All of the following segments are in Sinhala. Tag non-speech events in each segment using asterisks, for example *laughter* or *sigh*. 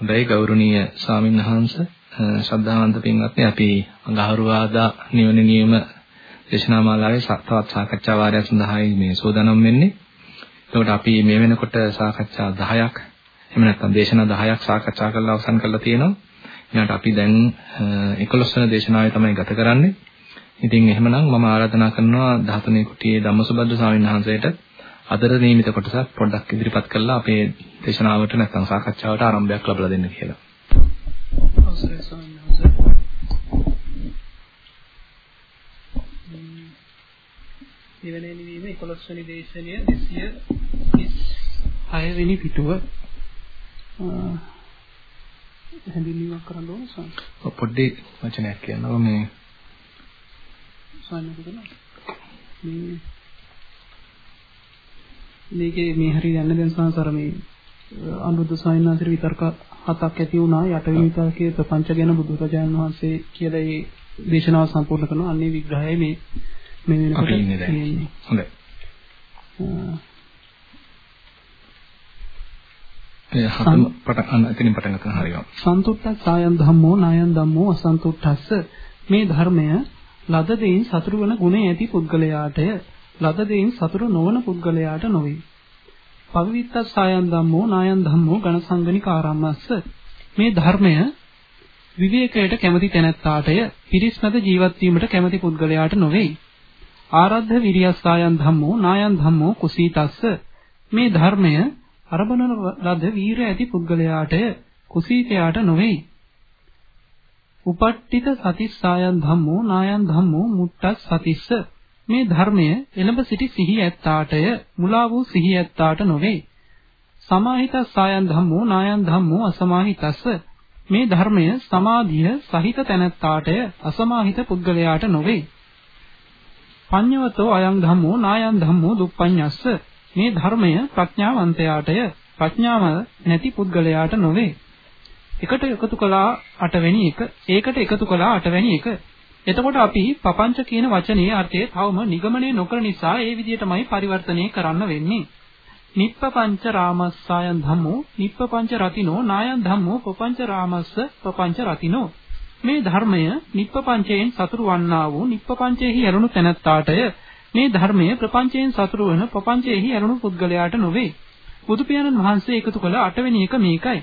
හොඳයි ගෞරවනීය ස්වාමීන් වහන්සේ ශ්‍රද්ධාවන්ත පින්වත්නි අපි අඟහරුවාදා නිවන නියම දේශනා මාලාවේ තවත් සාකච්ඡා වාරයක් සඳහායි මේ සෝදානම් වෙන්නේ. එතකොට අපි මේ වෙනකොට සාකච්ඡා 10ක් එහෙම නැත්නම් දේශනා 10ක් සාකච්ඡා කරලා අවසන් කරලා තියෙනවා. ඊළඟට අපි දැන් 11 වෙනි දේශනාවේ තමයි ගත කරන්නේ. ඉතින් එහෙමනම් මම ආරාධනා කරනවා 13 කුටියේ ධම්මසුබද්ද ස්වාමීන් වහන්සේට අදට නියමිත කොටසක් පොඩ්ඩක් ඉදිරිපත් කරලා අපේ දේශනාවට නැත්නම් සාකච්ඡාවට ආරම්භයක් ලබා දෙන්න කියලා. අවසරයි ස්වාමීන් වහන්සේ. නිවනේ නිවීම 11 වෙනි දේශනය 236 වෙනි පිටුව හැඳින්වීමක් කරන්න ඕන ස්වාමී. ඔව් පොඩ්ඩේ වචනයක් කියනවා මේ ස්වාමීන් මේ මේකේ මේ හරිය යන්න දැන් සංසාර මේ අනුරුද්ධ සායනාසිර විතර්ක හතක් ඇති වුණා. යටවෙනි විතර්කයේ ප්‍රපංච ගැන බුදුරජාණන් වහන්සේ කියලා ඒ දේශනාව සම්පූර්ණ කරනවා. අන්නේ විග්‍රහය මේ මේ වෙනකොට අපි ඉන්නේ දැන්. හොඳයි. ඒ හතම පටන් එතනින් පටන් ගන්න හරියම. සන්තුට්ඨ සායන් ධම්මෝ නායන් ධම්මෝ අසන්තුට්ඨස්ස. මේ ධර්මය ලද දෙයින් සතුරු වන ගුණ ඇති පුද්ගලයාටය ලද දෙයින් සතුරු නොවන පුද්ගලයාට නොවේ. පවිවිත්තස් සායන් ධම්මෝ නායන් ධම්මෝ ඝනසංගනික ආරම්මස්ස මේ ධර්මය විවේකයට කැමති තැනැත්තාටය පිරිස්මද ජීවත් වීමට කැමති පුද්ගලයාට නොවේ. ආරද්ධ විරියස්සායන් ධම්මෝ නායන් ධම්මෝ කුසීතස්ස මේ ධර්මය අරබන ලද වීර ඇති පුද්ගලයාටය කුසීතයාට නොවේ. උපට්ඨිත සතිස්සායන් ධම්මෝ නායන් ධම්මෝ මුට්ටස් සතිස්ස මේ ධර්මය එළඹ සිටි සිහි ඇත්තාටය මුලා වූ සිහි ඇත්තාට නොවේ සමාහිතස්සායන් ධම්මෝ නායන් ධම්මෝ අසමාහිතස්ස මේ ධර්මය සමාධිය සහිත තැනැත්තාටය අසමාහිත පුද්ගලයාට නොවේ පඤ්ඤවතෝ අයං ධම්මෝ නායං ධම්මෝ දුප්පඤ්ඤස්ස මේ ධර්මය ප්‍රඥාවන්තයාටය ප්‍රඥාව නැති පුද්ගලයාට නොවේ එකට එකතු කළා 8 වෙනි එක. ඒකට එකතු කළා 8 වෙනි එක. එතකොට අපි පපංච කියන වචනේ අර්ථය තවම නිගමනය නොකර නිසා ඒ විදිහටමයි පරිවර්තනය කරන්න වෙන්නේ. නිප්පපංච රාමස්සයන් ධම්මෝ නිප්පපංච රතිනෝ නායන් ධම්මෝ පපංච රාමස්ස පපංච රතිනෝ. මේ ධර්මය නිප්පපංචයෙන් සතුරු වන්නා වූ නිප්පපංචයෙහි ඇරුණු තැනැත්තාටය. මේ ධර්මය ප්‍රපංචයෙන් සතුරු වන ප්‍රපංචයෙහි ඇරුණු පුද්ගලයාට නොවේ. බුදු පියාණන් වහන්සේ එකතු කළ අටවෙනි එක මේකයි.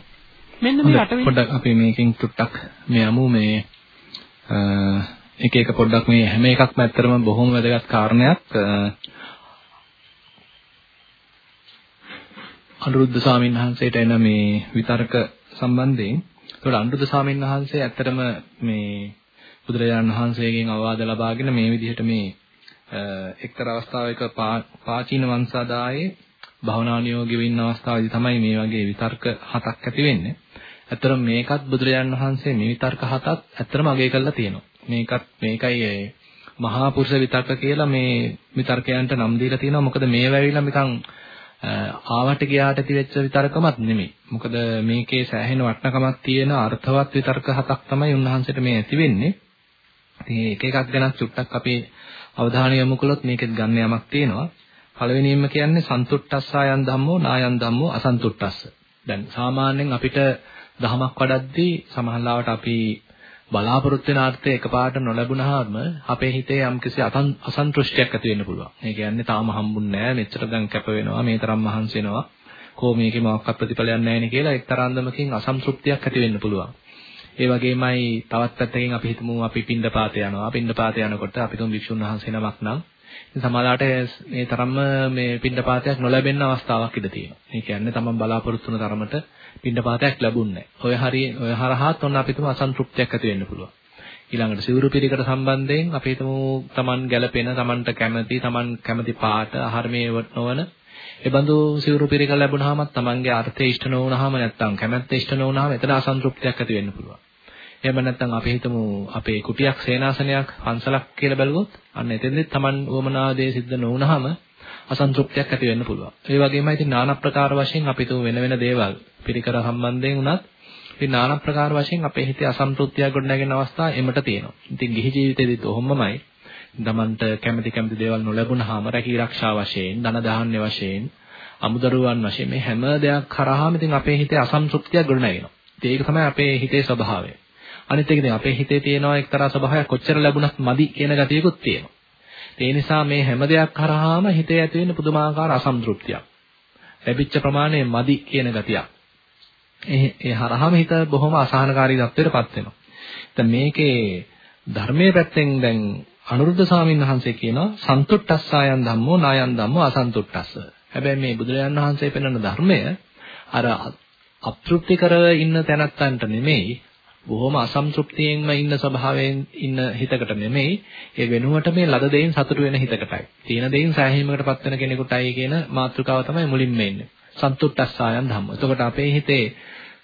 මෙන්න මේ අටවෙනි පොඩ්ඩක් අපි මේකෙන් ටුට්ටක් මේ යමු මේ එක එක පොඩ්ඩක් මේ හැම එකක්ම ඇත්තරම බොහොම වැදගත් කාරණයක් අනුරුද්ධ ස්වාමීන් වහන්සේට එන මේ විතර්ක සම්බන්ධයෙන් ඒකට අනුරුද්ධ ස්වාමීන් වහන්සේ ඇත්තරම මේ බුදුරජාණන් වහන්සේගෙන් අවවාද ලබාගෙන මේ විදිහට මේ එක්තරා අවස්ථාවක පාචීන වංශාදායේ භවනානියෝගී වෙන්න අවස්ථාවේදී තමයි මේ වගේ විතර්ක හතක් ඇති වෙන්නේ. ඇත්තටම මේකත් බුදුරජාන් වහන්සේ මේ විතර්ක හතත් ඇත්තටම අගය කරලා තියෙනවා. මේකත් මේකයි මහා පුරුෂ විතර්ක කියලා මේ විතර්කයන්ට නම් දීලා තියෙනවා. මොකද මේ වැවිලා නිකන් ආවට ගියාට තිබෙච්ච විතර්කමත් නෙමෙයි. මොකද මේකේ සෑහෙන වටිනකමක් තියෙන අර්ථවත් විතර්ක හතක් තමයි උන්වහන්සේට මේ ඇති වෙන්නේ. ඉතින් එක එකක් ගැන චුට්ටක් අපි අවධානය යොමු කළොත් මේකෙත් ගන්න යමක් තියෙනවා. පළවෙනියෙන්ම කියන්නේ සන්තුට්ඨස්සායන් ධම්මෝ නායන් ධම්මෝ අසන්තුට්ඨස්ස. දැන් සාමාන්‍යයෙන් අපිට දහමක් වඩද්දී සමහරවිට අපි බලාපොරොත්තු වෙන අර්ථය එකපාරට නොලැබුණාම අපේ හිතේ යම්කිසි අසන්තෘෂ්ටියක් ඇති වෙන්න පුළුවන්. ඒ කියන්නේ තාම හම්බුන්නේ නැහැ, මෙච්චර දැන් කැප වෙනවා, මේ තරම් මහන්සි වෙනවා. කොහොම මේකේ මොකක්වත් ප්‍රතිඵලයක් නැහැ නේ කියලා එක්තරාන්දමකින් අසන්තෘප්තියක් ඇති වෙන්න පුළුවන්. ඒ වගේමයි තවත් පැත්තකින් අපි හිතමු අපි පින්ඩපාතේ යනවා. පින්ඩපාතේ යනකොට අපි තුන් වික්ෂුන් වහන්සේ නමක් නම් සමහරවිට මේ තරම්ම මේ පින්ඩපාතයක් නොලැබෙන්න අවස්ථාවක් ඉඳ තියෙනවා. ඒ කියන්නේ තමන් බලාපොරොත්තු වුණ තරමට පින්ඩපාතයක් ලැබුන්නේ නැහැ. ඔය හරිය ඔය හරහාත් ඔන්න අපිටම අසන්තෘප්තියක් ඇති වෙන්න පුළුවන්. ඊළඟට සිවුරු පිළිකර සම්බන්ධයෙන් අපි හිතමු තමන් ගැළපෙන තමන්ට කැමති තමන් කැමති පාට ආහාරමේ නොවන එබඳු සිවුරු පිළිකර ලැබුණාම තමන්ගේ අර්ථය ඉෂ්ට නොවුනහම නැත්නම් කැමැත්ත ඉෂ්ට නොවුනහම එතන අසන්තෘප්තියක් ඇති වෙන්න පුළුවන්. එහෙම නැත්නම් අපි හිතමු අපේ කුටියක් සේනාසනයක් පන්සලක් කියලා බැලුවොත් අන්න එතෙන්දෙත් Taman වමනා දේ සිද්ධ නොවුනහම අසන්තෘප්තියක් ඇති වෙන්න පුළුවන්. ඒ වගේමයි ඉතින් নানা ප්‍රකාර වශයෙන් අපි තුමු වෙන වෙන දේවල් පිළිකර සම්බන්ධයෙන් උනත් ඉතින් নানা ප්‍රකාර වශයෙන් අපේ හිතේ අසන්තෘප්තියක් ගොඩනැගෙන අවස්ථා එමට තියෙනවා. ඉතින් ගිහි ජීවිතේදීත් ඔහොමමයි. තමන්ට කැමති කැමති දේවල් නොලැබුණාම රැකී ආරක්ෂා වශයෙන්, ධන දාහන්න වශයෙන්, අමුදරුවන් වශයෙන් මේ හැම දෙයක් කරාම ඉතින් අපේ හිතේ අසන්තෘප්තියක් ගොඩනැගෙනවා. ඒක තමයි අපේ හිතේ ස්වභාවය. අනිත් එක ඉතින් අපේ හිතේ තියෙනවා එක්තරා ස්වභාවයක් කොච්චර ලැබුණත් මදි කියන ගතියකුත් තියෙනවා. ඒ නිසා මේ හැම දෙයක් කරාම හිතේ ඇති වෙන පුදුමාකාර අසන්තෘප්තියක්. ලැබිච්ච ප්‍රමාණය මදි කියන ගතියක්. ඒ ඒ හරහාම හිත බොහොම අසහනකාරී තත්ත්වයකටපත් වෙනවා. දැන් මේකේ ධර්මයේ පැත්තෙන් දැන් අනුරුද්ධ ස්වාමීන් වහන්සේ කියනවා සන්තුට්ඨස්සායන් ධම්මෝ නායන් ධම්මෝ අසන්තුට්ඨස්ස. හැබැයි මේ බුදුරජාණන් වහන්සේ පෙන්වන ධර්මය අර අතෘප්තිකරව ඉන්න තැනත්තන්ට නෙමෙයි බොහොම අසම්තෘප්තියෙන්ම ඉන්න ස්වභාවයෙන් ඉන්න හිතකට නෙමෙයි ඒ වෙනුවට මේ ලද දෙයින් සතුටු වෙන හිතකටයි. තීන දෙයින් සෑහීමකටපත් වෙන කෙනෙකුටයි කියන මාතෘකාව තමයි මුලින්ම එන්නේ. සන්තුට්ඨස්සායන් ධම්ම. එතකොට අපේ හිතේ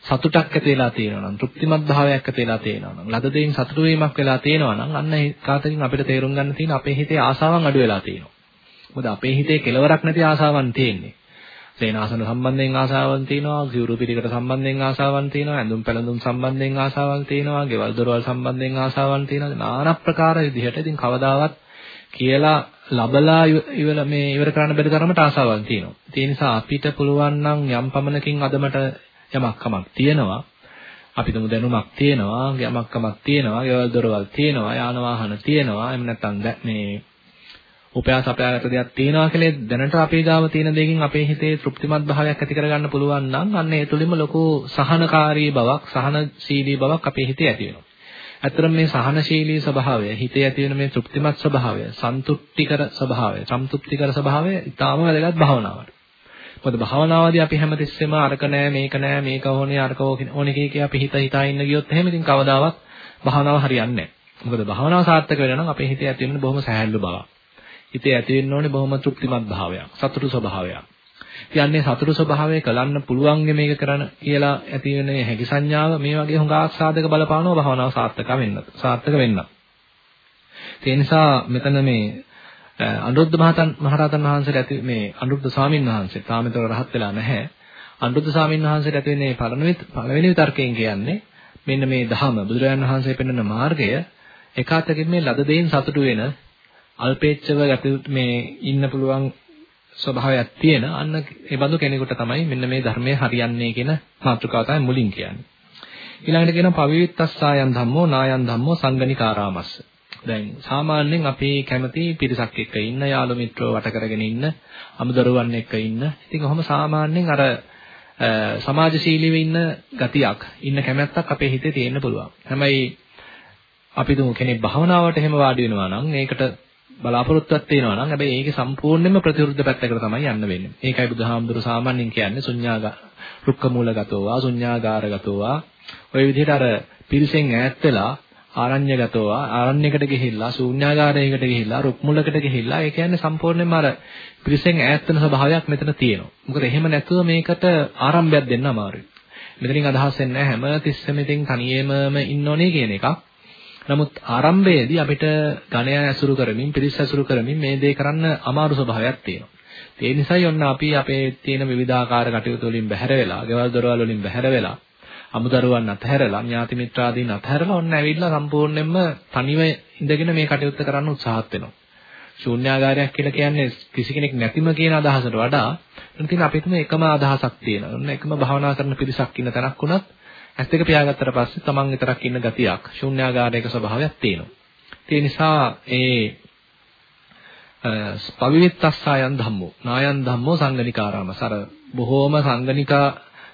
සතුටක් ඇති වෙලා තියෙනවා නම් තෘප්තිමත් භාවයක් ඇති වෙලා තියෙනවා නම් ලද දෙයින් සතුටු වීමක් වෙලා තියෙනවා නම් අන්න ඒ කාතකින් අපිට තේරුම් ගන්න තියෙන අපේ හිතේ ආසාවන් අඩු වෙලා තියෙනවා. මොකද අපේ හිතේ කෙලවරක් නැති ආසාවන් තියෙන්නේ. සේනාසන සම්බන්ධයෙන් ආසාවන් තියෙනවා, සිවුරු පිළිකට සම්බන්ධයෙන් ආසාවන් තියෙනවා, ඇඳුම් පැළඳුම් සම්බන්ධයෙන් ආසාවන් තියෙනවා, ගෙවල් දොරවල් සම්බන්ධයෙන් ආසාවන් තියෙනවා. নানা ප්‍රකාර විදිහට ඉතින් කවදාවත් කියලා ලබලා ඉවර මේ ඉවර කරන්න බැරි තරමට ආසාවන් තියෙනවා. ඒ නිසා අපිට පුළුවන් නම් යම් පමණකින් අදමට යමක් කමක් තියෙනවා. අපිටම දැනුමක් තියෙනවා, යමක් කමක් තියෙනවා, ගෙවල් දොරවල් තියෙනවා, යාන වාහන තියෙනවා. එහෙම නැත්නම් මේ උපයාස අපයාගත දෙයක් තියෙනවා කියලා දැනට අපේ ගාව තියෙන දෙයකින් අපේ හිතේ තෘප්තිමත් භාවයක් ඇති කරගන්න පුළුවන් නම් අන්න ඒ තුලින්ම ලොකු සහනකාරී බවක් සහනශීලී බවක් අපේ හිතේ ඇති වෙනවා. ඇත්තටම මේ සහනශීලී ස්වභාවය හිතේ ඇති වෙන මේ තෘප්තිමත් ස්වභාවය සන්තුෂ්ටිකර ස්වභාවය සම්තුෂ්ටිකර ස්වභාවය ඊටාම වැදගත් භාවනාවට. මොකද භාවනාවදී අපි හැමතිස්සෙම අරක නෑ මේක නෑ මේක ඕනේ අරක ඕනේ කිය අපි හිත හිතා ඉන්න ගියොත් එහෙම ඉතින් කවදාවත් භාවනාව හරියන්නේ නෑ. මොකද භාවනාව සාර්ථක වෙනවා නම් අපේ හිතේ ඇති වෙන බොහොම සහැල්ලු බවක්. හිතේ ඇති වෙන්න ඕනේ බොහොම තෘප්තිමත් භාවයක්, සතුටු ස්වභාවයක්. කියන්නේ සතුටු ස්වභාවය කලන්න පුළුවන් මේක කරන්න කියලා ඇති වෙන හැකි සංඥාව මේ වගේ හොඟාක් සාධක බලපානවා භාවනාව සාර්ථක වෙන්න. සාර්ථක වෙන්න. ඒ නිසා මෙතන මේ අනුරුද්ධ මහතන් මහරහතන් වහන්සේට ඇති මේ අනුරුද්ධ ස්වාමීන් වහන්සේ තාමතර රහත් වෙලා නැහැ. අනුරුද්ධ ස්වාමීන් වහන්සේට ඇති වෙන්නේ පළවෙනි පළවෙනි විතර්කයෙන් කියන්නේ මෙන්න මේ ධහම බුදුරජාණන් වහන්සේ පෙන්වන මාර්ගය එකාතකින් මේ ලද දෙයින් සතුටු වෙන අල්පේච්ඡව ගත මේ ඉන්න පුළුවන් ස්වභාවයක් තියෙන අන්න ඒ බඳු කෙනෙකුට තමයි මෙන්න මේ ධර්මයේ හරියන්නේ කියන මාතෘකාව තමයි මුලින් කියන්නේ. ඊළඟට කියනවා පවිවිත්තස්සායන් ධම්මෝ නායන් ධම්මෝ සංගනිකාරාමස්ස. දැන් සාමාන්‍යයෙන් අපි කැමති පිරිසක් එක්ක ඉන්න යාළු මිත්‍රව වට කරගෙන ඉන්න අමුදරුවන් එක්ක ඉන්න. ඉතින් ඔහොම සාමාන්‍යයෙන් අර සමාජශීලීව ඉන්න ගතියක් ඉන්න කැමැත්තක් අපේ හිතේ තියෙන්න පුළුවන්. හැබැයි අපි දුමු කෙනෙක් භවනාවට එහෙම වාඩි වෙනවා නම් ඒකට බලාපොරොත්තුවක් තියෙනවා නම් හැබැයි ඒකේ සම්පූර්ණයෙන්ම ප්‍රතිවිරුද්ධ පැත්තකට තමයි යන්න වෙන්නේ. ඒකයි බුදුහාමුදුරු සාමාන්‍යයෙන් කියන්නේ ශුන්‍යාගා රුක්ක මූලගතෝවා ශුන්‍යාගාරගතෝවා ඔය විදිහට අර පිරිසෙන් ඈත් වෙලා ආරණ්‍යගතෝවා ආරණ්‍යයකට ගිහිල්ලා ශූන්‍යාගාරයකට ගිහිල්ලා රුක් මුලකට ගිහිල්ලා ඒ කියන්නේ සම්පූර්ණයෙන්ම අර පිරිසෙන් ඈත් වෙන ස්වභාවයක් මෙතන තියෙනවා. මොකද එහෙම නැතුව මේකට ආරම්භයක් දෙන්න අමාරුයි. මෙතනින් අදහස් වෙන්නේ හැම තිස්සෙම ඉතින් තනියෙමම ඉන්න ඕනේ කියන එකක්. නමුත් ආරම්භයේදී අපිට ගණය ඇසුරු කරමින් පිරිස් ඇසුරු කරමින් මේ දේ කරන්න අමාරු ස්වභාවයක් තියෙනවා. ඒ නිසායි ඔන්න අපි අපේ තියෙන විවිධාකාර කටයුතු වලින් බැහැර වෙලා, ගෙවල් දොරවල් වලින් බැහැර වෙලා, අමුදරුවන් අතහැරලා, ඥාති මිත්‍රාදීන් අතහැරලා ඔන්න ඇවිල්ලා සම්පූර්ණයෙන්ම තනිව ඉඳගෙන මේ කටයුත්ත කරන්න උත්සාහත් වෙනවා. ශූන්‍යාගාරයක් කියලා කියන්නේ කිසි කෙනෙක් නැතිම කියන අදහසට වඩා ඉතින් අපිටම එකම අදහසක් තියෙනවා. ඔන්න එකම භාවනා කරන පිරිසක් ඉන්න තැනක් වුණත් ඇස් දෙක පියාගත්තට පස්සේ තමන් විතරක් ඉන්න ගතියක් ශූන්‍යාගාරයක ස්වභාවයක් තියෙනවා. ඒ නිසා ඒ පවිවිත්තස්සයන් ධම්මෝ නායන් ධම්මෝ සංගනිකාරාම. සර බොහෝම සංගනිකා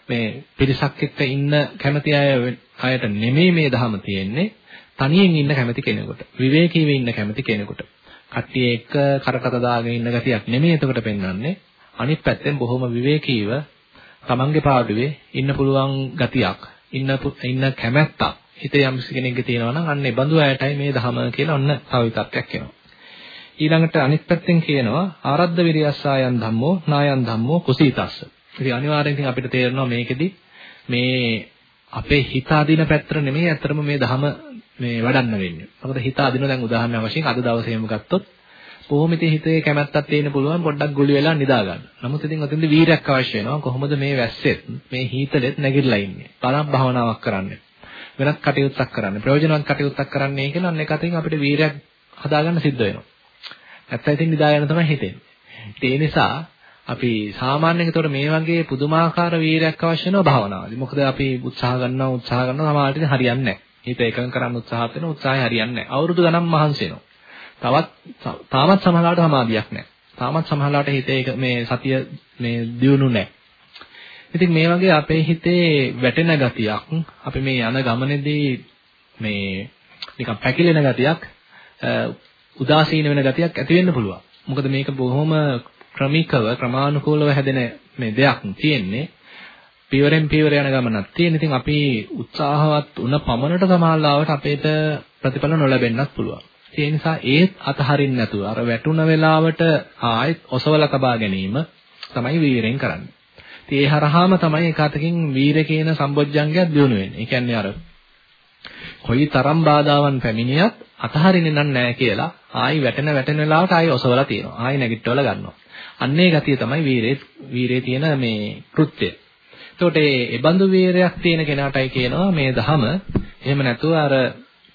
මේ පිරිසක් එක්ක ඉන්න කැමති අය අයට නෙමෙයි මේ ධහම තියෙන්නේ. තනියෙන් ඉන්න කැමති කෙනෙකුට විවේකීව ඉන්න කැමති කෙනෙකුට. කට්ටිය එක්ක කරකත දාගෙන ඉන්න ගතියක් නෙමෙයි එතකොට පෙන්වන්නේ. අනිත් පැත්තෙන් බොහොම විවේකීව තමන්ගේ පාඩුවේ ඉන්න පුළුවන් ගතියක් ඉන්න ඉන්න කැමැත්තක් හිතේ යම් කෙනෙක්ගේ තියෙනවා නම් අන්න ඒ බඳු අයටයි මේ ධහම කියලා ඔන්න තව විතක්යක් එනවා. ඊළඟට අනිත් පැත්තෙන් කියනවා ආරද්ධ විරියස්සායන් ධම්මෝ නායන් ධම්මෝ කුසීතස්ස. ඉතින් අනිවාර්යෙන් ඉතින් අපිට තේරෙනවා මේකෙදි මේ අපේ හිත අදින පැත්තට නෙමෙයි අත්‍තරම මේ ධහම මේ වඩන්න වෙන්නේ. මොකද හිත අදින දැන් උදාහරණයක් වශයෙන් අද දවසේම ගත්තොත් කොහොම ඉතින් හිතේ කැමැත්තක් තියෙන පුළුවන් පොඩ්ඩක් ගුලි වෙලා නිදා ගන්න. නමුත් ඉතින් ඔතෙන්ද වීරයක් අවශ්‍ය වෙනවා. කොහොමද මේ වැස්සෙත් මේ හීතලෙත් නැගිටලා ඉන්නේ. තරම් භාවනාවක් කරන්න. වෙනත් කටයුත්තක් කරන්න. ප්‍රයෝජනවත් කටයුත්තක් කරන්නේ කියලා අන්න එක අතින් අපිට වීරයක් හදාගන්න සිද්ධ වෙනවා. නැත්නම් ඉතින් නිදා යන තමයි හිතෙන්නේ. ඒ නිසා අපි සාමාන්‍යයෙන් ඒතකොට මේ වගේ පුදුමාකාර වීරයක් අවශ්‍ය වෙනවා භාවනාවේදී. මොකද අපි උත්සාහ ගන්නවා උත්සාහ ගන්නවා සමහරවිට හරියන්නේ නැහැ. හිත එකඟ කරන්න උත්සාහත් වෙන උත්සාහය හරියන්නේ නැහැ. අවුරුදු ගණන් මහන්සි වෙනවා. තවත් තාමත් සමහරවිට සමාධියක් නැහැ. තාමත් සමහරවිට හිතේ මේ සතිය මේ දියුණු නැහැ. ඉතින් මේ වගේ අපේ හිතේ වැටෙන ගතියක් අපි මේ යන ගමනේදී මේ නිකන් පැකිලෙන ගතියක් උදාසීන වෙන ගතියක් ඇති වෙන්න පුළුවන්. මොකද මේක බොහොම ක්‍රමිකව ක්‍රමානුකූලව හැදෙන මේ දෙයක් තියෙන්නේ. පියවරෙන් පියවර යන ගමනක් තියෙන. ඉතින් අපි උත්සාහවත් වුණ පමණට සමාල්ලාවට අපේට ප්‍රතිඵල නොලැබෙන්නත් පුළුවන්. ඒ නිසා ඒත් අතහරින්න නැතුව අර වැටුණ වෙලාවට ආයෙත් ඔසවලා තබා ගැනීම තමයි වීරෙන් කරන්නේ. ඉතින් ඒ හරහාම තමයි එකතකින් වීර කියන සම්බොජ්ජංගයක් දිනු වෙන්නේ. ඒ කියන්නේ අර කොයි තරම් බාධාවන් පැමිණියත් අතහරින්නේ නැහැ කියලා ආයි වැටෙන වැටෙන වෙලාවට ආයි ඔසවලා තියෙනවා. ආයි නැගිටවල ගන්නවා. අන්නේ ගතිය තමයි වීරේ වීරේ තියෙන මේ කෘත්‍යය. එතකොට ඒ බඳු වීරයක් තියෙන කෙනාටයි කියනවා මේ දහම එහෙම නැතුව අර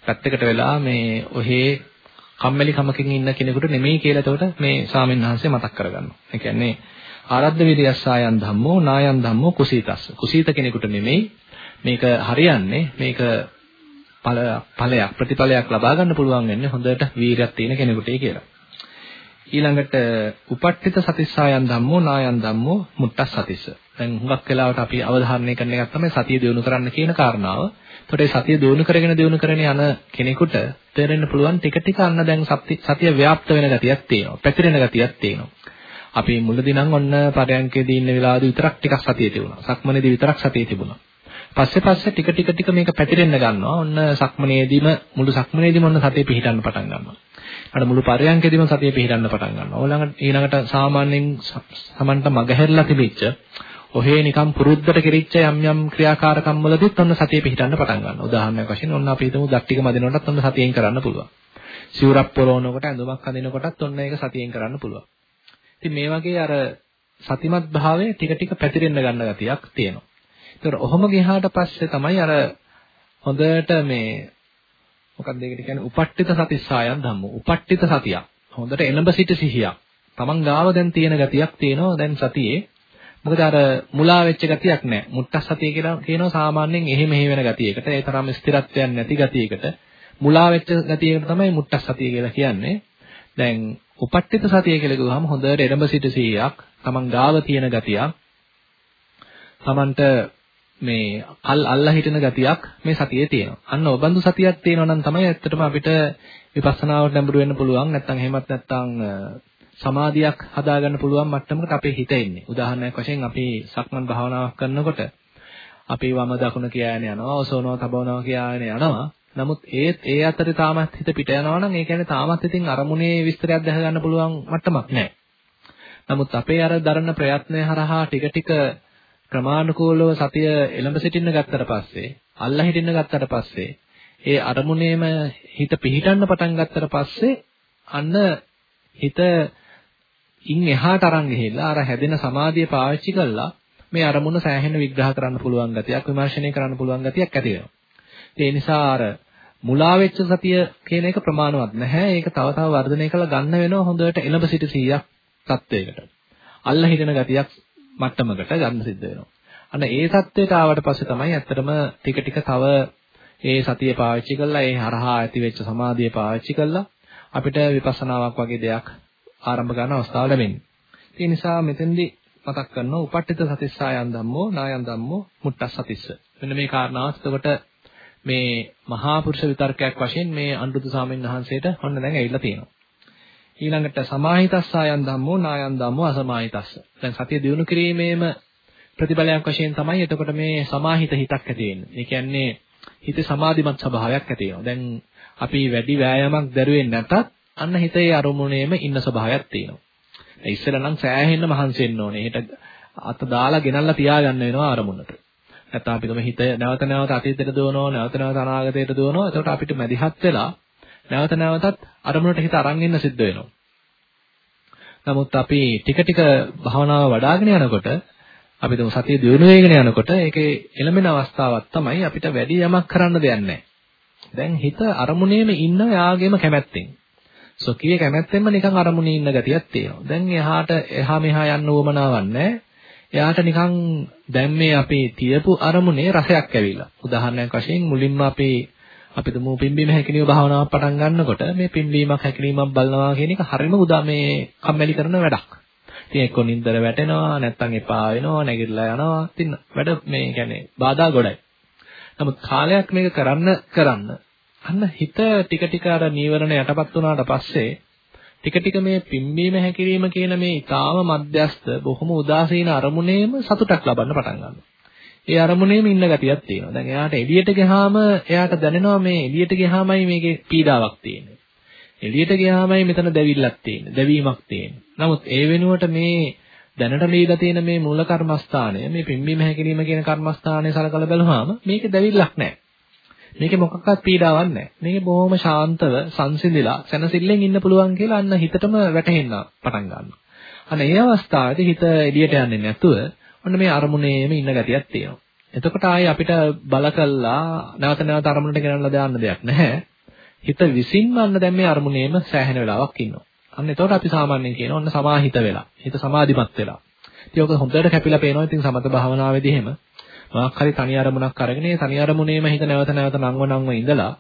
පැත්තකට වෙලා මේ ඔහේ කම්මැලි කමකින් ඉන්න කෙනෙකුට නෙමෙයි කියලා එතකොට මේ ස්වාමීන් වහන්සේ මතක් කරගන්නවා. ඒ කියන්නේ ආරද්ධ විරියස්සායන් ධම්මෝ නායන් ධම්මෝ කුසීතස්ස. කුසීත කෙනෙකුට නෙමෙයි මේක හරියන්නේ මේක ඵලයක් ප්‍රතිඵලයක් ලබා ගන්න පුළුවන් වෙන්නේ හොඳට වීරයක් තියෙන කෙනෙකුටයි කියලා. ඊළඟට උපට්ඨිත සතිස්සායන් ධම්මෝ නායන් ධම්මෝ මුට්ටස් සතිස්ස. දැන් හුඟක් වෙලාවට අපි අවධාරණය කරන එකක් තමයි සතිය දියුණු කරන්න කියන කාරණාව. එතකොට මේ සතිය දියුණු කරගෙන දියුණු කරගෙන යන කෙනෙකුට තේරෙන්න පුළුවන් ටික ටික අන්න දැන් සතිය ව්‍යාප්ත වෙන ගතියක් තියෙනවා. පැතිරෙන ගතියක් තියෙනවා. අපි මුලදී නම් ඔන්න පරයන්කේදී ඉන්න වෙලාවදී විතරක් ටිකක් සතිය තිබුණා. සක්මනේදී විතරක් සතිය තිබුණා. පස්සේ පස්සේ ටික ටික ටික මේක පැතිරෙන්න ගන්නවා. ඔන්න සක්මනේදීම මුළු සක්මනේදීම ඔන්න සතිය පිහිටන්න පටන් ගන්නවා. අර මුළු පරයන්කෙදිම සතිය පිහිටන්න පටන් ගන්නවා. ඊළඟට ඊළඟට සාමාන්‍යයෙන් සමන්ට මගහැරලා තිබිච්ච ඔහේ නිකම් පුරුද්දට කෙරිච්ච යම් යම් ක්‍රියාකාරකම් වලදීත් ඔන්න සතිය පිහිටන්න පටන් ගන්නවා. උදාහරණයක් වශයෙන් ඔන්න අපි හිතමු දත් ටික මදිනකොටත් ඔන්න සතියෙන් කරන්න පුළුවන්. සිවුරක් පොරවනකොට ඇඳුමක් අඳිනකොටත් ඔන්න ඒක සතියෙන් කරන්න පුළුවන්. ඉතින් මේ වගේ අර සතිමත් භාවය ටික ටික පැතිරෙන්න ගන්න ගතියක් තියෙනවා. ඒතර ඔහොම ගියාට පස්සේ තමයි අර හොඳට මේ මොකක්ද ඒකට කියන්නේ උපට්ඨිත සතිස්සායන් ධම්මෝ. උපට්ඨිත සතියක්. හොඳට එළඹ සිට සිහියක්. Taman ගාව දැන් තියෙන ගතියක් තියෙනවා දැන් සතියේ. මොකද අර මුලා වෙච්ච ගතියක් නැහැ. මුට්ටස් සතිය කියලා කියනවා සාමාන්‍යයෙන් එහෙ මෙහෙ වෙන ගතියකට. ඒ තරම් ස්ථිරත්වයක් නැති ගතියකට. මුලා වෙච්ච ගතියකට තමයි මුට්ටස් සතිය කියලා කියන්නේ. දැන් උපට්ඨිත සතිය කියලා කිව්වහම හොඳට එළඹ සිට සිහියක්. Taman ගාව තියෙන ගතියක්. Tamanට මේ අල් අල්ලා හිටින ගතියක් මේ සතියේ තියෙනවා. අන්න ඔබඳු සතියක් තියෙනවා නම් තමයි ඇත්තටම අපිට විපස්සනාවට නැඹුරු වෙන්න පුළුවන්. නැත්නම් එහෙමත් නැත්නම් සමාධියක් හදාගන්න පුළුවන් මට්ටමකට අපේ හිත එන්නේ. උදාහරණයක් වශයෙන් අපි සක්මන් භාවනාවක් කරනකොට අපි වම දකුණ කියාගෙන යනවා, ඔසවනවා, තබවනවා කියාගෙන යනවා. නමුත් ඒත් ඒ අතරේ තාමත් හිත පිට යනවා නම් ඒ කියන්නේ තාමත් ඉතින් අරමුණේ විස්තරයක් දැක ගන්න පුළුවන් මට්ටමක් නැහැ. නමුත් අපේ අර දරන ප්‍රයත්නය හරහා ටික ටික ක්‍රමානුකූලව සතිය එළඹ සිටින්න ගත්තට පස්සේ අල්ලා හිටින්න ගත්තට පස්සේ ඒ අරමුණේම හිත පිහිටන්න පටන් ගත්තට පස්සේ අන්න හිත ඉන් එහාට අරන් ගිහිල්ලා අර හැදෙන සමාධිය පාවිච්චි කරලා මේ අරමුණ සෑහෙන විග්‍රහ කරන්න පුළුවන් ගතියක් විමර්ශනය කරන්න පුළුවන් ගතියක් ඇති වෙනවා. ඒ නිසා අර මුලා වෙච්ච සතිය කියන එක ප්‍රමාණවත් නැහැ. ඒක තව තව වර්ධනය කරලා ගන්න වෙනවා හොඳට එළඹ සිට 100ක් තත්වයකට. අල්ල හිටින ගතියක් මට්ටමකට ගන්න සිද්ධ වෙනවා. අන්න ඒ தත්වයට ආවට පස්සේ තමයි ඇත්තටම ටික ටික තව ඒ සතිය පාවිච්චි කරලා ඒ හරහා ඇති වෙච්ච සමාධිය පාවිච්චි කරලා අපිට විපස්සනාවක් වගේ දෙයක් ආරම්භ ගන්න අවස්ථාව ලැබෙන්නේ. ඒ නිසා මෙතෙන්දී මතක් කරනවා උපට්ඨිත සතිස්සායන් ධම්මෝ නායන් ධම්මෝ මුට්ටස් සතිස්ස. මෙන්න මේ කාරණාවත් එතකොට මේ මහා පුරුෂ විතර්කයක් වශයෙන් මේ අනුරුද්ධ සාමීන් වහන්සේට ඔන්න දැන් ඇවිල්ලා තියෙනවා. ඊළඟට සමාහිතස්සායන් ධම්මෝ නායන් ධම්මෝ අසමාහිතස්ස. දැන් සතිය දිනු කිරීමේම ප්‍රතිඵලයක් වශයෙන් තමයි එතකොට මේ සමාහිත හිතක් ඇති වෙන්නේ. ඒ කියන්නේ හිතේ සමාධිමත් ස්වභාවයක් ඇති වෙනවා. දැන් අපි වැඩි වෑයමක් දරුවේ නැතත් අන්න හිතේ අරමුණේම ඉන්න ස්වභාවයක් තියෙනවා. ඒ ඉස්සෙල්ලා නම් සෑහෙන්න මහන්සි වෙන්න ඕනේ. හෙට අත දාලා ගෙනල්ලා තියාගන්න වෙනවා අරමුණට. නැත්නම් අපි ගම හිත නැවත නැවත අතීතයට දුවනවා, නැවත නැවත අනාගතයට දුවනවා. එතකොට අපිට මැදිහත් වෙලා නැවත නැවතත් අරමුණට හිත අරන් ඉන්න සිද්ධ වෙනවා. නමුත් අපි ටික ටික භාවනාව වඩ아가න යනකොට අපි දුමු සතිය දියුණු වෙගෙන යනකොට ඒකේ එළමෙන අවස්ථාවක් තමයි අපිට වැඩි යමක් කරන්න දෙයක් නැහැ. දැන් හිත අරමුණේම ඉන්න යාගේම කැමැත්තෙන්. සොකියේ කැමැත්තෙන්ම නිකන් අරමුණේ ඉන්න ගතියක් තියෙනවා. දැන් එහාට එහා මෙහා යන්න උවමනාවක් නැහැ. එයාට නිකන් දැන් මේ අපි තියපු අරමුණේ රසයක් ඇවිල්ලා. උදාහරණයක් වශයෙන් මුලින්ම අපි අපි තුමු පිම්බීම හැකිලිම භාවනාවක් පටන් ගන්නකොට මේ පිම්බීමක් හැකිලිමක් බලනවා කියන එක හරිම උදා මේ කම්මැලි කරන වැඩක්. ඉතින් එක්ක නින්දර වැටෙනවා නැත්නම් එපා වෙනවා නැගිටලා යනවා. ඉතින් වැඩ මේ කියන්නේ බාධා ගොඩයි. නමුත් කාලයක් මේක කරන්න කරන්න අන්න හිත ටික ටික අර නීවරණ යටපත් වුණාට පස්සේ ටික ටික මේ පිම්බීම හැකිරීම කියන මේ ඊටාම මධ්‍යස්ත බොහොම උදාසීන අරමුණේම සතුටක් ලබන්න පටන් ගන්නවා. ඒ අරමුණේම ඉන්න ගතියක් තියෙනවා. දැන් එයාට එළියට ගියාම එයාට දැනෙනවා මේ එළියට ගියාමයි මේකේ පීඩාවක් තියෙන්නේ. එළියට ගියාමයි මෙතන දැවිල්ලක් තියෙන්නේ. දැවීමක් තියෙන්නේ. නමුත් ඒ වෙනුවට මේ දැනට ලීලා තියෙන මේ මූල කර්මස්ථානය මේ පිම්බීම හැකිරීම කියන කර්මස්ථානය සලකලා බලුවාම මේකේ දැවිල්ලක් නැහැ. මේකේ මොකක්වත් පීඩාවක් නැහැ. මේකේ බොහොම ශාන්තව සංසිඳිලා සැනසෙල්ලෙන් ඉන්න පුළුවන් කියලා අන්න හිතටම වැටහෙන්න පටන් ගන්නවා. අන්න ඒ අවස්ථාවේදී හිත එළියට යන්නේ නැතුව ඔන්න මේ අරමුණේම ඉන්න ගතියක් තියෙනවා. එතකොට ආයේ අපිට බල කළා නැවත නැවත අරමුණට ගෙනල්ලා දාන්න දෙයක් නැහැ. හිත විසින්ම අන්න දැන් මේ අරමුණේම සෑහෙන වෙලාවක් ඉන්නවා. අන්න එතකොට අපි සාමාන්‍යයෙන් කියන ඔන්න සමාහිත වෙලා. හිත සමාධිමත් වෙලා. ඉතින් ඔක හොඳට කැපිලා පේනවා. ඉතින් සමත භාවනාවේදී එහෙම මොකක් හරි තනි අරමුණක් අරගෙන ඒ තනි අරමුණේම හිත නැවත නැවත නංව නංව ඉඳලා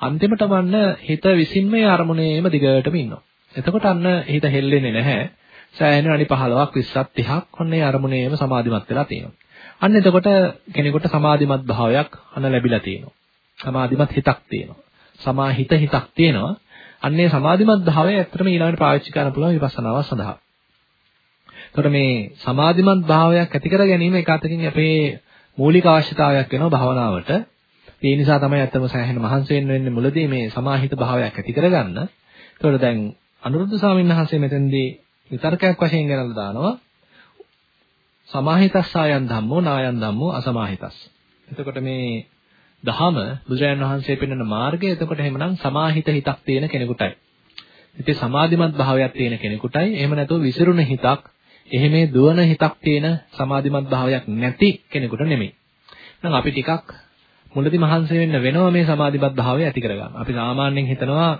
අන්තිමට වන්න හිත විසින්ම ඒ අරමුණේම දිගටම ඉන්නවා. එතකොට අන්න හිත හෙල්ලෙන්නේ නැහැ. සෑහෙන අඩි 15ක් 20ක් 30ක් ඔන්න ඒ අරමුණේම සමාධිමත් වෙලා තියෙනවා. අන්න එතකොට කෙනෙකුට සමාධිමත් භාවයක් අන්න ලැබිලා තියෙනවා. සමාධිමත් හිතක් තියෙනවා. සමාහිත හිතක් තියෙනවා. අන්නේ සමාධිමත් භාවය ඇත්තටම ඊළඟට පාවිච්චි කරන්න පුළුවන් විපස්සනාව සඳහා. එතකොට මේ සමාධිමත් භාවයක් ඇති කර ගැනීම එක අතකින් අපේ මූලික අවශ්‍යතාවයක් වෙනවා භාවනාවට. ඒ නිසා තමයි ඇත්තම සෑහෙන මහන්සි වෙන්නේ මුලදී මේ සමාහිත භාවයක් ඇති කරගන්න. එතකොට දැන් අනුරුද්ධ ස්වාමීන් වහන්සේ මෙතෙන්දී විතර්කයක් වශයෙන් ගණනලා දානවා සමාහිතස්සායන් ධම්මෝ නායන් ධම්මෝ අසමාහිතස්. එතකොට මේ දහම බුදුරජාණන් වහන්සේ පෙන්වන මාර්ගය එතකොට එහෙමනම් සමාහිත හිතක් තියෙන කෙනෙකුටයි. ඉතින් සමාධිමත් භාවයක් තියෙන කෙනෙකුටයි එහෙම නැතුව විසිරුණ හිතක් එහෙමේ දුවන හිතක් තියෙන සමාධිමත් භාවයක් නැති කෙනෙකුට නෙමෙයි. එහෙනම් අපි ටිකක් මුලදී මහන්සි වෙන්න වෙනවා මේ සමාධිමත් භාවය ඇති කරගන්න. අපි සාමාන්‍යයෙන් හිතනවා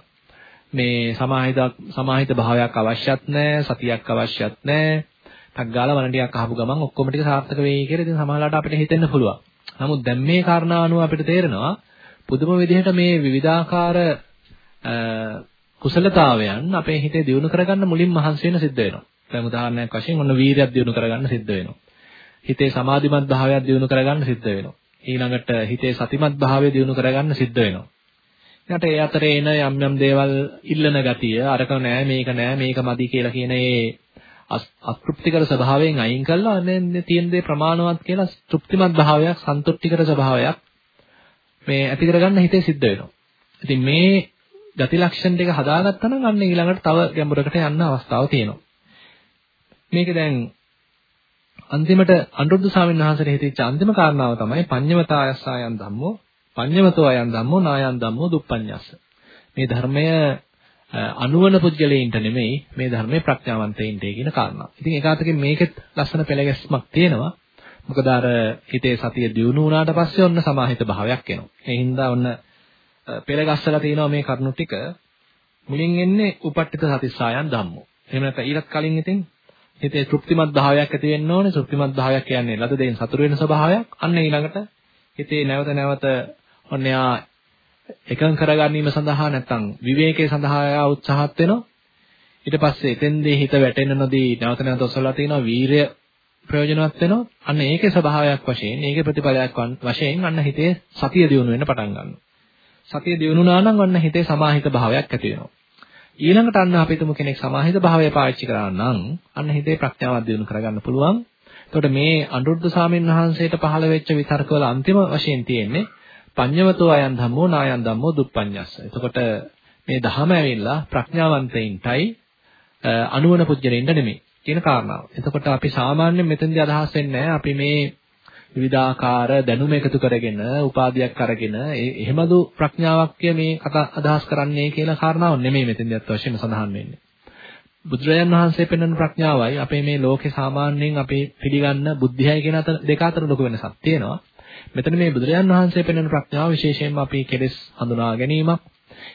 මේ සමාහිත සමාහිත භාවයක් අවශ්‍යත් නැහැ, සතියක් අවශ්‍යත් නැහැ. ටක් ගාලා වණ ටිකක් අහපු ගමන් ඔක්කොම ටික සාර්ථක වෙයි කියලා ඉතින් සමහරවිට අපිට හිතෙන්න පුළුවන්. නමුත් දැන් මේ කාරණා අනුව අපිට තේරෙනවා පුදුම විදිහට මේ විවිධාකාර කුසලතාවයන් අපේ හිතේ දියුණු කරගන්න මුලින් මහන්සි වෙන සිද්ධ වෙනවා. දැන් උදාහරණයක් වශයෙන් ඔන්න වීරියක් දියුණු කරගන්න සිද්ධ වෙනවා. හිතේ සමාධිමත් භාවයක් දියුණු කරගන්න සිද්ධ වෙනවා. ඊළඟට හිතේ සතිමත් භාවය දියුණු කරගන්න සිද්ධ වෙනවා. ඊට ඒ අතරේ එන යම් යම් දේවල් ඉල්ලන ගතිය, අරක නෑ මේක නෑ මේක මදි කියලා කියන ඒ අතෘප්තිකර ස්වභාවයෙන් අයින් කළා නේ තියෙන දේ ප්‍රමාණවත් කියලා තෘප්තිමත් භාවයක්, සන්තුෂ්ටිකර ස්වභාවයක් මේ ඇති කරගන්න හිතේ සිද්ධ වෙනවා. ඉතින් මේ ගති ලක්ෂණ දෙක හදාගත්තා නම් අන්න ඊළඟට තව ගැඹුරකට යන්න අවස්ථාව තියෙනවා. මේක දැන් අන්තිමට අනුරුද්ධ ස්වාමීන් වහන්සේට හිතෙච්ච අන්තිම කාරණාව තමයි පඤ්ඤවතායස්සයන් ධම්මෝ පඤ්ඤවතෝ අයන් ධම්මෝ නායන් ධම්මෝ දුප්පඤ්ඤස්ස. මේ ධර්මය අනුවන පුද්ගලයින්ට නෙමෙයි මේ ධර්මයේ ප්‍රඥාවන්තයින්ට කියන කාරණා. ඉතින් ඒක අතකින් මේකෙත් ලස්සන පෙළගැස්මක් තියෙනවා. මොකද අර හිතේ සතිය දියුණු වුණාට පස්සේ ඔන්න සමාහිත භාවයක් එනවා. ඒ හින්දා ඔන්න පෙළගස්සලා තියෙනවා මේ කරුණු ටික. මුලින් එන්නේ උපට්ඨිත සතිස්සායන් ධම්මෝ. එහෙම නැත්නම් ඊළඟ කලින් ඉතින් හිතේ තෘප්තිමත් භාවයක් ඇති වෙන්න ඕනේ. තෘප්තිමත් භාවයක් කියන්නේ ලද දෙයින් සතුරු වෙන ස්වභාවයක්. අන්න ඊළඟට හිතේ නැවත නැවත ඔන්න යා එකඟ කරගැනීම සඳහා නැත්නම් විවේකයේ සඳහා යා උත්සාහත් වෙනවා. ඊට පස්සේ එතෙන්දී හිත වැටෙන්න නොදී නැවත නැවත ඔසවලා තිනවා වීරය ප්‍රයෝජනවත් වෙනවා. අන්න ඒකේ ස්වභාවයක් වශයෙන්, ඒකේ ප්‍රතිඵලයක් වශයෙන් අන්න හිතේ සතිය දියුණු වෙන්න පටන් ගන්නවා. සතිය දියුණුනා නම් අන්න හිතේ සමාහිත භාවයක් ඇති වෙනවා. ඊළඟට අන්න අපි තුමු කෙනෙක් සමාහිත භාවය පාවිච්චි කරා නම් අන්න හිතේ ප්‍රඥාවක් දියුණු කරගන්න පුළුවන්. එතකොට මේ අනුරුද්ධ සාමීන් වහන්සේට පහළ වෙච්ච විතර්කවල අන්තිම වශයෙන් තියෙන්නේ පඤ්ඤවතෝ අයන් ධම්මෝ නායන් ධම්මෝ දුප්පඤ්ඤස්ස. එතකොට මේ ධහම ඇවිල්ලා ප්‍රඥාවන්තයින්ටයි අනුවන පුජ්‍යලින්ට නෙමෙයි කියන කාරණාව. එතකොට අපි සාමාන්‍යයෙන් මෙතෙන්දී අදහස් වෙන්නේ අපි මේ විවිධාකාර දැනුම එකතු කරගෙන උපාධියක් අරගෙන එහෙමදු ප්‍රඥාවක් මේ කතා අදහස් කරන්නේ කියලා කාරණාව නෙමෙයි මෙතෙන්දී අත් වශයෙන්ම සඳහන් වෙන්නේ. බුදුරජාන් වහන්සේ පෙන්වන ප්‍රඥාවයි අපේ මේ ලෝකේ සාමාන්‍යයෙන් අපේ පිළිගන්න බුද්ධියයි කියන අතර දෙක අතර ලොකු වෙනසක් තියෙනවා. මෙතන මේ බුදුරජාන් වහන්සේ පෙන්වන ප්‍රඥාව විශේෂයෙන්ම අපි කෙලෙස් හඳුනා ගැනීමක්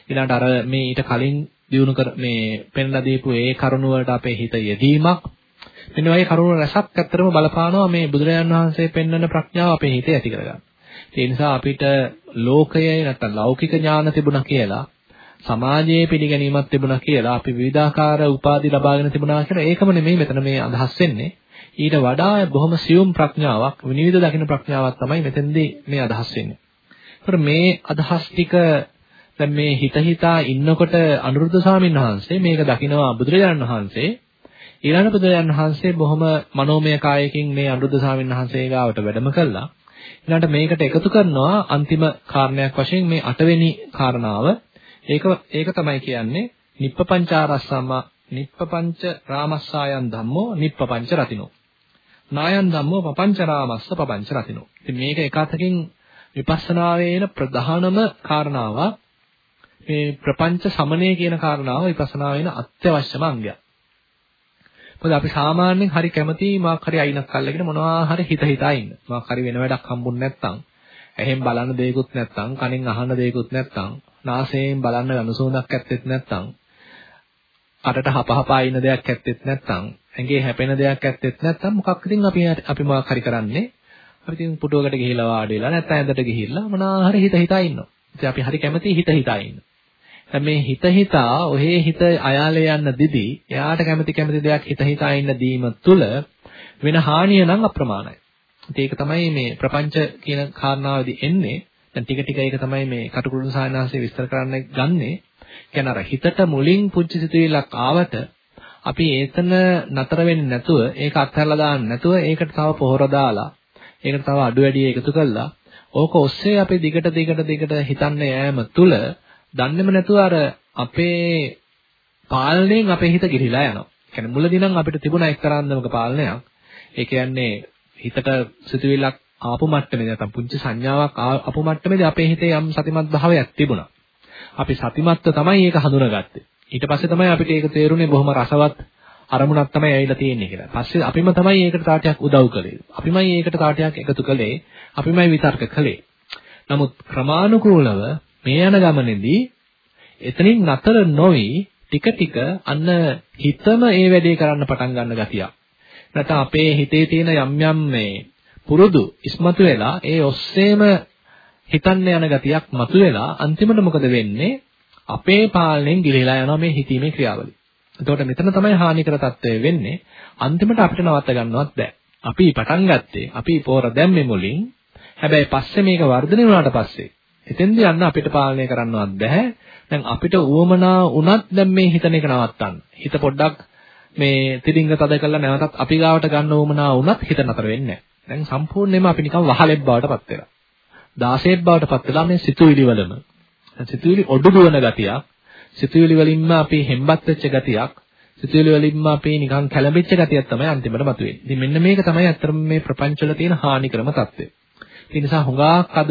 ඊළඟට අර මේ ඊට කලින් දිනු කර මේ පෙන්ලා දීපු ඒ කරුණ වලට අපේ හිත යෙදීමක් මෙන්න වගේ කරුණ රසක් ඇත්තරම බලපානවා මේ බුදුරජාන් වහන්සේ පෙන්වන ප්‍රඥාව අපේ හිතේ ඇති කරගන්න. ඒ නිසා අපිට ලෝකයේ නැත්නම් ලෞකික ඥාන තිබුණා කියලා සමාජයේ පිළිගැනීමක් තිබුණා කියලා අපි විවිධාකාර උපාධි ලබාගෙන තිබුණා කියලා ඒකම නෙමෙයි මෙතන මේ අදහස් වෙන්නේ. ඊට වඩා බොහොම සියුම් ප්‍රඥාවක් විනිවිද දකින්න ප්‍රඥාවක් තමයි මෙතෙන්දී මේ අදහස් වෙන්නේ. ඒතර මේ අදහස් ටික දැන් මේ හිත හිතා ඉන්නකොට අනුරුද්ධ ස්වාමීන් වහන්සේ මේක දකිනවා බුදුරජාණන් වහන්සේ ඊළඟ බුදුරජාණන් වහන්සේ බොහොම මනෝමය කායකින් මේ අනුරුද්ධ ස්වාමීන් වහන්සේ ගාවට වැඩම කළා. ඊළඟට මේකට එකතු කරනවා අන්තිම කාරණයක් වශයෙන් මේ අටවෙනි කාරණාව. ඒක ඒක තමයි කියන්නේ නිප්පපංචාරස්සම නිප්පපංච රාමස්සායන් ධම්මෝ නිප්පපංච රතිනෝ. නායන් ධම්මෝ පපංච රාමස්ස පපංච රතිනෝ. ඉතින් මේක එකතකින් විපස්සනාවේ එන ප්‍රධානම කාරණාවක් මේ ප්‍රපංච සමනය කියන කාරණාව විපස්සනාවේ එන අත්‍යවශ්‍යම අංගයක්. මොකද අපි සාමාන්‍යයෙන් හරි කැමති මාක් හරි අයිනක් අල්ලගෙන මොනවා හරි හිත හිතා ඉන්න. මාක් හරි වෙන වැඩක් හම්බුනේ නැත්නම්, ඇහෙන් බලන්න දෙයක්වත් නැත්නම්, කනෙන් අහන්න දෙයක්වත් නැත්නම්, නාසයෙන් බලන්න අනුසෝනක් ඇත්තෙත් නැත්නම්, අරට හපහපා ඉන්න දෙයක් ඇත්තෙත් නැත්නම්, ඇඟේ හැපෙන දෙයක් ඇත්තෙත් නැත්නම් මොකක් ඉතින් අපි අපි මාක් හරි කරන්නේ? අපි ඉතින් පුටුවකට ගිහිලා වාඩි වෙලා නැත්නම් ඇඳට ගිහිල්ලා මොනවා හරි හිත හිතා ඉන්නවා. ඉතින් අපි හරි කැමති හිත හිතා ඉන්න. දැන් මේ හිත හිතා ඔහේ හිත අයාලේ යන්න දිදී එයාට කැමති කැමති දෙයක් හිත හිතා ඉන්න දීම තුළ වෙන හානිය නම් අප්‍රමාණයි. ඒක තමයි මේ ප්‍රපංච කියන කාරණාවේදී එන්නේ. දැන් ටික ටික ඒක තමයි මේ කටුකුරුන් සාහනාංශය විස්තර කරන්න ගන්නේ. කියන අර හිතට මුලින් පුංචි සිතුවිල්ලක් ආවට අපි ඒතන නතර වෙන්නේ නැතුව ඒක අත්හැරලා දාන්න නැතුව ඒකට තව පොහොර දාලා ඒකට තව අඩු වැඩි එකතු කළා ඕක ඔස්සේ අපි දිගට දිගට දිගට හිතන්න යෑම තුළ දන්නේම නැතුව අර අපේ පාලනයෙන් අපේ හිත ගිලිලා යනවා. කියන්නේ මුලදී නම් අපිට තිබුණ එක්තරාන්දමක පාලනයක්. ඒ කියන්නේ හිතට සිතුවිල්ලක් ආපු මට්ටමේ නැත්නම් පුංචි සංඥාවක් ආපු මට්ටමේදී අපේ හිතේ යම් සතිමත් භාවයක් තිබුණා. අපි සතිමත්ව තමයි ඒක හඳුනාගත්තේ. ඊට පස්සේ තමයි අපිට ඒක තේරුනේ බොහොම රසවත් අරමුණක් තමයි ඇවිල්ලා තියෙන්නේ කියලා. පස්සේ අපිම තමයි ඒකට තාටයක් උදව් කළේ. අපිමයි ඒකට තාටයක් එකතු කළේ. අපිමයි විතර්ක කළේ. නමුත් ක්‍රමානුකූලව මේ යන ගමනේදී එතනින් නතර නොවි ටික ටික අන්න හිතම ඒ වැඩේ කරන්න පටන් ගන්න ගතියක්. නැත්නම් අපේ හිතේ තියෙන යම් යම් මේ පුරුදු ඉස්මතු වෙලා ඒ ඔස්සේම හිතන්න යන ගතියක් මතුවෙලා අන්තිමට මොකද වෙන්නේ? අපේ පාලනයෙන් ගිලිලා යනවා මේ හිතීමේ ක්‍රියාවලිය. එතකොට මෙතන තමයි හානිකර తත්වය වෙන්නේ. අන්තිමට අපිට නවත්ත ගන්නවත් බෑ. අපි පටන් ගත්තේ අපි පෝර දැම්මේ මුලින්. හැබැයි පස්සේ මේක වර්ධනය වුණාට පස්සේ එතෙන්ද යන්න අපිට පාලනය කරන්නවත් බෑ. දැන් අපිට උවමනා වුණත් දැන් මේ හිතන එක නවත්තන්න. හිත පොඩ්ඩක් මේ තිරින්ග තද කරලා නැවතත් අපි ගාවට ගන්න උවමනා වුණත් හිත නතර වෙන්නේ නැහැ. දැන් සම්පූර්ණයෙන්ම අපි නිකන් වහලෙක් බවට පත් වෙලා. 16ක් බවට පත් වෙලා මේ සිතුවිලි වලම සිතුවිලි ඔඩු දුවන ගතියක් සිතුවිලි වලින්ම අපි හෙම්බත් වෙච්ච ගතියක් සිතුවිලි වලින්ම අපි නිකන් කැළඹිච්ච ගතියක් තමයි අන්තිමට මතුවෙන්නේ. ඉතින් මෙන්න මේක තමයි අත්‍තරම මේ ප්‍රපංච වල තියෙන හානිකරම తත්වය. ඒ නිසා හුඟක් අද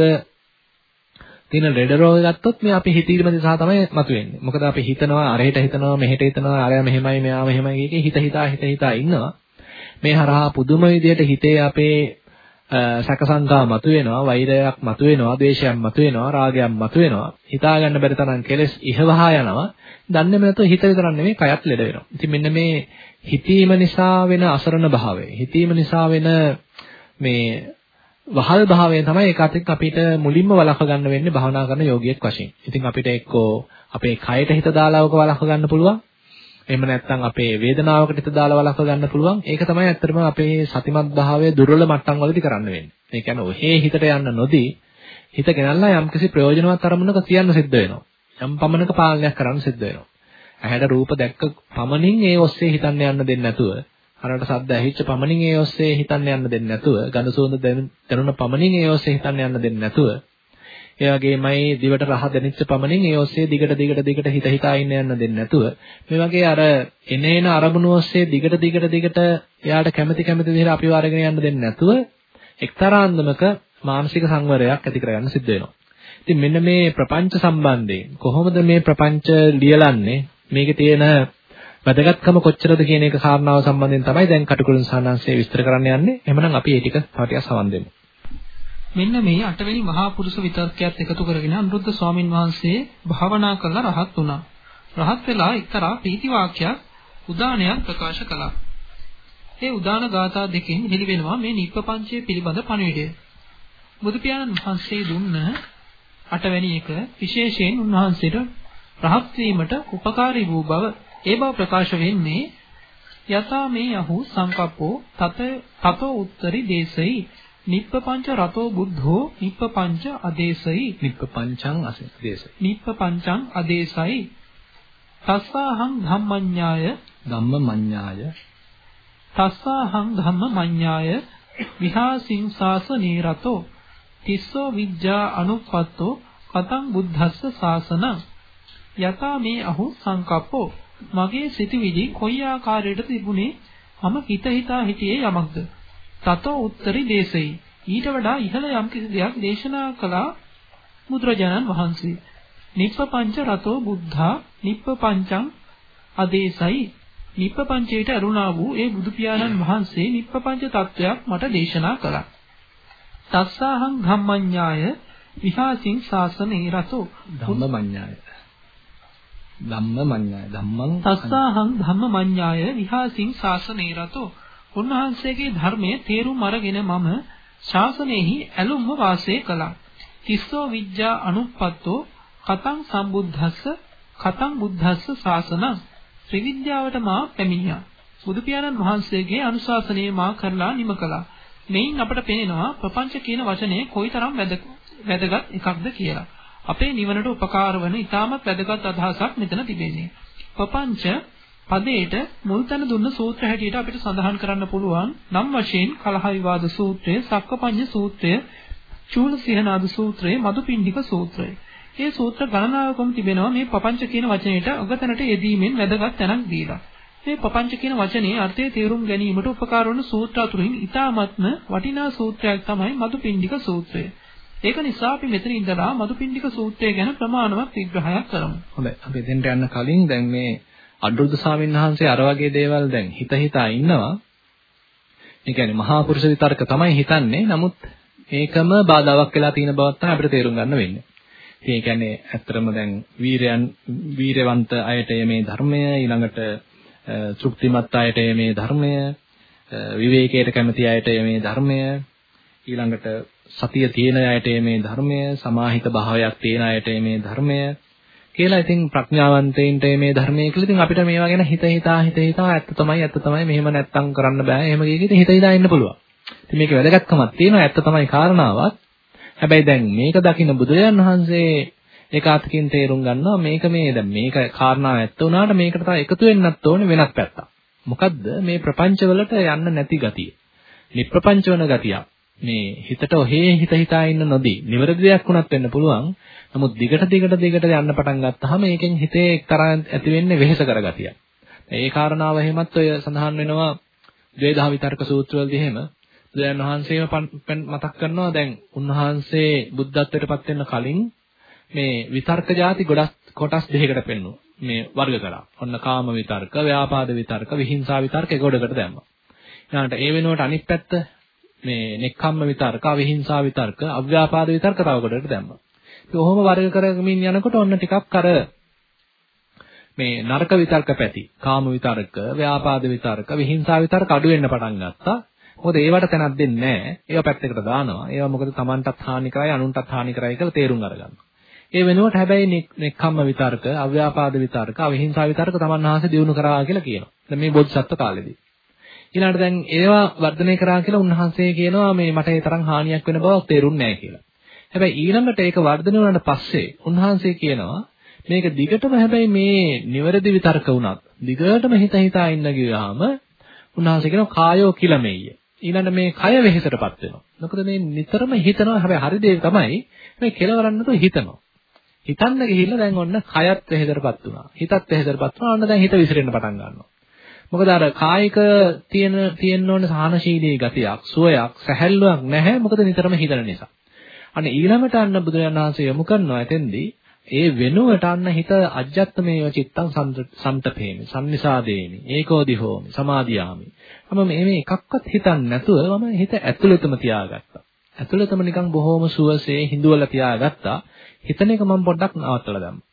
තියෙන ලෙඩ රෝග ගත්තොත් මේ අපි හිතීම නිසා තමයි මතුවෙන්නේ. මොකද අපි හිතනවා අරහෙට හිතනවා මෙහෙට හිතනවා අරයා මෙහෙමයි මෙයා මෙහෙමයි කියකේ හිත හිතා හිත හිතා ඉන්නවා. මේ හරහා පුදුම විදියට හිතේ අපේ සැකසංකා මතුවෙනවා, වෛරයක් මතුවෙනවා, ද්වේෂයක් මතුවෙනවා, රාගයක් මතුවෙනවා. හිතා ගන්න බැරි තරම් කෙලෙස් ඉහවහා යනවා. දන්නේම නැතුව හිත විතරක් නෙමෙයි කයත් ලෙඩ වෙනවා. ඉතින් මෙන්න මේ හිතීම නිසා වෙන අසරණ භාවය, හිතීම නිසා වෙන මේ වහල් භාවය තමයි ඒක අතින් අපිට මුලින්ම වළක්ව ගන්න වෙන්නේ භවනා කරන යෝගියෙක් වශයෙන්. ඉතින් අපිට එක්කෝ අපේ කයට හිත දාලා ඔක වළක්ව ගන්න පුළුවන්. එහෙම නැත්නම් අපේ වේදනාවකට හිත දාලා වළක්ව ගන්න පුළුවන්. ඒක තමයි ඇත්තටම අපේ සතිමත් භාවය දුර්වල මට්ටම් වලදී කරන්න වෙන්නේ. ඒ කියන්නේ ඔහේ හිතට යන්න නොදී හිත ගෙනල්ලා යම්කිසි ප්‍රයෝජනවත් අරමුණක තියන්න සිද්ධ වෙනවා. යම් පමණක පාලනයක් කරන්න සිද්ධ වෙනවා. ඇහැට රූප දැක්ක පමණින් ඒ ඔස්සේ හිතන්න යන්න දෙන්නේ නැතුව කනට ශබ්ද ඇහිච්ච පමණින් ඒ ඔස්සේ හිතන්න යන්න දෙන්නේ නැතුව, ගඳ සුවඳ දැනුණ පමණින් ඒ ඔස්සේ හිතන්න යන්න දෙන්නේ නැතුව, ඒ වගේමයි දිවට රහ දැනෙච්ච පමණින් ඒ ඔස්සේ දිගට දිගට දිගට හිත හිතා ඉන්න යන්න දෙන්නේ නැතුව, මේ වගේ අර එනේන අරමුණු ඔස්සේ දිගට දිගට දිගට එයාට කැමති කැමති විදිහට අපිව අරගෙන යන්න දෙන්නේ නැතුව, එක්තරාන්දමක මානසික සංවරයක් ඇති කරගන්න සිද්ධ වෙනවා. ඉතින් මෙන්න මේ ප්‍රපංච සම්බන්ධයෙන් කොහොමද මේ ප්‍රපංච ලියලන්නේ? මේකේ තියෙන වැදගත්කම කොච්චරද කියන එක කාරණාව සම්බන්ධයෙන් තමයි දැන් කටුකුරුන් සානාංශයේ විස්තර කරන්න යන්නේ. එහෙමනම් අපි ඒ ටික තව ටිකක් සමන් දෙමු. මෙන්න මේ අටවෙනි මහා පුරුෂ විතර්කයක් එකතු කරගෙන අනුරුද්ධ ස්වාමින් වහන්සේ භාවනා කරලා රහත් වුණා. රහත් වෙලා එක්තරා පීති වාක්‍යයක් උදානයක් ප්‍රකාශ කළා. ඒ උදාන ගාථා දෙකෙන් හෙළිවෙනවා මේ නිප්පපංචය පිළිබඳ පණිවිඩය. බුදු පියාණන් වහන්සේ දුන්න අටවැනි එක විශේෂයෙන් උන්වහන්සේට රහත් වීමට උපකාරී වූ බව ඒ බව ප්‍රකාශ වෙන්නේ යතා මේ යහු සංකප්පෝ තත තතෝ උත්තරි දේශයි නිප්පපංච රතෝ බුද්ධෝ නිප්පපංච අදේශයි නිප්පපංචං අදේශයි නිප්පපංචං අදේශයි තස්සාහං ධම්මඤ්ඤාය ධම්මමඤ්ඤාය තස්සාහං ධම්මමඤ්ඤාය විහාසින්සාස නීරතෝ තිස්සෝ විද්‍යා අනුප්පත්තෝ කතං බුද්ධස්ස ශාසනං යතා මේ අහු සංකප්පෝ මගේ සිතුවිලි කොයි ආකාරයකට තිබුණේ මම හිත හිතා හිටියේ යමක්ද? තතෝ උත්තරි දේශේ ඊට වඩා ඉහළ යම් කිසි දෙයක් දේශනා කළා බුදුරජාණන් වහන්සේ. නිප්පපංච රතෝ බුද්ධා නිප්පපංචං අදේශයි නිප්පපංචයට අරුණා වූ ඒ බුදු පියාණන් වහන්සේ නිප්පපංච තත්වයක් මට දේශනා කළා. තස්සාහං ධම්මඤ්ඤාය විහාසින් ශාසනේ රතෝ. ධම්මමඤ්ඤාය ධම්මමඤ්ඤාය. ධම්මං තස්සාහං ධම්මමඤ්ඤාය විහාසින් ශාසනේ රතෝ. උන්වහන්සේගේ ධර්මයේ තේරුම් අරගෙන මම ශාසනයෙහි ඇලුම්ව වාසය කළා. තිස්සෝ විද්‍යා අනුප්පත්තෝ කතං සම්බුද්ධස්ස කතං බුද්ධස්ස ශාසනං. ත්‍රිවිද්‍යාවට මා පැමිණියා. බුදු පියාණන් වහන්සේගේ අනුශාසනය මා කරලා නිම කළා. මෙයින් අපට පේනවා ප්‍රපංච කියන වචනේ කොයිතරම් වැදගත් එකක්ද කියලා. අපේ නිවනට උපකාර වන ඉතාමත් වැදගත් අදහසක් මෙතන තිබෙන්නේ. පපංච පදයට මුල් තැන දුන්න සූත්‍ර හැටියට අපිට සඳහන් කරන්න පුළුවන් නම් වශයෙන් කලහ විවාද සූත්‍රය, සක්කපඤ්ඤ සූත්‍රය, චූලසිහනාද සූත්‍රය, මදුපිණ්ඩික සූත්‍රය. මේ සූත්‍ර ගණනාවකම තිබෙනවා මේ පපංච කියන වචනයට අගතනට යෙදීමෙන් වැදගත් තැනක් දීලා. මේ පපංච කියන වචනේ අර්ථය තේරුම් ගැනීමට උපකාර වන සූත්‍ර අතුරින් ඉතාමත්ම වටිනා සූත්‍රයක් තමයි මදුපිණ්ඩික සූත්‍රය. ඒක නිසා අපි මෙතන ඉඳලා මදුපිණ්ඩික සූත්‍රය ගැන ප්‍රමාණවත් විග්‍රහයක් කරමු. හොඳයි. අපි එතෙන්ට යන්න කලින් දැන් මේ අනුරුද්ධ ස්වාමීන් වහන්සේ අර වගේ දේවල් දැන් හිත හිතා ඉන්නවා. ඒ කියන්නේ මහා පුරුෂ විතරක තමයි හිතන්නේ. නමුත් ඒකම බාධාවක් වෙලා තියෙන බවක් තමයි අපිට තේරුම් ගන්න වෙන්නේ. ඒ කියන්නේ ඇත්තටම දැන් වීරයන් වීරවන්ත අයට මේ ධර්මය ඊළඟට තෘප්තිමත් අයට මේ ධර්මය විවේකයට කැමති අයට මේ ධර්මය ඊළඟට සතිය තියෙන අයට මේ ධර්මය සමාහිත භාවයක් තියෙන අයට මේ ධර්මය කියලා ඉතින් ප්‍රඥාවන්තයින්ට මේ ධර්මය කියලා ඉතින් අපිට මේවා ගැන හිත හිතා හිත හිතා ඇත්ත තමයි ඇත්ත තමයි මෙහෙම නැත්තම් කරන්න බෑ එහෙම කියකිට හිත හිතා ඉන්න පුළුවන්. ඉතින් මේකේ වැදගත්කමක් තියෙනවා ඇත්ත තමයි කාරණාවක්. හැබැයි දැන් මේක දකින්න බුදුරජාන් වහන්සේ ඒක අතකින් තේරුම් ගන්නවා මේක මේ දැන් මේක කාරණා ඇත්ත වුණාට මේකට තව එකතු වෙන්නත් ඕනේ වෙනත් පැත්තක්. මොකද්ද මේ ප්‍රපංච වලට යන්න නැති ගතිය. නිප්‍රපංච වෙන ගතිය. මේ හිතට ඔහේ හිත හිතා ඉන්න නොදී නිවැරදි දෙයක් වුණත් වෙන්න පුළුවන්. නමුත් දිගට දිගට දිගට යන්න පටන් ගත්තාම ඒකෙන් හිතේ එක්තරා ඇති වෙන්නේ වෙහෙස කරගතිය. ඒ කාරණාව එහෙමත් ඔය සඳහන් වෙනවා ද්වේදහ විතර්ක සූත්‍රවලදී එහෙම බුදුන් වහන්සේම මතක් කරනවා දැන් උන්වහන්සේ බුද්ධත්වයට පත් වෙන්න කලින් මේ විතර්ක જાති ගොඩක් කොටස් දෙකකට පෙන්වුවා. මේ වර්ග කරා. ඔන්න කාම විතර්ක, ව්‍යාපාද විතර්ක, විහිංසා විතර්ක එකගොඩකට දැම්මා. ඊළඟට ඒ වෙනුවට අනිත් පැත්ත මේ නෙක්ඛම්ම විතර්ක, අවිහිංසා විතර්ක, අව්‍යාපාද විතර්ක තව කොටකට දැම්මා. ඉතින් ඔහොම වර්ග කරමින් යනකොට ඔන්න ටිකක් අර මේ නරක විතර්ක පැති, කාම විතර්ක, ව්‍යාපාද විතර්ක, විහිංසා විතර්ක අඩු වෙන්න පටන් ගත්තා. මොකද ඒවට තැනක් දෙන්නේ නැහැ. ඒවා පැත්තකට දානවා. ඒවා මොකද Tamanටත් හානි කරයි, අනුන්ටත් හානි කරයි කියලා තේරුම් අරගන්නවා. ඒ වෙනුවට හැබැයි නෙක්ඛම්ම විතර්ක, අව්‍යාපාද විතර්ක, අවිහිංසා විතර්ක තමන් ආහසේ දිනු කරා කියලා කියනවා. දැන් මේ බෝධිසත්ව කාලෙදී. ඊළඟට දැන් ඒවා වර්ධනය කරා කියලා උන්වහන්සේ කියනවා මේ මට ඒ තරම් හානියක් වෙන බව තේරුන්නේ නැහැ කියලා. හැබැයි ඊළඟට ඒක වර්ධනය වුණාට පස්සේ උන්වහන්සේ කියනවා මේක දිගටම හැබැයි මේ නිවැරදි විතර්ක වුණත් දිගටම හිත හිතා ඉන්න ගියාම උන්වහන්සේ කියනවා කායෝ කිලමෙయ్య. ඊළඟ මේ කය වෙහෙසටපත් වෙනවා. මොකද මේ නිතරම හිතනවා හැබැයි හරි දේ තමයි මේ කෙලවරන්නතු හිතනවා. හිතන්න ගිහිල්ලා දැන් ඔන්න කයත් වෙහෙදරපත් වුණා. හිතත් වෙහෙදරපත් වුණා. ඔන්න දැන් හිත විසිරෙන්න පටන් ගන්නවා. මොකද අර කායික තියෙන තියෙන්න ඕන සහනශීලී ගතියක්, සුවයක්, සැහැල්ලුවක් නැහැ. මොකද නිතරම හිතන නිසා. අන්න ඊළඟට අන්න බුදුරජාණන් වහන්සේ යොමු කරනවා එතෙන්දී ඒ වෙනුවට අන්න හිත අජ්ජත්මේව චිත්තං සම්තපේමි සම්නිසාදේමි ඒකෝදි හෝමි සමාදියාමි මම මේ එකක්වත් හිතන්නේ නැතුව මම හිත ඇතුළතම තියාගත්තා ඇතුළතම නිකන් බොහොම සුවසේ හිඳුවලා තියාගත්තා හිතන එක මම පොඩ්ඩක් නවත්තලා දැම්මා.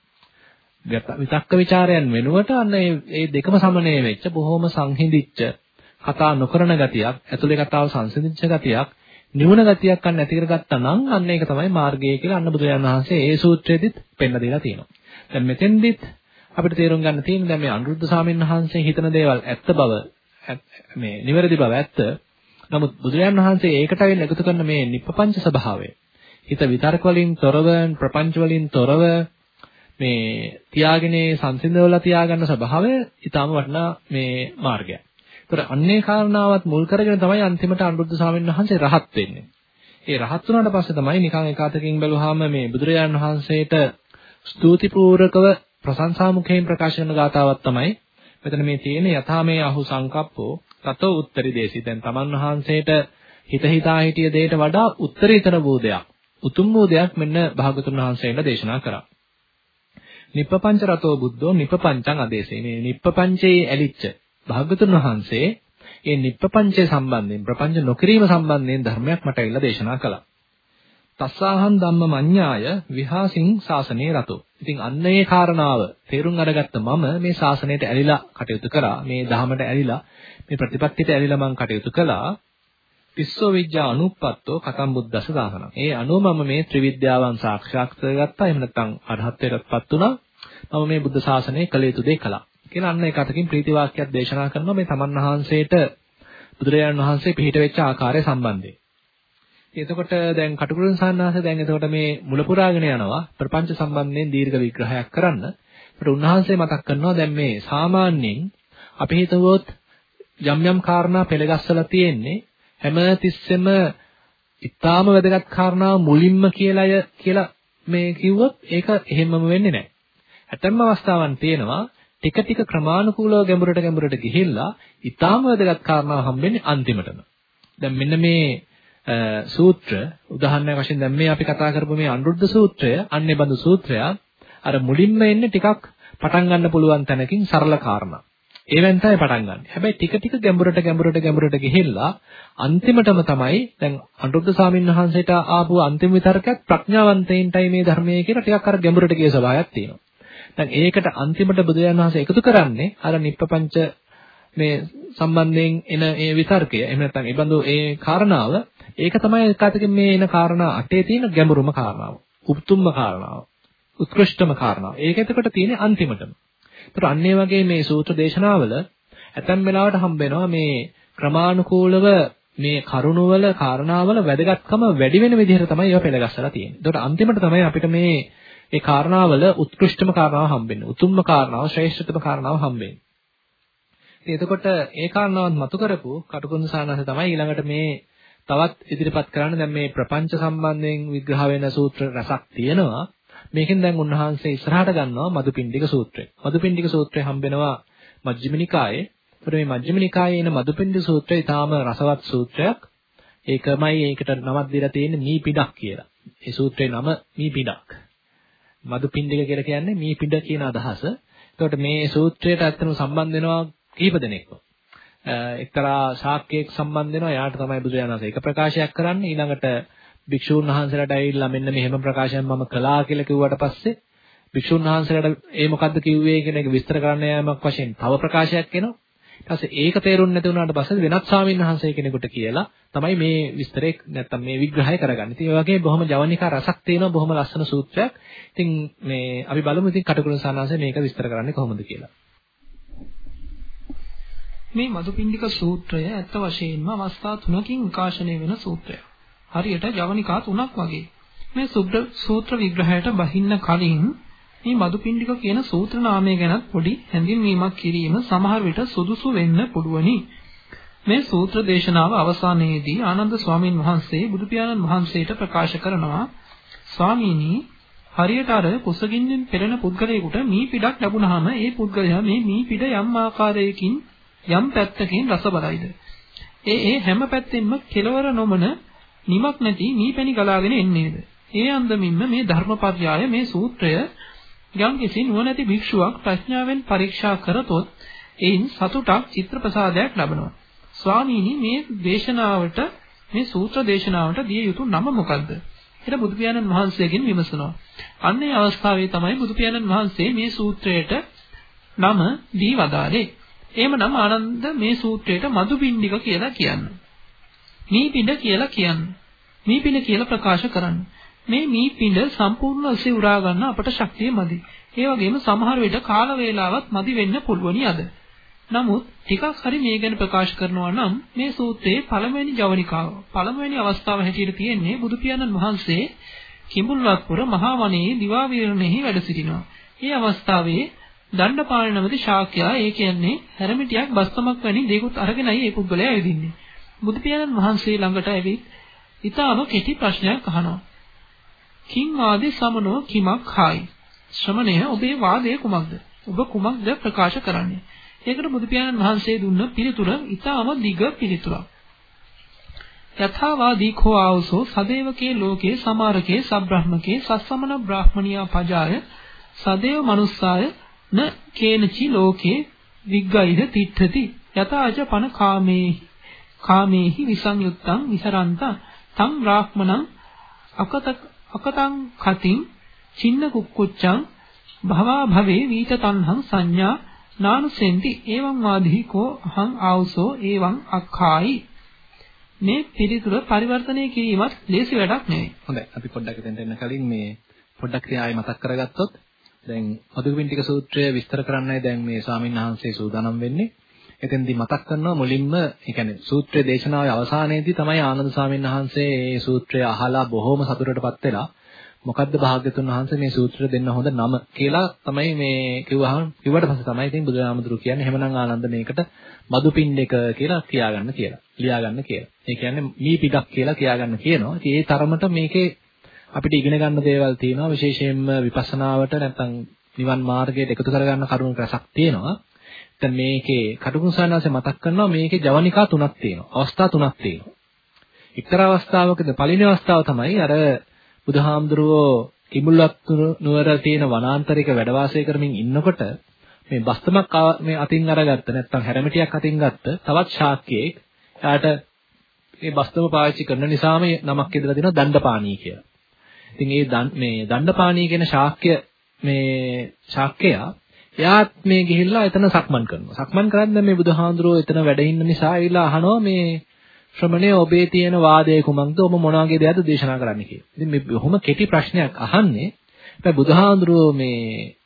විතක්ක ਵਿਚාරයන් වෙනුවට අන්න ඒ දෙකම සමනය වෙච්ච බොහොම සංහිඳිච්ච කතා නොකරන ගතියක්, ඇතුලේ කතාව සංසිඳිච්ච ගතියක්, නිවුණ ගතියක් අන්න ඇති කරගත්තා නම් අන්න ඒක තමයි මාර්ගය කියලා අන්න බුදුරජාණන් වහන්සේ ඒ සූත්‍රයේදීත් පෙන්න දීලා තියෙනවා. දැන් මෙතෙන්දිත් අපිට තේරුම් ගන්න තියෙන්නේ දැන් මේ අනුරුද්ධ සාමීන් වහන්සේ හිතන දේවල් ඇත්ත බව මේ නිවැරදි බව ඇත්ත. නමුත් බුදුරජාණන් වහන්සේ ඒකට වෙන්න එකතු කරන මේ නිප්පපංච ස්වභාවය හිත විතර්ක වලින් තොරව ප්‍රපංච වලින් තොරව මේ තියාගෙන සංසිඳවලා තියාගන්න ස්වභාවය ඊටාම වටිනා මේ මාර්ගයක්. ඒතර අන්නේ කාරණාවත් මුල් කරගෙන තමයි අන්තිමට අනුරුද්ධ ස්වාමීන් වහන්සේ රහත් වෙන්නේ. ඒ රහත් වුණාට පස්සේ තමයි නිකන් එකාතකින් බැලුවාම මේ බුදුරජාණන් වහන්සේට ස්තුතිපූර්වකව ප්‍රශංසා මුඛයෙන් ප්‍රකාශ කරන ගාතාවක් තමයි මෙතන මේ තියෙන යථාමේ අහු සංකප්පෝ තතෝ උත්තරී දේශි. දැන් තමන් වහන්සේට හිත හිතා හිටිය දෙයට වඩා උත්තරීතර වූ දෙයක්. උතුම් වූ දෙයක් මෙන්න භාගතුන් වහන්සේලා දේශනා කරා. නිප්පපංච රතෝ බුද්ධෝ නිප්පපංචං අදේශේ. මේ නිප්පපංචේ ඇලිච්ච භාගතුන් වහන්සේ ඒ නිප්පපංචේ සම්බන්ධයෙන් ප්‍රපංච නොකිරීම සම්බන්ධයෙන් ධර්මයක් මට ඇවිල්ලා දේශනා කළා. තස්සාහං ධම්ම මඤ්ඤාය විහාසින් ශාසනේ රතෝ. ඉතින් අන්න ඒ කාරණාව තේරුම් අරගත්ත මම මේ ශාසනයට ඇලිලා කටයුතු කරා. මේ ධහමට ඇලිලා මේ ප්‍රතිපත්තියට ඇලිලා මම කටයුතු කළා. පිස්සෝ විද්‍යා අනුප්පත්තෝ කතම් බුද්දස දාසන. ඒ අනුව මම මේ ත්‍රිවිද්‍යාවන් සාක්ෂාත් කරගත්තා. එහෙම නැත්නම් අරහත්ත්වයටපත් වුණා. මම මේ බුද්ධ ශාසනය කළ යුතු දේ කළා. කියලා අන්න ඒක අතකින් ප්‍රීති වාක්‍යයක් දේශනා කරනවා මේ තමන් වහන්සේට බුදුරජාණන් වහන්සේ පිහිට වෙච්ච ආකාරය සම්බන්ධයෙන්. එතකොට දැන් කටුකුරුන් සාන්නාසේ දැන් එතකොට මේ මුල පුරාගෙන යනවා ප්‍රපංච සම්බන්ධයෙන් දීර්ඝ විග්‍රහයක් කරන්න. ඒකට උන්වහන්සේ මතක් කරනවා දැන් මේ සාමාන්‍යයෙන් අපි හිතුවොත් යම් යම් කාරණා පෙළගස්සලා තියෙන්නේ හැම තිස්සෙම ඊටාම වැදගත් කාරණා මුලින්ම කියලාය කියලා මේ කිව්වොත් ඒක එහෙමම වෙන්නේ නැහැ. ඇතැම් අවස්ථාවන් තියෙනවා ටික ටික ක්‍රමානුකූලව ගැඹුරට ගැඹුරට ගිහිල්ලා ඊටාම වැදගත් කාරණා හම්බෙන්නේ අන්තිමටම. දැන් මෙන්න මේ සූත්‍ර උදාහරණයක් වශයෙන් දැන් මේ අපි කතා කරපු මේ අනුරුද්ධ සූත්‍රය අන්නේ බඳු සූත්‍රයක් අර මුලින්ම එන්නේ ටිකක් පටන් ගන්න පුළුවන් තැනකින් සරල කාරණා. ඒවෙන් තමයි පටන් ගන්න. හැබැයි ටික ටික ගැඹුරට ගැඹුරට ගැඹුරට ගිහිල්ලා අන්තිමටම තමයි දැන් අනුරුද්ධ සාමින් වහන්සේට ආපු අන්තිම විතරකයක් ප්‍රඥාවන්තයින්ටයි මේ ධර්මයේ කියලා ටිකක් අර ගැඹුරට ගිය ස්වභාවයක් තියෙනවා. දැන් ඒකට අන්තිමට බුදුරජාණන් වහන්සේ එකතු කරන්නේ අර නිප්පපංච මේ සම්බන්ධයෙන් එන ඒ විතර්කය. එහෙම නැත්නම් ඒ බඳු ඒ කාරණාව ඒක තමයි එකwidehatකින් මේ එන කාරණා අටේ තියෙන ගැඹුරුම කාරණාව. උතුම්ම කාරණාව. උත්කෘෂ්ඨම කාරණාව. ඒක එතකොට තියෙන්නේ අන්තිමටම. ඒතර අන්නේ වගේ මේ සූත්‍ර දේශනාවල ඇතැම් වෙලාවට හම්බ වෙනවා මේ ක්‍රමානුකූලව මේ කරුණවල කාරණාවල වැදගත්කම වැඩි වෙන විදිහට තමයි ඒවා පෙළගස්සලා තියෙන්නේ. ඒකට අන්තිමට තමයි අපිට මේ ඒ කාරණාවල උත්කෘෂ්ඨම කාරණාව හම්බෙන්නේ. උතුම්ම කාරණාව, ශ්‍රේෂ්ඨතම කාරණාව හම්බෙන්නේ. එතකොට ඒ කාරණාවත් මතු කරපු කටුකුරුන් සානස තමයි ඊළඟට මේ තවත් ඉදිරිපත් කරන්න දැන් මේ ප්‍රපංච සම්බන්ධයෙන් විග්‍රහ වෙන සූත්‍ර රසක් තියෙනවා. මේකෙන් දැන් උන්වහන්සේ ඉස්සරහට ගන්නවා මදුපිණ්ඩික සූත්‍රය. මදුපිණ්ඩික සූත්‍රය හම්බෙනවා මජ්ක්‍ධිම නිකායේ. ඒතර මේ මජ්ක්‍ධිම නිකායේ එන මදුපිණ්ඩික සූත්‍රය ඊටාම රසවත් සූත්‍රයක්. ඒකමයි ඒකට නමක් දීලා තියෙන්නේ මී පිඩක් කියලා. ඒ සූත්‍රයේ නම මී පිඩක්. මදුපිණ්ඩික කියලා කියන්නේ මී පිඩ කියන අදහස. එතකොට මේ සූත්‍රයට ඇත්තටම සම්බන්ධ වෙනවා කීප දෙනෙක්ව. එක්තරා ශාක්‍යයක් සම්බන්ධ වෙනවා. යාට තමයි බුදුරජාණන් වහන්සේ එක ප්‍රකාශයක් කරන්නේ. ඊළඟට භික්ෂූන් වහන්සේලාට ඇවිල්ලා මෙන්න මෙහෙම ප්‍රකාශයක් මම කළා කියලා කිව්වට පස්සේ භික්ෂුන් වහන්සේලාට ඒ මොකද්ද කිව්වේ කියන එක විස්තර කරන්න යාමක් වශයෙන් තව ප්‍රකාශයක් එනවා. ඊට පස්සේ ඒක තේරුම් නැති වුණාට පස්සේ වෙනත් ස්වාමීන් වහන්සේ කෙනෙකුට කියලා තමයි මේ විස්තරේ නැත්තම් මේ විග්‍රහය කරගන්නේ. ඉතින් ඒ වගේ බොහොම ජවනිකා රසක් තියෙනවා බොහොම ලස්සන සූත්‍රයක්. ඉතින් මේ අපි බලමු ඉතින් කටුකුරුන් සානාංශය මේක විස්තර කරන්නේ කොහොමද කියලා. මේ මදුපිණ්ඩික සූත්‍රය ඇත්ත වශයෙන්ම අවස්ථා තුනකින් විකාශනය වෙන සූත්‍රයක්. හරියට ජවනිකා තුනක් වගේ. මේ සූත්‍ර විග්‍රහයට බහින්න කලින් මේ මදුපිණ්ඩික කියන සූත්‍ර නාමය ගැන පොඩි හැඳින්වීමක් කිරීම සමහර විට සුදුසු වෙන්න පුළුවනි. මේ සූත්‍ර දේශනාව අවසානයේදී ආනන්ද ස්වාමීන් වහන්සේ බුදු පියාණන් වහන්සේට ප්‍රකාශ කරනවා ස්වාමීනි හරියට අර කුසගින්නෙන් පෙළෙන පුද්ගලයෙකුට මී පිටක් ලැබුණාම ඒ පුද්ගලයා මේ මී පිට යම් ආකාරයකින් යම් පැත්තකින් රස බලයිද ඒ ඒ හැම පැත්තෙන්ම කෙලවර නොමන නිමක් නැති මීපැණි ගලාගෙන එන්නේද ඒ අන්දමින්ම මේ ධර්මපර්යාය මේ සූත්‍රය යම් කිසි නුවණැති භික්ෂුවක් ප්‍රඥාවෙන් පරීක්ෂා කරතොත් එයින් සතුටක් චිත්‍ර ප්‍රසාදයක් ලබනවා ස්වාමීනි මේ දේශනාවට මේ සූත්‍ර දේශනාවට දිය යුතු නම මොකද්ද? කියලා බුදු පියාණන් වහන්සේගෙන් විමසනවා. අන්නේ අවස්ථාවේ තමයි බුදු පියාණන් වහන්සේ මේ සූත්‍රයට නම දී වදාළේ. එහෙමනම් ආනන්ද මේ සූත්‍රයට මදුපිණ්ඩික කියලා කියන්නේ. මීපිඬ කියලා කියන්නේ. මීපිඬ කියලා ප්‍රකාශ කරන්නේ. මේ මීපිඬ සම්පූර්ණ ඔසේ උරා ගන්න අපට ශක්තිය මදි. ඒ වගේම සමහර විට කාල වේලාවක් මදි වෙන්න පුළුවනි අද. නමුත් ටිකක් හරි මේ ගැන ප්‍රකාශ කරනවා නම් මේ සූත්‍රයේ පළමුවෙනි ජවනිකාව පළමුවෙනි අවස්ථාව හැටියට තියෙන්නේ බුදු පියාණන් වහන්සේ කිඹුල්වත්පුර මහා වනයේ දිවා විහරණෙහි වැඩ සිටිනවා. මේ අවස්ථාවේ දණ්ඩපාණ නමැති ශාක්‍යයා ඒ කියන්නේ හැරමිටියක් බස්තමක් වැනි දේකුත් අරගෙනයි ඒ පුද්ගලයා ඇවිදින්නේ. බුදු පියාණන් වහන්සේ ළඟට ඇවිත් ඊටාම කෙටි ප්‍රශ්නයක් අහනවා. කිං වාදී සමනෝ කිමක් හායි? ශ්‍රමණය ඔබේ වාදය කුමක්ද? ඔබ කුමක්ද ප්‍රකාශ කරන්නේ? ඒකට බුදු පියාණන් වහන්සේ දුන්න පිළිතුර ඊටාම දිග පිළිතුරක්. යථාවාදී කෝ ආවසෝ සදේවකේ ලෝකේ සමාරකේ සබ්‍රහ්මකේ සස්සමන බ්‍රාහ්මනියා පජාය සදේව මනුස්සාය න කේනචි ලෝකේ විග්ගයිද තිට්ඨති යතාච පන කාමේ කාමේහි විසංයුත්තං විහරන්තං තම් බ්‍රාහ්මණං අකත අකතං කතින් චින්න කුක්කුච්චං භවා භවේ වීත තණ්හං සංඥා නානුසෙන්ති එවං වාදී කෝ අහං ආවසෝ එවං අක්ඛායි මේ පිළිතුර පරිවර්තනය කිරීමත් ලේසි වැඩක් නෙවෙයි. හොඳයි. අපි පොඩ්ඩක් එතෙන්ට එන්න කලින් මේ පොඩ්ඩක් ආයෙ මතක් කරගත්තොත් දැන් මදුගුපින්ටික සූත්‍රය විස්තර කරන්නයි දැන් මේ ස්වාමීන් වහන්සේ සූදානම් වෙන්නේ. එතෙන්දී මතක් කරනවා මුලින්ම ඒ කියන්නේ සූත්‍රයේ දේශනාවේ අවසානයේදී තමයි ආනන්ද ස්වාමීන් වහන්සේ මේ සූත්‍රය අහලා බොහොම සතුටටපත් වෙලා මොකද්ද භාග්‍යතුන් වහන්සේ මේ සූත්‍රය දෙන්න හොඳ නම කියලා තමයි මේ කිව්වහම කිව්වට පස්සේ තමයි ඉතින් බුදුහාමුදුරු කියන්නේ එහෙමනම් ආනන්ද මේකට මදුපින්ඩක කියලා කියාගන්න කියලා. ලියාගන්න කියලා. ඒ කියන්නේ මී පිටක් කියලා කියාගන්න කියනවා. ඉතින් ඒ තරමට මේකේ අපිට ඉගෙන ගන්න දේවල් තියෙනවා විශේෂයෙන්ම විපස්සනාවට නැත්නම් නිවන් මාර්ගයට එකතු කරගන්න කරුණු රසක් තියෙනවා. දැන් මේකේ කටුකුසානාසේ මතක් කරනවා මේකේ ජවනිකා තුනක් තියෙනවා. අවස්ථා තුනක් තියෙනවා. එක්තරා අවස්ථාවකද පළවෙනි අවස්ථාව තමයි අර බුදුහාමුදුරුවෝ කිඹුල්වත් නුවර තියෙන වනාන්තරික වැඩ වාසය කරමින් ඉන්නකොට මේ බස්තමක් මේ අතින් අරගත්ත නැත්නම් හැරමිටියක් අතින් ගත්ත තවත් ශාක්‍යයෙක් එයාට මේ බස්තම පාවිච්චි කරන නිසාම නමක් ඉදලා දෙනවා දණ්ඩපාණී කියලා. ඉතින් ඒ මේ දණ්ඩපාණී කියන ශාක්‍ය මේ ශාක්‍යයා එයාත් මේ ගිහිල්ලා එතන සක්මන් කරනවා. සක්මන් කරද්දී මේ බුදුහාඳුරෝ එතන වැඩ ඉන්න නිසා ඇවිල්ලා අහනවා මේ ශ්‍රමණේ ඔබේ තියෙන වාදය කුමක්ද? ඔබ මොන වගේ දෙයක්ද දේශනා කරන්න කියලා. ඉතින් මේ බොහොම කෙටි ප්‍රශ්නයක් අහන්නේ. හැබැයි බුදුහාඳුරෝ මේ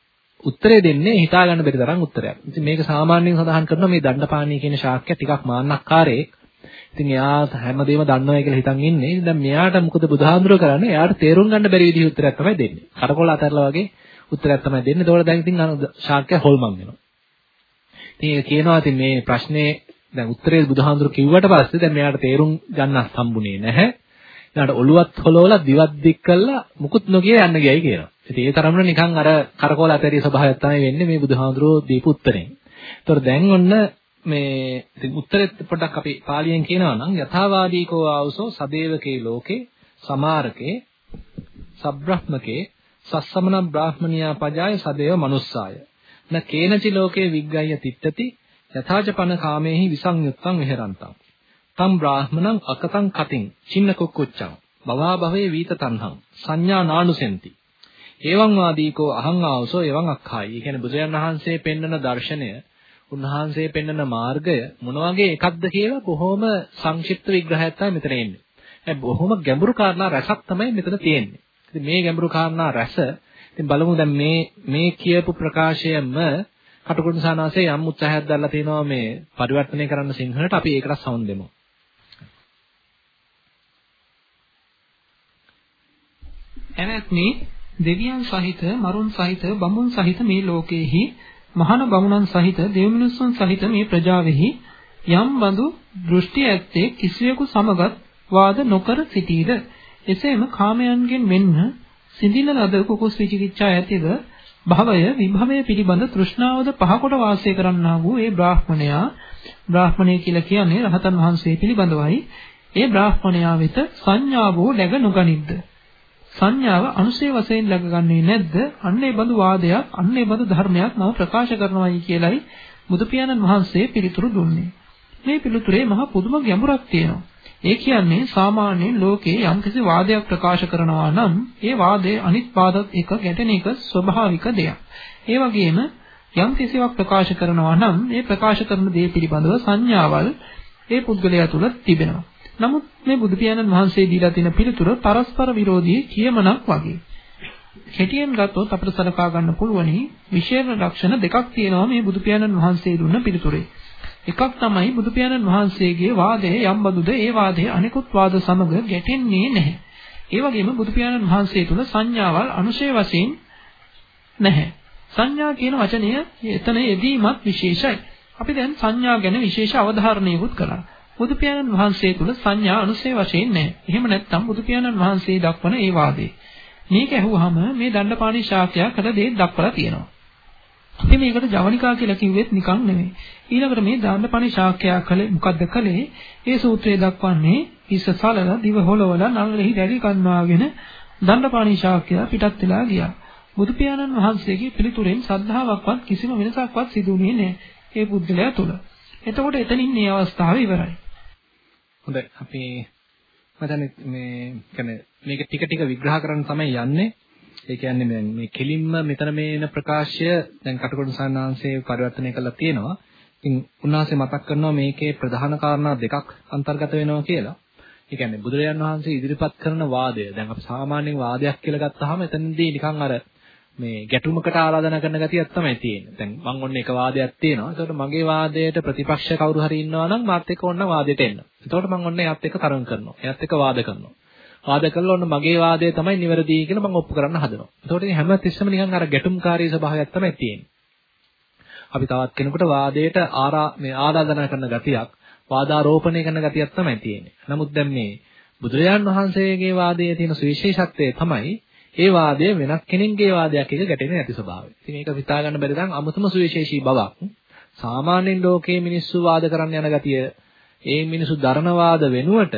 උත්තරේ දෙන්නේ හිතා ගන්න බැරි තරම් උත්තරයක්. ඉතින් මේක සාමාන්‍යයෙන් සඳහන් කරනවා මේ දණ්ඩපාණී කියන ශාක්‍ය ටිකක් මාන්නක්කාරයෙක්. ඉතින් එයා හැමදේම දන්නවා කියලා හිතන් ඉන්නේ. දැන් මෙයාට මොකද බුදුහාඳුරෝ කරන්නේ? එයාට තේරුම් ගන්න බැරි විදිහ උත්තරයක් තමයි දෙන්නේ. කරකොල අතරලා වගේ උත්තරයක් තමයි දෙන්නේ. ඒතකොට දැන් ඉතින් ශාක්‍ය හොල්මන් වෙනවා. ඉතින් කියනවා ඉතින් මේ ප්‍රශ්නේ දැන් උත්තරේ බුදුහාඳුර කිව්වට පස්සේ දැන් මෙයාට තේරුම් ගන්න හම්බුනේ නැහැ. ඊළඟට ඔළුවත් හොලවලා දිවත් දික් කළා මුකුත් නොකිය යන්න ගියයි කියනවා. ඉතින් ඒ තරමට නිකන් අර කරකෝල ඇතරිය ස්වභාවයක් තමයි වෙන්නේ මේ බුදුහාඳුරෝ දීපු උත්තරෙන්. ඒතකොට දැන් ඔන්න මේ ඉතින් උත්තරෙත් පොඩ්ඩක් අපි පාලියෙන් කියනවා නම් යථාවාදීකෝ ආවසෝ සදේවකේ ලෝකේ සමාරකේ සබ්‍රහ්මකේ සස්සමන බ්‍රාහ්මනියා පජාය සදේව මනුස්සාය න කේනචි ලෝකේ විග්ගය තිට්ඨති යථාජපන කාමේහි විසංයුත්තං විහෙරන්තං තම් බ්‍රාහ්මණං අකතං කතින් චින්න කුක්කුච්චං භවා භවේ වීත තණ්හං සංඥා නානුසෙන්ති එවං වාදීකෝ අහං ආවසෝ එවං අක්ඛායි. ඒ කියන්නේ බුදුරජාණන් වහන්සේ පෙන්වන දර්ශනය, උන්වහන්සේ පෙන්වන මාර්ගය මොන වගේ එකක්ද කියලා බොහොම සංක්ෂිප්ත විග්‍රහයක් තමයි මෙතන එන්නේ. ඒ බොහොම ගැඹුරු කාරණා රසක් තමයි මෙතන තියෙන්නේ. ඉතින් මේ ගැඹුරු කාරණා රස ඉතින් බලමු දැන් මේ මේ කියපු ප්‍රකාශයම කටුකුරුන් සානාසේ යම් උත්සාහයක් දැල්ලා තිනවා මේ පරිවර්තනය කරන්න සිංහලට අපි ඒකට සවන් දෙමු. එවත්නි දෙවියන් සහිත මරුන් සහිත බඹුන් සහිත මේ ලෝකයේහි මහාන බමුණන් සහිත දෙවිමිනිසුන් සහිත මේ ප්‍රජාවෙහි යම් බඳු දෘෂ්ටි ඇත්තේ කිසියෙකු සමගත් වාද නොකර සිටීද එසේම කාමයන්ගෙන් මෙන්න සිඳින ලද කුකුස් විචිකිච්ඡා ඇතිව භවය විභවය පිළිබඳ තෘෂ්ණාවද පහකොට වාසය කරන්නා වූ ඒ බ්‍රාහ්මණයා බ්‍රාහ්මණය කියලා කියන්නේ රහතන් වහන්සේ පිළිබඳවයි ඒ බ්‍රාහ්මණයා වෙත සංඥාවෝ läග නොගනිද්ද සංඥාව අනුසේ වශයෙන් ලැබගන්නේ නැද්ද? අන්න ඒ බඳු වාදයක්, අන්න ඒ බඳු ධර්මයක් මම ප්‍රකාශ කරනවායි කියලයි බුදු පියාණන් වහන්සේ පිළිතුරු දුන්නේ. මේ පිළිතුරේ මහා පුදුම ගැඹුරක් තියෙනවා. ඒ කියන්නේ සාමාන්‍යයෙන් ලෝකේ යම්කිසි වාදයක් ප්‍රකාශ කරනවා නම් ඒ වාදයේ අනිත් වාදත් එක ගැටෙන එක ස්වභාවික දෙයක්. ඒ වගේම යම් කිසිවක් ප්‍රකාශ කරනවා නම් ඒ ප්‍රකාශ කරන දේ පිළිබඳව සංඥාවල් ඒ පුද්ගලයා තුළ තිබෙනවා. නමුත් මේ බුදු පියාණන් වහන්සේ දීලා තියෙන පිළිතුර පරස්පර විරෝධී කියමනක් වගේ. කෙටියෙන් ගත්තොත් අපිට සලකා ගන්න පුළුවනි විශේෂ ලක්ෂණ දෙකක් තියෙනවා මේ බුදු පියාණන් වහන්සේ දුන්න පිළිතුරේ. එකක් තමයි බුදු පියාණන් වහන්සේගේ වාදය යම් බඳුද ඒ වාදය අනිකුත් වාද සමග ගැටෙන්නේ නැහැ. ඒ වගේම බුදු පියාණන් වහන්සේ තුල සංඥාවල් අනුශේ වශයෙන් නැහැ. සංඥා කියන වචනය එතන යෙදීමත් විශේෂයි. අපි දැන් සංඥා ගැන විශේෂ අවධාරණයකුත් කළා. බුදු පියාණන් වහන්සේ තුල සංඥා අනුශේ වශයෙන් නැහැ. එහෙම නැත්නම් බුදු පියාණන් වහන්සේ දක්වන ඒ වාදේ. මේක ඇහුවහම මේ දණ්ඩපාණි ශාක්‍යයා කළ දේ දක්වලා තියෙනවා. අපි මේකට ජවනිකා කියලා කිව්වෙත් නිකන් නෙමෙයි. ඊළඟට මේ දණ්ඩපාණි ශාක්‍යයා කළේ මොකද්ද කළේ? ඒ සූත්‍රයේ දක්වන්නේ හිස සලල දිව හොලවල නළලෙහි දැලි කන්වාගෙන දණ්ඩපාණි ශාක්‍යයා පිටත් වෙලා ගියා. බුදු පියාණන් වහන්සේගේ පිළිතුරෙන් සද්ධාාවක්වත් කිසිම වෙනසක්වත් සිදු වුණේ නැහැ. ඒ බුද්ධලයා තුල. එතකොට එතනින් මේ අවස්ථාව ඉවරයි. හොඳයි අපි මම මේ කියන්නේ මේක ටික ටික විග්‍රහ කරන්න තමයි යන්නේ. ඒ කියන්නේ මේ මේ කෙලින්ම මෙතන මේන ප්‍රකාශය දැන් කටකොඩ සන්නාංශයේ පරිවර්තනය කරලා තියෙනවා. ඉතින් උන්වහන්සේ මතක් කරනවා මේකේ ප්‍රධාන කාරණා දෙකක් අන්තර්ගත වෙනවා කියලා. ඒ කියන්නේ බුදුරජාන් වහන්සේ ඉදිරිපත් කරන වාදය. දැන් අපි සාමාන්‍යයෙන් වාදයක් කියලා ගත්තාම එතනදී නිකන් අර මේ ගැටුමකට ආරාධනා කරන ගතියක් තමයි තියෙන්නේ. දැන් මම ඔන්න එක වාදයක් තියෙනවා. ඒකට මගේ වාදයට ප්‍රතිපක්ෂ කවුරු හරි ඉන්නවා නම් මාත් එක්ක ඔන්න වාදයට එන්න. ඒකට මම ඔන්න එයාත් එක්ක තරඟ කරනවා. එයාත් එක්ක වාද කරනවා. වාද කළා ඔන්න මගේ වාදය තමයි නිවැරදි කියලා මම ඔප්පු කරන්න හදනවා. ඒකට ඉතින් හැම තිස්සෙම නිකන් අර ගැටුම්කාරී ස්වභාවයක් තමයි තියෙන්නේ. අපි තවත් කෙනෙකුට වාදයට ආරා මේ ආරාධනා කරන ගතියක්, වාදාරෝපණය කරන ගතියක් තමයි තියෙන්නේ. නමුත් දැන් මේ බුදුරජාන් වහන්සේගේ වාදයේ තියෙන සුවිශේෂත්වය තමයි ඒ වාදය වෙනත් කෙනෙක්ගේ වාදයක් එක ගැටෙන්නේ නැති ස්වභාවය. ඉතින් මේක හිතා ගන්න බැරි තරම් අමුතුම සුවිශේෂී බවක්. සාමාන්‍යයෙන් ලෝකයේ මිනිස්සු වාද කරන්න යන ගතිය ඒ මිනිස්සු දරන වාද වෙනුවට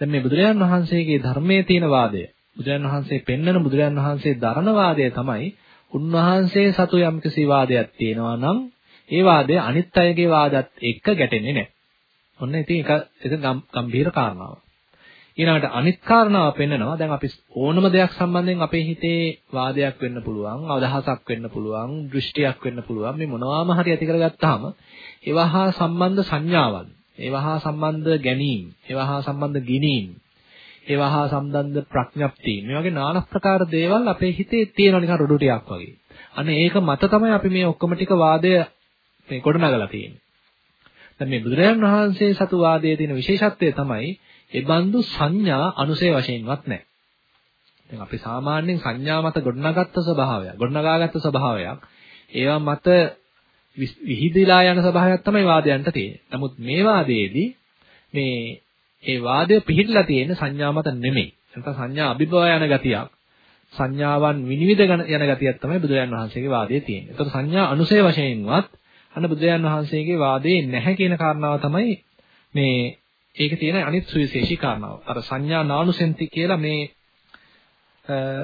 දැන් මේ බුදුරජාන් වහන්සේගේ ධර්මයේ තියෙන වාදය බුදුරජාන් වහන්සේ පෙන්වන බුදුරජාන් වහන්සේ දරන වාදය තමයි උන්වහන්සේ සතු යම්කිසි වාදයක් තියෙනවා නම් ඒ වාදය අනිත් අයගේ වාදත් එක්ක ගැටෙන්නේ නැහැ. ඔන්න ඉතින් ඒක ඒක ගම්භීර කාරණාවක්. ඊළඟට අනිත් කාරණාව පෙන්නනවා දැන් අපි ඕනම දෙයක් සම්බන්ධයෙන් අපේ හිතේ වාදයක් වෙන්න පුළුවන් අදහසක් වෙන්න පුළුවන් දෘෂ්ටියක් වෙන්න පුළුවන් මේ මොනවාම හරි ඇති කරගත්තාම ඒවා හා සම්බන්ධ සංඥාවන් ඒවා හා සම්බන්ධ ගැනීම ඒවා හා සම්බන්ධ ගිනීම් ඒවා හා සම්බන්ධ ප්‍රඥප්ති. මේ වගේ নানা ප්‍රකාර දේවල් අපේ හිතේ තියෙනවා නිකන් රොඩු ටිකක් වගේ. අනේ ඒක මත තමයි අපි මේ ඔක්කොම ටික වාදය මේ ගොඩනගලා තියෙන්නේ. දැන් මේ බුදුරජාණන් වහන්සේ සතු වාදයේ තියෙන විශේෂත්වය තමයි ඒ බඳු සංඥා අනුසය වශයෙන්වත් නැහැ. දැන් අපි සාමාන්‍යයෙන් සංඥා මත ගොඩනගත්ත ස්වභාවයක්, ගොඩනගාගත්ත ස්වභාවයක් ඒවා මත විහිදලා යන ස්වභාවයක් තමයි වාදයන්ට තියෙන්නේ. නමුත් මේ වාදයේදී මේ ඒ වාදය පිළිහිලා තියෙන සංඥා මත නෙමෙයි. නැත්නම් සංඥා අභිභව යන ගතියක්, සංඥාවන් විනිවිද යන ගතියක් තමයි බුදුරජාන් වහන්සේගේ වාදයේ තියෙන්නේ. ඒතකොට සංඥා අනුසය වශයෙන්වත් අන්න බුදුරජාන් වහන්සේගේ වාදයේ නැහැ කියන කාරණාව තමයි මේ ඒකේ තියෙන අනිත් සුවිශේෂී කාරණාව. අර සංඥා නානුසෙන්ති කියලා මේ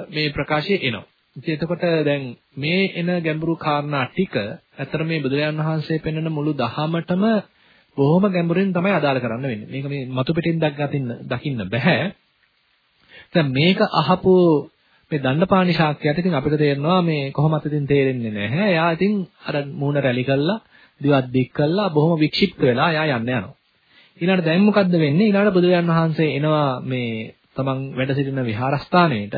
මේ ප්‍රකාශය එනවා. ඉතින් එතකොට දැන් මේ එන ගැඹුරු කාරණා ටික ඇත්තට මේ බුදුරජාන් වහන්සේ පෙන්වන මුළු දහමටම බොහොම ගැඹුරින් තමයි අදාළ කරන්න වෙන්නේ. මේක මේ මතු පිටින් දක්ගතින්න දකින්න බෑ. දැන් මේක අහපු මේ දණ්ඩපාණි ශාක්‍යයට ඉතින් අපිට තේරෙනවා මේ කොහොමද ඉතින් තේරෙන්නේ නැහැ. එයා ඉතින් අර මූණ රැලි කළා, දිවත් දික් කළා, බොහොම වික්ෂිප්ත වෙලා එයා යන්න යනවා. ඊළඟට දැන් මොකද්ද වෙන්නේ? ඊළඟට බුදුරජාන් වහන්සේ එනවා මේ තමන් වැඩ සිටින විහාරස්ථානයේට.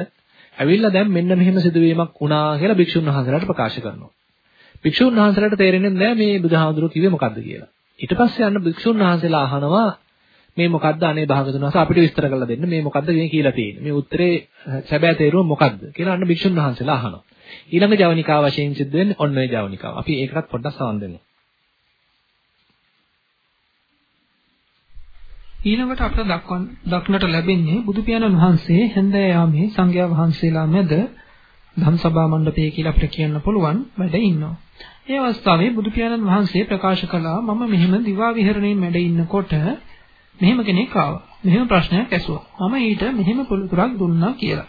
ඇවිල්ලා දැන් මෙන්න මෙහෙම සිදුවීමක් වුණා කියලා භික්ෂුන් වහන්සේලාට ප්‍රකාශ කරනවා. භික්ෂුන් වහන්සේලාට තේරෙන්නේ නැහැ මේ බුදුහාමුදුරුවෝ කිව්වේ මොකද්ද කියලා. ඊට පස්සේ යන්න භික්ෂුන් වහන්සේලා අහනවා මේ මොකද්ද අනේ භාගතුන් වහන්සේ අපිට විස්තර කරලා දෙන්න මේ මොකද්ද මේ කියලා තියෙන්නේ. මේ උත්තරේ සැබෑ තේරුම මොකද්ද කියලා අන්න භික්ෂුන් වහන්සේලා අහනවා. ඊළඟ ජවනිකාව වශයෙන් සිද්ධ වෙන්නේ ඔන්න ඔය ජවනිකාව. අපි ඒකටත් පොඩ්ඩක් සවන් දෙමු. ඊළඟට අපට දක්නට ලැබෙන්නේ බුදු පියාණන් වහන්සේ හැන්දෑ යාමේ සංඝයා වහන්සේලා මැද ධම්සභා මණ්ඩපය කියලා අපිට කියන්න පුළුවන් වැඩ ඉන්නවා. ඒ අවස්ථාවේ බුදු පියාණන් වහන්සේ ප්‍රකාශ කළා මම මෙහෙම දිවා විහරණයෙන් වැඩ ඉන්නකොට මෙහෙම කෙනෙක් ආවා. මෙහෙම ප්‍රශ්නයක් ඇසුවා. මම ඊට මෙහෙම පිළිතුරක් දුන්නා කියලා.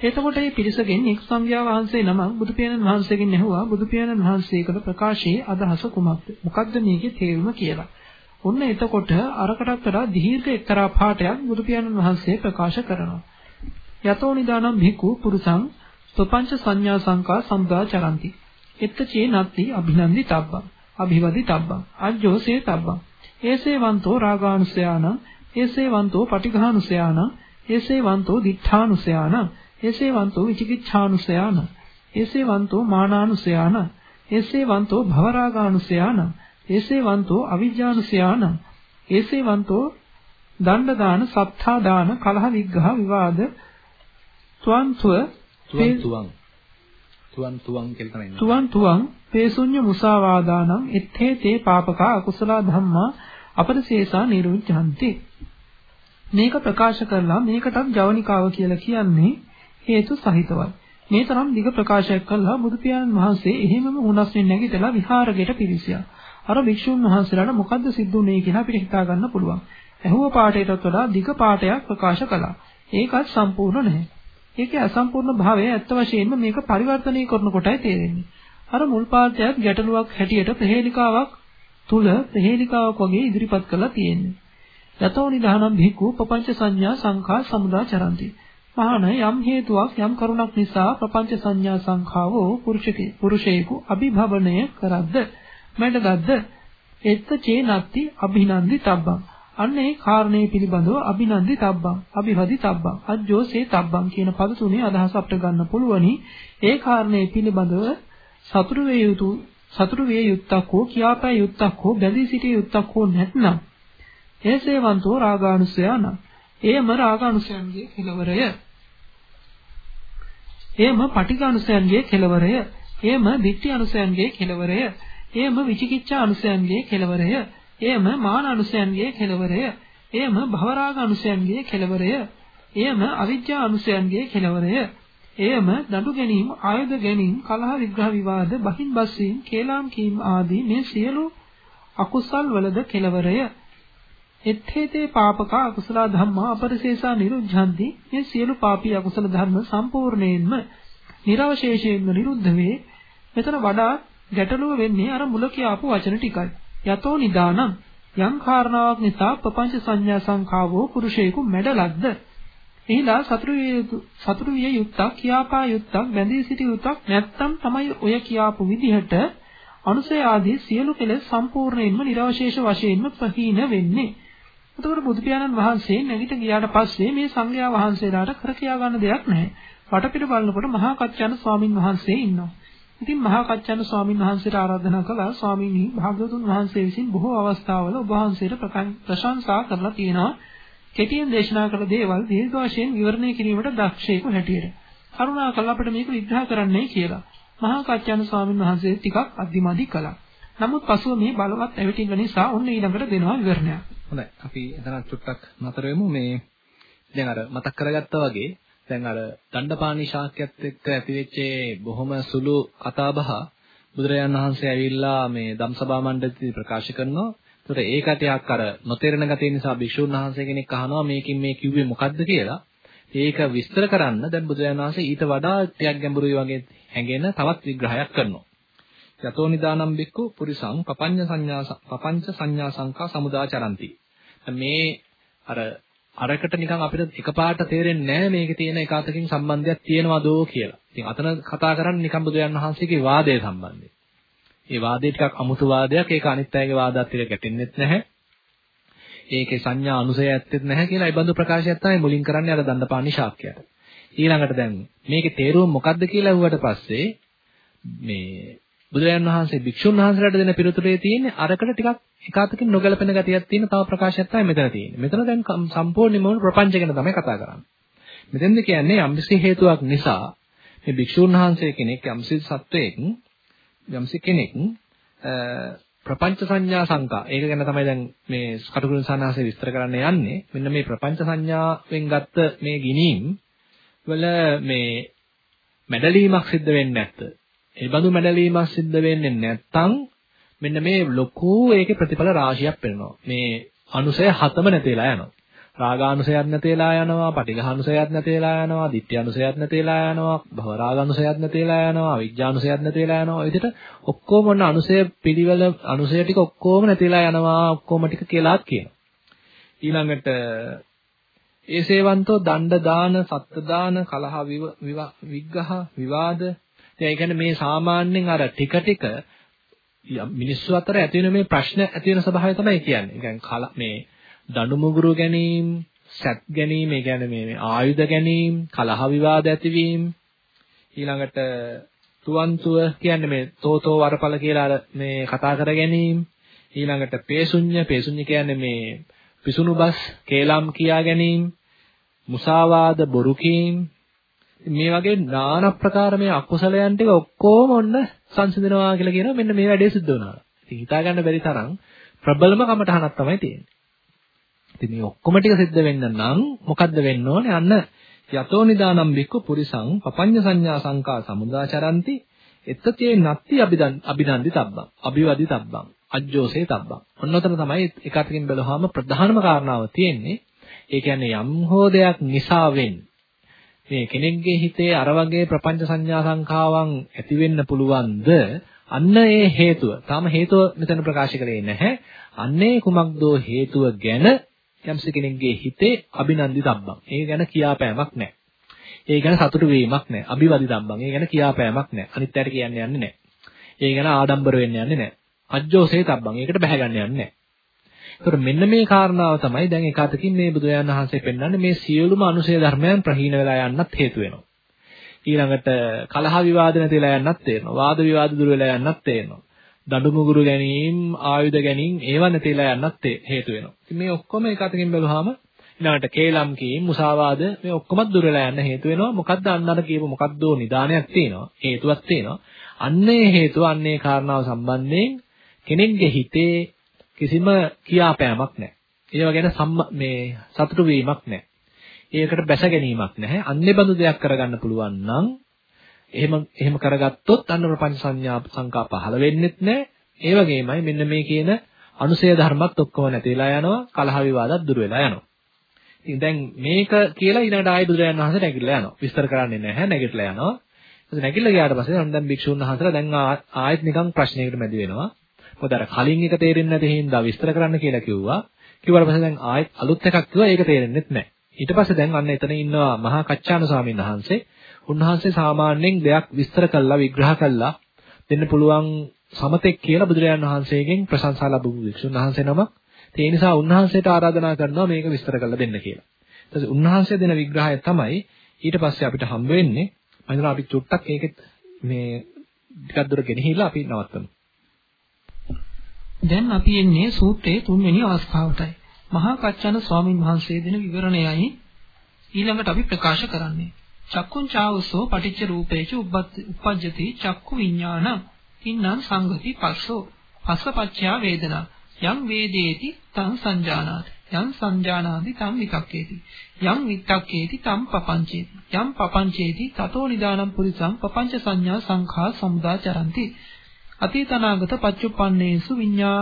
එතකොට මේ පිරිසගෙන් එක් සංඝයා වහන්සේ නමක් බුදු පියාණන් වහන්සේගෙන් ඇහුවා බුදු පියාණන් වහන්සේ කළ ප්‍රකාශයේ අදහස කුමක්ද? මොකක්ද මේකේ තේරුම කියලා. ඔන්න එතකොට අරකටත් වඩා දීර්ඝ එක්තරා පාඩයක් බුදු පියාණන් වහන්සේ ප්‍රකාශ කරනවා. යතෝ නිදානම් භික්ඛු පුරුසං සොපංච සංඥා සංකා සම්දා චරಂತಿ. එත්තචේ නත්ති අභිනන්දි තබ්බං. අභිවදි තබ්බං. අජ්ජෝ සේ තබ්බං. ඒසේ වන්තෝ රාගානුසයාන ඒසේ වන්තෝ පටිඝානුසයාන ඒසේ වන්තෝ දිඨානුසයාන ඒසේ වන්තෝ විචිකිච්ඡානුසයාන ඒසේ වන්තෝ මානානුසයාන ඒසේ වන්තෝ භවරාගානුසයාන ඒසේ වන්තෝ අවිජ්ජානුසයාන ඒසේ වන්තෝ දණ්ඩ දාන සත්තා දාන කලහ විග්ඝහ විවාද තුවන්තුව තුවන්. තුවන් තුවන් කියලා තමයි තුවන් තුවන් පේසුඤ්ඤ මුසාවාදානං එත්තේ තේ පාපකා අකුසල ධම්මා අපරිශේෂා නිරුද්ධಂತಿ මේක ප්‍රකාශ කරලා මේකටත් ජවනිකාව කියලා කියන්නේ හේතු සහිතවයි. මේ තරම් දිග ප්‍රකාශයක් කළා බුදු පියාණන් වහන්සේ එහෙමම උනස්නේ නැගිටලා විහාරයට පිවිසියා අර භික්ෂුන් වහන්සේලාට මොකද්ද සිද්ධුනේ කියලා අපිට හිතා ගන්න පුළුවන්. ඇහුව පාඩේටත් වඩා දිග පාඩයක් ප්‍රකාශ කළා. ඒකත් සම්පූර්ණ නැහැ. ඒකේ අසම්පූර්ණ භාවය ඇත්ත වශයෙන්ම මේක පරිවර්තනය කරන කොටයි තේරෙන්නේ. අර මුල් පාඩයත් ගැටලුවක් හැටියට ප්‍රහේලිකාවක් තුල ප්‍රහේලිකාවක් වගේ ඉදිරිපත් කරලා තියෙන්නේ. යතෝ නිධානම් භික්ඛු පపంచ සංඥා සංඛා සමුදා චරන්ති. මහාන යම් හේතුවක් යම් කරුණක් නිසා පపంచ සංඥා සංඛාවෝ පුරුෂකේ පුරුෂේකු අභිභවණය කරද්ද මැඩගද්ද එත්ත චේ නත්ති අභිනන්දි තබ්බං. අන්න ඒ කාරණේ පිළිබඳව අභිනන්දි තබ්බං අභිවදි තබ්බං අජ්ජෝසේ තබ්බං කියන පද තුනේ අදහස අපිට ගන්න පුළුවනි. ඒ කාරණේ පිළිබඳව සතුරු වේ යුතු සතුරු වේ යුත්තක් හෝ කියාපෑ යුත්තක් හෝ බැඳී සිටිය යුත්තක් හෝ නැත්නම් එසේවන්තෝ රාගානුසයන එයම රාගානුසයන්ගේ කෙලවරය එයම පටිඝානුසයන්ගේ කෙලවරය එයම ditthi අනුසයන්ගේ කෙලවරය එයම විචිකිච්ඡා අනුසයන්ගේ කෙලවරය එයම මාන අනුසයන්ගේ කෙලවරය. එයම භවරාග අනුසයන්ගේ කෙලවරය. එයම අවිජ්ජා අනුසයන්ගේ කෙලවරය. එයම දඬු ගැනීම, ආයුධ ගැනීම, කලහ විග්‍රහ විවාද, බහින් බස්සීම්, කේලාම් කීම් ආදී මේ සියලු අකුසල් වලද කෙලවරය. එත්තේතේ පාපක අකුසල ධම්මා අපරිශේෂා නිරුද්ධಂತಿ මේ සියලු පාපී අකුසල ධර්ම සම්පූර්ණයෙන්ම නිර්වශේෂයෙන්ම නිරුද්ධ වේ. මෙතන වඩා ගැටලුව වෙන්නේ අර මුල කියාපු වචන ටිකයි. යතෝ නිදානං යම් කාරණාවක් නිසා ප්‍රපංච සංඥා සංඛාවෝ පුරුෂයෙකු මැඩලක්ද එහිලා සතුරු විය සතුරු විය යුක්තක් කියාපා යුක්තක් බැඳී සිටි යුක්තක් නැත්තම් තමයි ඔය කියාපු විදිහට අනුසය ආදී සියලු කෙලෙස් සම්පූර්ණයෙන්ම නිර්වශේෂ වශයෙන්ම ප්‍රහීන වෙන්නේ. එතකොට බුදු පියාණන් වහන්සේ නැගිට ගියාට පස්සේ මේ සංඝයා වහන්සේලාට කර කියා ගන්න දෙයක් නැහැ. වටපිට බලනකොට මහා කච්චාන ස්වාමින් වහන්සේ ඉන්නවා. ඉතින් මහා කච්චන ස්වාමීන් වහන්සේට ආරාධනා කළා ස්වාමීනි භාග්‍යවතුන් වහන්සේ විසින් බොහෝ අවස්ථාවල ඔබ වහන්සේට ප්‍රශංසා කරලා තියෙනවා කෙටියෙන් දේශනා කළ දේවල් දීර්ඝ වශයෙන් විවරණය කිරීමට දක්ෂයෙකු හැටියට. කරුණා කළා අපිට මේක විග්‍රහ කරන්නයි කියලා. මහා කච්චන ස්වාමීන් වහන්සේ ටිකක් අධිමදි කළා. නමුත් පසුව මේ බලවත් ඇවිටින්න නිසා ඔන්න ඊළඟට දෙනවා විවරණයක්. හොඳයි. අපි එතන චුට්ටක් නතර වෙමු මේ දැන් අර මතක් කරගත්තා වගේ දැන් අර දණ්ඩපාණි ශාක්‍යයත් එක්ක ඇතිවෙච්ච බොහොම සුළු කතාබහ බුදුරජාණන් වහන්සේ ඇවිල්ලා මේ ධම්සභා මණ්ඩලෙදී ප්‍රකාශ කරනවා. ඒකට ඒක ටිකක් අර නොතේරෙන ගතිය නිසා භික්ෂුන් වහන්සේ කෙනෙක් අහනවා මේකින් මේ කිව්වේ මොකද්ද කියලා. ඒක විස්තර කරන්න දැන් බුදුරජාණන් වහන්සේ ඊට වඩා ටිකක් ගැඹුරුයි වගේ හැඟෙන තවත් විග්‍රහයක් කරනවා. යතෝ නිදානම් බික්කු පුරිසං පපඤ්ඤ සංඥා පපංච සංඥා සංකා සමුදාචරಂತಿ. මේ අර අරකට නිකන් අපිට එකපාරට තේරෙන්නේ නැහැ මේකේ තියෙන එකතකින් සම්බන්ධයක් තියෙනවදෝ කියලා. ඉතින් අතන කතා කරන්නේ නිකන් බුදුයන් වහන්සේගේ වාදය සම්බන්ධයෙන්. ඒ වාදේ ටිකක් අමුතු වාදයක්. ඒක අනිත් අයගේ වාදات එක්ක ගැටෙන්නෙත් නැහැ. ඒකේ සංඥා අනුසය ඇත්තෙත් නැහැ කියලා ඒ බඳු ප්‍රකාශයක් තමයි මුලින් කරන්නේ අර දණ්ඩපාණි ශාක්‍යයට. ඊළඟට දැන් මේකේ තේරුම මොකද්ද කියලා අහුවට පස්සේ මේ බුදුරජාන් වහන්සේ භික්ෂුන් වහන්සේලාට දෙන පිළිතුරේ තියෙන්නේ අරකට ටිකක් එකාතකින් නොගැලපෙන ගතියක් තියෙන තව ප්‍රකාශයක් තමයි මෙතන තියෙන්නේ. මෙතන දැන් සම්පූර්ණයෙන්ම ප්‍රපංච ගැන තමයි කතා කරන්නේ. මෙතෙන්ද කියන්නේ යම්කිසි හේතුවක් නිසා මේ භික්ෂුන් වහන්සේ කෙනෙක් යම්කිසි සත්වයක් යම්කිසි කෙනෙක් ප්‍රපංච සංඥා සංකා. ඒක ගැන තමයි දැන් මේ කටුකුරුන් සානාසේ විස්තර කරන්න යන්නේ. මෙන්න මේ ප්‍රපංච සංඥාවෙන් ගත්ත මේ ගිනීම් වල මේ මැඩලීමක් සිද්ධ වෙන්නේ නැත්ද? ඒ බඳු මැඩලීමක් සිද්ධ වෙන්නේ නැත්නම් මෙන්න මේ ලොකු ඒකේ ප්‍රතිඵල රාශියක් වෙනවා. මේ අනුසය හතම නැතිලා යනවා. රාගානුසයත් නැතිලා යනවා, පටිඝානුසයත් නැතිලා යනවා, ditthyaනුසයත් නැතිලා යනවා, භවරාගානුසයත් නැතිලා යනවා, අවිජ්ජානුසයත් නැතිලා යනවා. ඒ විදිහට ඔක්කොම ඔන්න අනුසය පිළිවෙල අනුසය ටික ඔක්කොම නැතිලා යනවා, ඔක්කොම ටික කියලාත් කියනවා. ඊළඟට ඒ සේවන්තෝ දණ්ඩ දාන, සත්ත්‍ය දාන, කලහ විග්ඝහ, විවාද. ඒ කියන්නේ මේ සාමාන්‍යයෙන් අර ටික ටික මිනිස්සු අතර ඇති වෙන මේ ප්‍රශ්න ඇති වෙන ස්වභාවය තමයි කියන්නේ. ඒ කියන්නේ මේ දඬු මුගුරු ගැනීම, සැත් ගැනීම, ඒ කියන්නේ මේ ආයුධ ගැනීම, කලහ විවාද ඇතිවීම ඊළඟට තුවන්තුව කියන්නේ මේ තෝතෝ වරපල කියලා අර මේ කතා කර ගැනීම ඊළඟට පේසුඤ්ඤ පේසුඤ්ඤ කියන්නේ මේ පිසුණු බස් කේලම් කියා ගැනීම මුසාවාද බොරු කීම් මේ වගේ নানা ප්‍රකාර මේ අකුසලයන් ටික ඔක්කොම ඔන්න සංසිඳනවා කියලා කියනවා මෙන්න මේ වැඩේ සිද්ධ වෙනවා. ඉතින් හිතා ගන්න බැරි තරම් ප්‍රබලම කමටහනක් තමයි තියෙන්නේ. ඉතින් මේ ඔක්කොම ටික සිද්ධ වෙන්න නම් මොකද්ද වෙන්න ඕනේ? අන්න යතෝ නිදානම් බික්ක පුරිසං පපඤ්ඤ සංඥා සංකා සමුදාචරಂತಿ එත්තේ නත්ති අபிදන් අபிදන්දි තබ්බං අபிවදි තබ්බං අජ්ජෝසේ තබ්බං. ඔන්න ඔතන තමයි එකතකින් බැලුවාම ප්‍රධානම කාරණාව තියෙන්නේ. ඒ කියන්නේ යම් හෝ දෙයක් නිසා වෙන්නේ මේ කෙනෙක්ගේ හිතේ අර වගේ ප්‍රපංච සංඥා සංඛාවන් ඇති වෙන්න පුළුවන්ද අන්න ඒ හේතුව තාම හේතුව මෙතන ප්‍රකාශ කළේ නැහැ අන්නේ කුමක්දෝ හේතුව ගැන යම්ස කෙනෙක්ගේ හිතේ අභිනන්දි තබ්බං. ඒ ගැන කියාපෑමක් නැහැ. ඒ ගැන සතුටු වීමක් නැහැ. අභිවදි තබ්බං. ඒ ගැන කියාපෑමක් නැහැ. අනිත් පැයට කියන්නේ යන්නේ නැහැ. ඒ ගැන ආඩම්බර වෙන්න යන්නේ නැහැ. අජ්ජෝසේ තබ්බං. ඒකට බැහැ ගන්න යන්නේ නැහැ. ඒතකොට මෙන්න මේ කාරණාව තමයි දැන් එකතකින් මේ බුදුරජාණන් වහන්සේ පෙන්වන්නේ මේ සියලුම අනුශය ධර්මයන් ප්‍රහීන වෙලා යන්නත් හේතු වෙනවා. ඊළඟට කලහ විවාද නැතිලා යන්නත් තේරෙනවා. වාද විවාද දුර වෙලා යන්නත් තේරෙනවා. දඬු මුගුරු ගැනීම, ආයුධ ගැනීම ඒව නැතිලා යන්නත් හේතු වෙනවා. ඉතින් මේ ඔක්කොම එක අතකින් බැලුවාම ඊළඟට කේලම් කීම්, මුසාවාද මේ ඔක්කොමත් දුර වෙලා යන්න හේතු වෙනවා. මොකද්ද අන්න අර කියපු මොකද්දෝ නිදානයක් තියෙනවා. හේතුවක් තියෙනවා. අන්නේ හේතුව අන්නේ කාරණාව සම්බන්ධයෙන් කෙනෙක්ගේ හිතේ කිසිම කියාපෑමක් නැහැ. ඒව ගැන මේ සතුටු වීමක් නැහැ. ඒකට බැස ගැනීමක් නැහැ. අන්නේ බඳු දෙයක් කරගන්න පුළුවන් නම් එහෙම එහෙම කරගත්තොත් අන්න ප්‍රපංච සංඥා සංකා පහළ වෙන්නෙත් නැහැ. ඒ වගේමයි මෙන්න මේ කියන අනුසය ධර්මත් ඔක්කොම නැතිලා යනවා. කලහ විවාදත් දුර වෙලා යනවා. ඉතින් දැන් මේක කියලා ඊළඟට ආයි බුදුරජාණන් වහන්සේ නැගිටලා යනවා. විස්තර කරන්නේ නැහැ නැගිටලා යනවා. ඊට නැගිටලා ගියාට පස්සේ දැන් භික්ෂුන් වහන්සේලා දැන් ආයෙත් නිකන් ප්‍රශ්නයකට මැදි වෙනවා. මොකද අර කලින් එක තේරෙන්නේ නැති හින්දා විස්තර කරන්න කියලා කිව්වා. කිව්වට පස්සේ දැන් ආයෙත් අලුත් එකක් කිව්වා ඒක තේරෙන්නෙත් නැහැ. ඊට පස්සේ දැන් අන්න එතන ඉන්නවා මහා කච්චාන ස්වාමීන් වහන්සේ. උන්වහන්සේ සාමාන්‍යයෙන් දෙයක් විස්තර කළා විග්‍රහ කළා දෙන්න පුළුවන් සමතෙක් කියලා බුදුරජාණන් වහන්සේගෙන් ප්‍රශංසා ලැබුණු වික්ෂුන් වහන්සේ නමක්. ඒ නිසා උන්වහන්සේට ආරාධනා කරනවා මේක විස්තර කරලා දෙන්න කියලා. ඊට උන්වහන්සේ දෙන විග්‍රහය තමයි ඊට පස්සේ අපිට හම්බ වෙන්නේ. මම හිතනවා අපි චුට්ටක් ඒකෙත් මේ ටිකක් දුර ගෙනහිලා අපි නවත්තමු. දැන් අපි එන්නේ සූත්‍රයේ තුන්වෙනි අවස්ථාවටයි. මහා කච්චන ස්වාමින් වහන්සේ දෙන විවරණයයි ඊළඟට අපි ප්‍රකාශ කරන්නේ. චක්කුං චාවසෝ පටිච්ච රූපේච උප්පජ්ජති චක්කු විඥාන. ඉන්නං සංගති පස්සෝ. පස්සපච්චයා වේදනා. යම් වේදේති තං සංජානාති. යම් සංජානාති තම් විතක්කේති යම් විතක්කේති තම් පපංචේති. යම් පපංචේති තතෝ නිදානම් පුරිසං පපංච සංඥා සංඛා සමුදාචරಂತಿ. අතීතනාගත පච්චුප්පන්නේසු විඤ්ඤා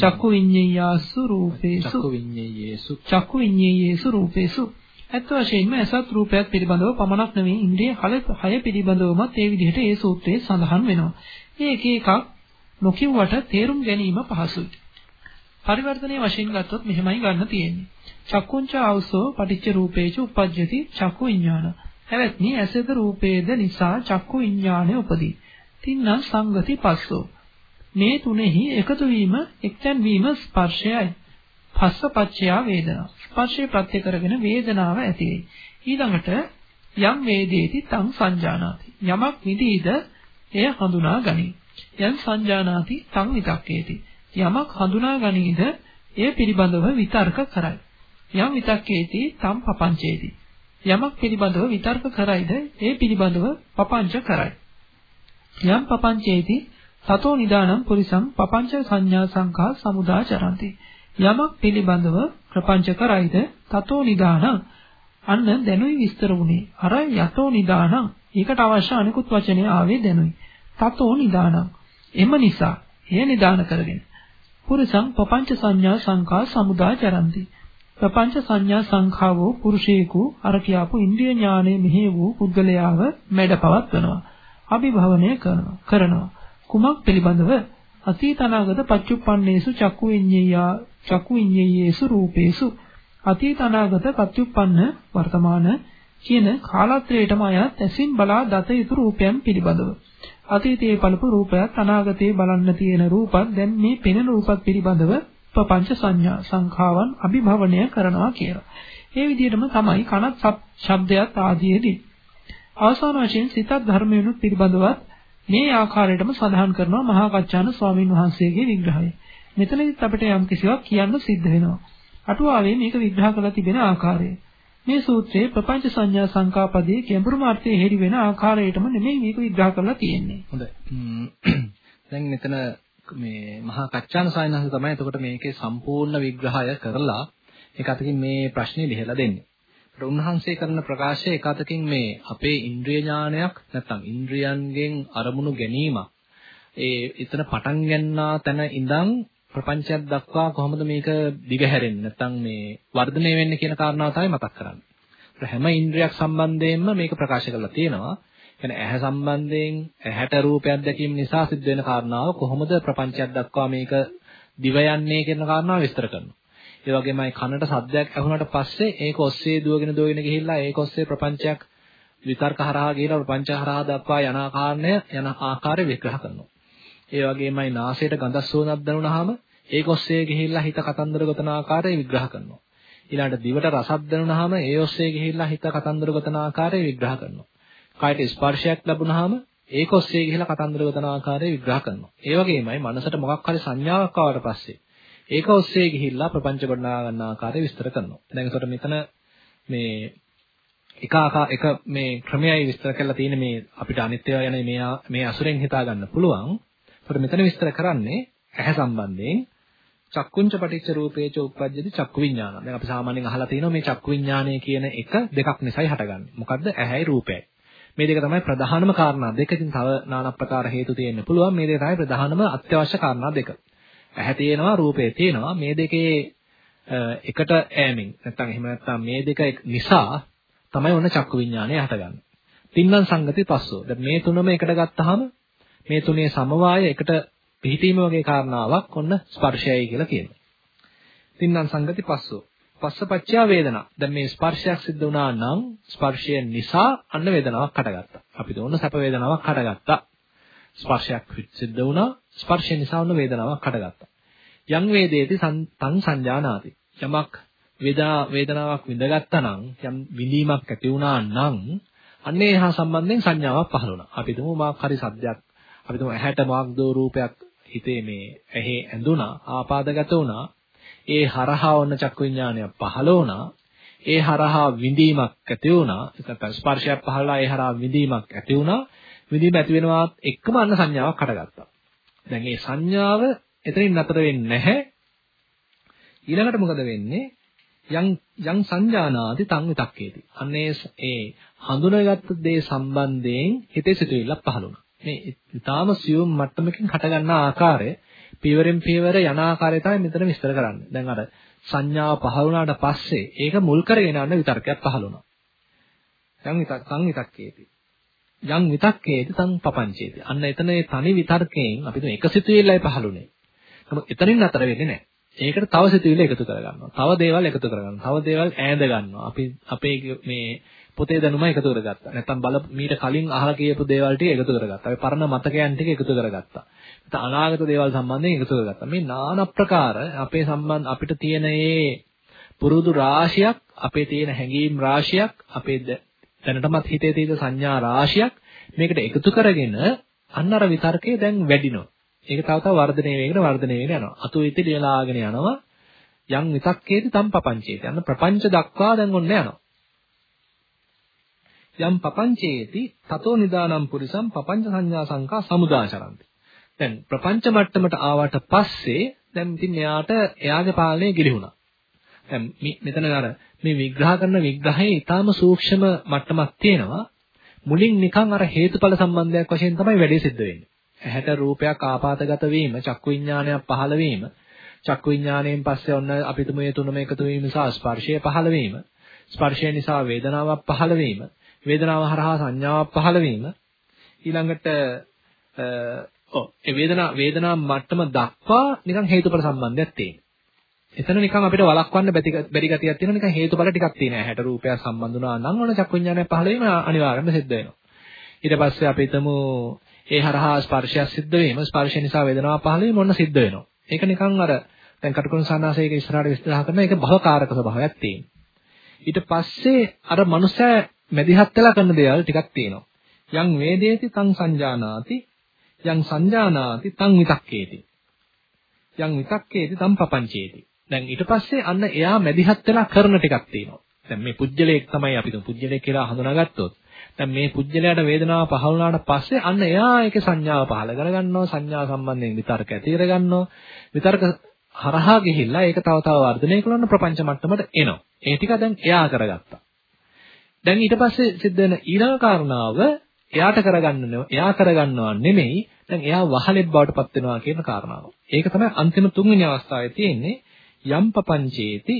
චක්කු විඤ්ඤේයාසු රූපේසු චක්කු විඤ්ඤේයේසු චක්කු විඤ්ඤේයේසු රූපේසු ඇත්ත වශයෙන්ම අසත් රූපයක් පිළිබඳව පමණක් නෙවෙයි ඉන්ද්‍රිය හය පිළිබඳවමත් ඒ විදිහට ඒ සූත්‍රයේ සඳහන් වෙනවා. මේ එක එකක් නොකියුවට තේරුම් ගැනීම පහසුයි. පරිවර්තනයේ වශයෙන් ගත්තොත් මෙහෙමයි ගන්න තියෙන්නේ. චක්කුංච ආවසෝ පටිච්ච රූපේච උපජ්ජති චක්කු විඥාන. හැවත්නි ඇසද රූපේද නිසා චක්කු විඥානය උපදී. තින්නම් සංගති පස්සෝ. මේ තුනෙහි එකතු වීම එක්තැන් වීම ස්පර්ශයයි. පස්සපච්චයා වේදනා. ස්පර්ශය ප්‍රත්‍ය කරගෙන වේදනාව ඇති වෙයි. ඊළඟට යම් වේදේති තං සංජානාති. යමක් නිදීද එය හඳුනා ගනී. යම් සංජානාති තං විතක්කේති. යමක් හඳුනා ගනීද එය පිළිබඳව විතර්ක කරයි. යම් විතක්කේති තම් පපංචේති. යමක් පිළිබඳව විතර්ක කරයිද ඒ පිළිබඳව පපංච කරයි. යම් පපංචේති තතෝ නිදානම් පුරිසං පපංච සංඥා සංඛා සමුදා චරන්ති. යමක් පිළිබඳව ප්‍රපංච කරයිද තතෝ නිදානම් අන්න දැනුයි විස්තර වුණේ. අර යතෝ නිදානම් ඒකට අවශ්‍ය අනිකුත් වචනේ ආවේ දැනුයි. තතෝ නිදානම් එම නිසා එය නිදාන කරගෙන පුරුෂං පపంచ සංඥා සංඛා සමුදා චරಂತಿ පపంచ සංඥා සංඛාවෝ පුරුෂේකු අර කියාපු ඉන්ද්‍රිය ඥානයේ මෙහි වූ පුද්ගලයාව මැඩ පවත්වනවා අභිභවනය කරනවා. කරනවා. කුමක් පිළිබඳව අතීත අනාගත පච්චුප්පන්නේසු චක්කු විඤ්ඤයා චක්කු විඤ්ඤයේසු රූපේසු අතීත අනාගත පච්චුප්පන්න වර්තමාන කියන කාලත්‍රයේටම අයත් ඇසින් බලා දත යුතු රූපයන් පිළිබඳව අතීතයේ බලපු රූපයත් අනාගතයේ බලන්න තියෙන රූපත් දැන් මේ පෙනෙන රූපත් පිළිබඳව පංච සංඥා සංඛාවන් අභිභවනය කරනවා කියලා. ඒ විදිහටම තමයි කනත් ශබ්දයක් ආදීදී. අවසාන වශයෙන් සිතත් ධර්මයනුත් පිළිබඳවත් මේ ආකාරයටම සඳහන් කරනවා මහා කච්චාන ස්වාමින් වහන්සේගේ විග්‍රහය. මෙතනදිත් අපිට යම් කිසිවක් කියන්න සිද්ධ වෙනවා. අටුවාවේ මේක විග්‍රහ කරලා තිබෙන ආකාරය. මේ සූත්‍රයේ ප්‍රපංච සංඥා සංකාපදයේ ගැඹුරුම අර්ථය හෙළි වෙන ආකාරයටම නෙමෙයි මේක විග්‍රහ කරලා තියෙන්නේ. හොඳයි. *clears throat* දැන් මෙතන මේ මහා කච්චාන සායනහස තමයි එතකොට මේකේ සම්පූර්ණ විග්‍රහය කරලා ඒක අතකින් මේ ප්‍රශ්නේ ලිහලා දෙන්නේ. ඒත් උන්වහන්සේ කරන ප්‍රකාශය එක අතකින් මේ අපේ ඉන්ද්‍රිය ඥානයක් නැත්නම් ඉන්ද්‍රියන්ගෙන් අරමුණු ගැනීම ඒ එතන පටන් ගන්නා තැන ඉඳන් ප්‍රපංචයක් දක්වා කොහොමද මේක දිගහැරෙන්නේ නැත්නම් මේ වර්ධනය වෙන්නේ කියන කාරණාව තමයි මතක් කරන්නේ. හැම ඉන්ද්‍රියක් සම්බන්ධයෙන්ම මේක ප්‍රකාශ කරලා තියෙනවා. කියන්නේ ඇහැ සම්බන්ධයෙන් ඇහැට රූපයක් දැකීම නිසා සිද්ධ වෙන කාරණාව කොහොමද ප්‍රපංචයක් දක්වා මේක දිව යන්නේ කියන කාරණාව විස්තර කරනවා. ඒ වගේමයි කනට සද්දයක් ඇහුණාට පස්සේ ඒක ඔස්සේ දුවගෙන දුවගෙන ගිහිල්ලා ඒක ඔස්සේ ප්‍රපංචයක් විතර්ක හරහා ගිහිලා ප්‍රපංච හරහා දක්වා යන ආකාරය යන ආකාරය විග්‍රහ කරනවා. ඒ වගේමයි නාසයට ගඳ සුවඳක් දැනුණාම ඒක ඔස්සේ ගිහිල්ලා හිත කතන්දර ගොතන ආකාරය විග්‍රහ කරනවා. ඊළඟට දිවට රසක් දැනුණාම ඒ ඔස්සේ ගිහිල්ලා හිත කතන්දර ගොතන ආකාරය විග්‍රහ කරනවා. කායට ස්පර්ශයක් ලැබුණාම ඒක ඔස්සේ ගිහිලා කතන්දර ගොතන ආකාරය විග්‍රහ කරනවා. ඒ වගේමයි මනසට මොකක් හරි සංඥාවක් ආවට පස්සේ ඒක ඔස්සේ ගිහිල්ලා ප්‍රපංච ගොඩනගා ගන්න ආකාරය විස්තර කරනවා. දැන් ඒකට මෙතන මේ එක ආකා එක මේ ක්‍රමයයි විස්තර කරලා තියෙන්නේ මේ අපිට අනිත්‍ය යන මේ මේ අසුරෙන් හිතා ගන්න පුළුවන්. ඒකට මෙතන විස්තර කරන්නේ ඇහැ සම්බන්ධයෙන් චක්කුංච පටිච්ච රූපේච උප්පජ්ජති චක්කු විඥාන. දැන් අපි සාමාන්‍යයෙන් අහලා තියෙනවා මේ චක්කු විඥානය කියන එක දෙකක් නිසායි හටගන්නේ. මොකද්ද? ඇහැයි රූපයයි. මේ දෙක තමයි ප්‍රධානම කාරණා දෙක. ඉතින් තව নানা ප්‍රකාර හේතු තියෙන්න පුළුවන්. මේ දෙක තමයි ප්‍රධානම අත්‍යවශ්‍ය කාරණා දෙක. ඇහැ තියෙනවා, රූපය තියෙනවා. මේ දෙකේ එකට ඈමින් නැත්නම් එහෙම නැත්නම් මේ දෙක නිසා තමයි ඔන්න චක්කු විඥානය හටගන්නේ. තින්නම් සංගති පස්සෝ. දැන් මේ තුනම එකට ගත්තාම මේ තුනේ සමவாய එකට පිහිටීම වගේ කාරණාවක් ඔන්න ස්පර්ශයයි කියලා කියනවා. තින්නම් සංගති පස්සෝ. පස්සපච්චය වේදනා. දැන් මේ ස්පර්ශයක් සිද්ධ වුණා නම් ස්පර්ශය නිසා අන්න වේදනාවක් හටගත්තා. අපිට ඕන සැප වේදනාවක් හටගත්තා. ස්පර්ශයක් සිද්ධ වුණා ස්පර්ශය නිසා ඔන්න වේදනාවක් හටගත්තා. යම් වේදේති තං සංජානාති. යමක් වේදනා වේදනාවක් විඳගත්තා නම් යම් විඳීමක් ඇති වුණා නම් අන්නේ හා සම්බන්ධයෙන් සංඥාවක් පහළ වුණා. අපි තුමු මාක් හරි සද්දයක් අපි තුමු ඇහැට මාක් දෝ රූපයක් හිතේ මේ ඇහි ඇඳුනා ආපාදගත වුණා ඒ හරහා ඔන්න චක්කු විඥානය පහළ වුණා. ඒ හරහා විඳීමක් ඇති වුණා. නැත්නම් ස්පර්ශයක් පහළලා ඒ හරහා විඳීමක් ඇති වුණා. විඳීම ඇති වෙනවාත් එක්කම අන්න සංඥාවක් හටගත්තා. දැන් මේ සංඥාව එතනින් නතර වෙන්නේ නැහැ. ඊළඟට මොකද වෙන්නේ? යම් යම් සංජානාති තං විතක්කේති. අන්නේ ඒ හඳුනාගත් දේ සම්බන්ධයෙන් හිතේ සිතුවිල්ලක් පහළ වුණා. මේ ඊටාම සියුම් මට්ටමකින් හටගන්නා ආකාරය පියවරෙන් පියවර යන ආකාරය තමයි මෙතන විස්තර කරන්නේ. දැන් අර සංඥාව පහළ වුණාට පස්සේ ඒක මුල් කරගෙන යන විතර්කයක් පහළ වුණා. යම් විතක් සං විතක්කේති. යම් විතක්කේති සං පපංචේති. අන්න එතන ඒ තනි විතර්කයෙන් අපි තුන් එක සිතුවිල්ලයි පහළුනේ. නමුත් එතනින් අතර වෙන්නේ නැහැ. ඒකට තව සිතුවිල්ල එකතු කරගන්නවා. තව දේවල් එකතු කරගන්නවා. තව දේවල් ඈඳ ගන්නවා. අපි අපේ මේ පොතේ දැනුම එකතු කරගත්තා. නැත්තම් බල මීට කලින් අහලා කියපු දේවල් ටික එකතු කරගත්තා. අපි පරණ මතකයන් ටික එකතු කරගත්තා. අනාගත දේවල් සම්බන්ධයෙන් එකතු කරගත්තා. මේ নানা ප්‍රකාර අපේ සම්බන්ධ අපිට තියෙන මේ පුරුදු රාශියක්, අපේ තියෙන හැඟීම් රාශියක්, අපේ දැනටමත් හිතේ තියෙන සංඥා රාශියක් මේකට එකතු කරගෙන අන්න අර විතර්කය දැන් වැඩිනවා. ඒක තව තව වර්ධනය වෙගෙන වර්ධනය වෙගෙන යනවා. අතු ඉති ලියලාගෙන යනවා. යම් විතක්කේති තම් පපංචේති. අන්න ප්‍රපංච දක්වා දැන් ඔන්න යනවා. යම් පපංචේති තතෝ නිදානම් පුරිසම් පපංච සංඥා සංකා සමුදාචරಂತಿ. දැන් ප්‍රපංච මට්ටමට ආවට පස්සේ දැන් ඉතින් එයාට එයාගේ පාලනය ගිලිහුණා. දැන් මෙතන අර මේ විග්‍රහ කරන විග්‍රහයේ ඊටාම සූක්ෂම මට්ටමක් තියෙනවා. මුලින් නිකන් අර හේතුඵල සම්බන්ධයක් වශයෙන් තමයි වැඩේ සිද්ධ වෙන්නේ. ඇහැට රූපයක් ආපాతගත වීම, චක්කු විඥානයක් පහළ වීම, චක්කු විඥාණයෙන් පස්සේ ඔන්න අපි තුමු මේ තුනම එකතු වීම නිසා ස්පර්ශය පහළ වීම. ස්පර්ශය නිසා වේදනාවක් පහළ වීම. වේදනාව හරහා සංඥාවක් පහළ වීම. ඊළඟට ඔව් ඒ වේදනා වේදනා මට්ටම දක්වා නිකන් හේතුඵල සම්බන්ධයක් තියෙනවා. එතන නිකන් අපිට වළක්වන්න බැරි ගතියක් තියෙනවා නිකන් හේතුඵල ටිකක් තියෙනවා. හැට රූපයක් සම්බන්ධ වුණා නම් ඔන්න චක්කු විඥානය පහළ වීම අනිවාර්යයෙන්ම සිද්ධ වෙනවා. ඊට පස්සේ අපි හිතමු ඒ හරහා ස්පර්ශයක් සිද්ධ වීම ස්පර්ශය නිසා වේදනාවක් පහළ වීම ඔන්න සිද්ධ වෙනවා. ඒක නිකන් අර දැන් කටුකුරු සන්නාසයක ඉස්සරහට විස්තර කරන එක භවකාරක ස්වභාවයක් තියෙනවා. ඊට පස්සේ අර මනුස්සයා මැදිහත් වෙලා කරන දේවල් ටිකක් තියෙනවා. යං වේදේති තං සංජානාති යං සංජානාති තං විතක්කේති. යං විතක්කේති තං පపంచේති. දැන් ඊට පස්සේ අන්න එයා මැදිහත් වෙලා කරන ටිකක් තියෙනවා. දැන් මේ පුජ්‍යලයක් තමයි අපි තුන් පුජ්‍යලයක් කියලා හඳුනාගත්තොත්. දැන් මේ පුජ්‍යලයට වේදනාව පහළ වුණාට පස්සේ අන්න එයා ඒකේ සංඥාව පහළ කරගන්නවා සංඥා සම්බන්ධයෙන් විතර්ක ඇති කරගන්නවා. විතර්ක හරහා ගිහිල්ලා ඒක තව තව වර්ධනය කරන ප්‍රපංච මට්ටමට එනවා. ඒ ටික දැන් එයා කරගත්තා. දැන් ඊට පස්සේ සිද්ධ වෙන ඊළඟ කාරණාව එයාට කරගන්න එයා කරගන්නවා නෙමෙයි. දැන් එයා වහලෙක් බවට පත් වෙනවා කියන කාරණාව. ඒක තමයි අන්තිම තුන්වෙනි අවස්ථාවේ තියෙන්නේ යම් පපංචේති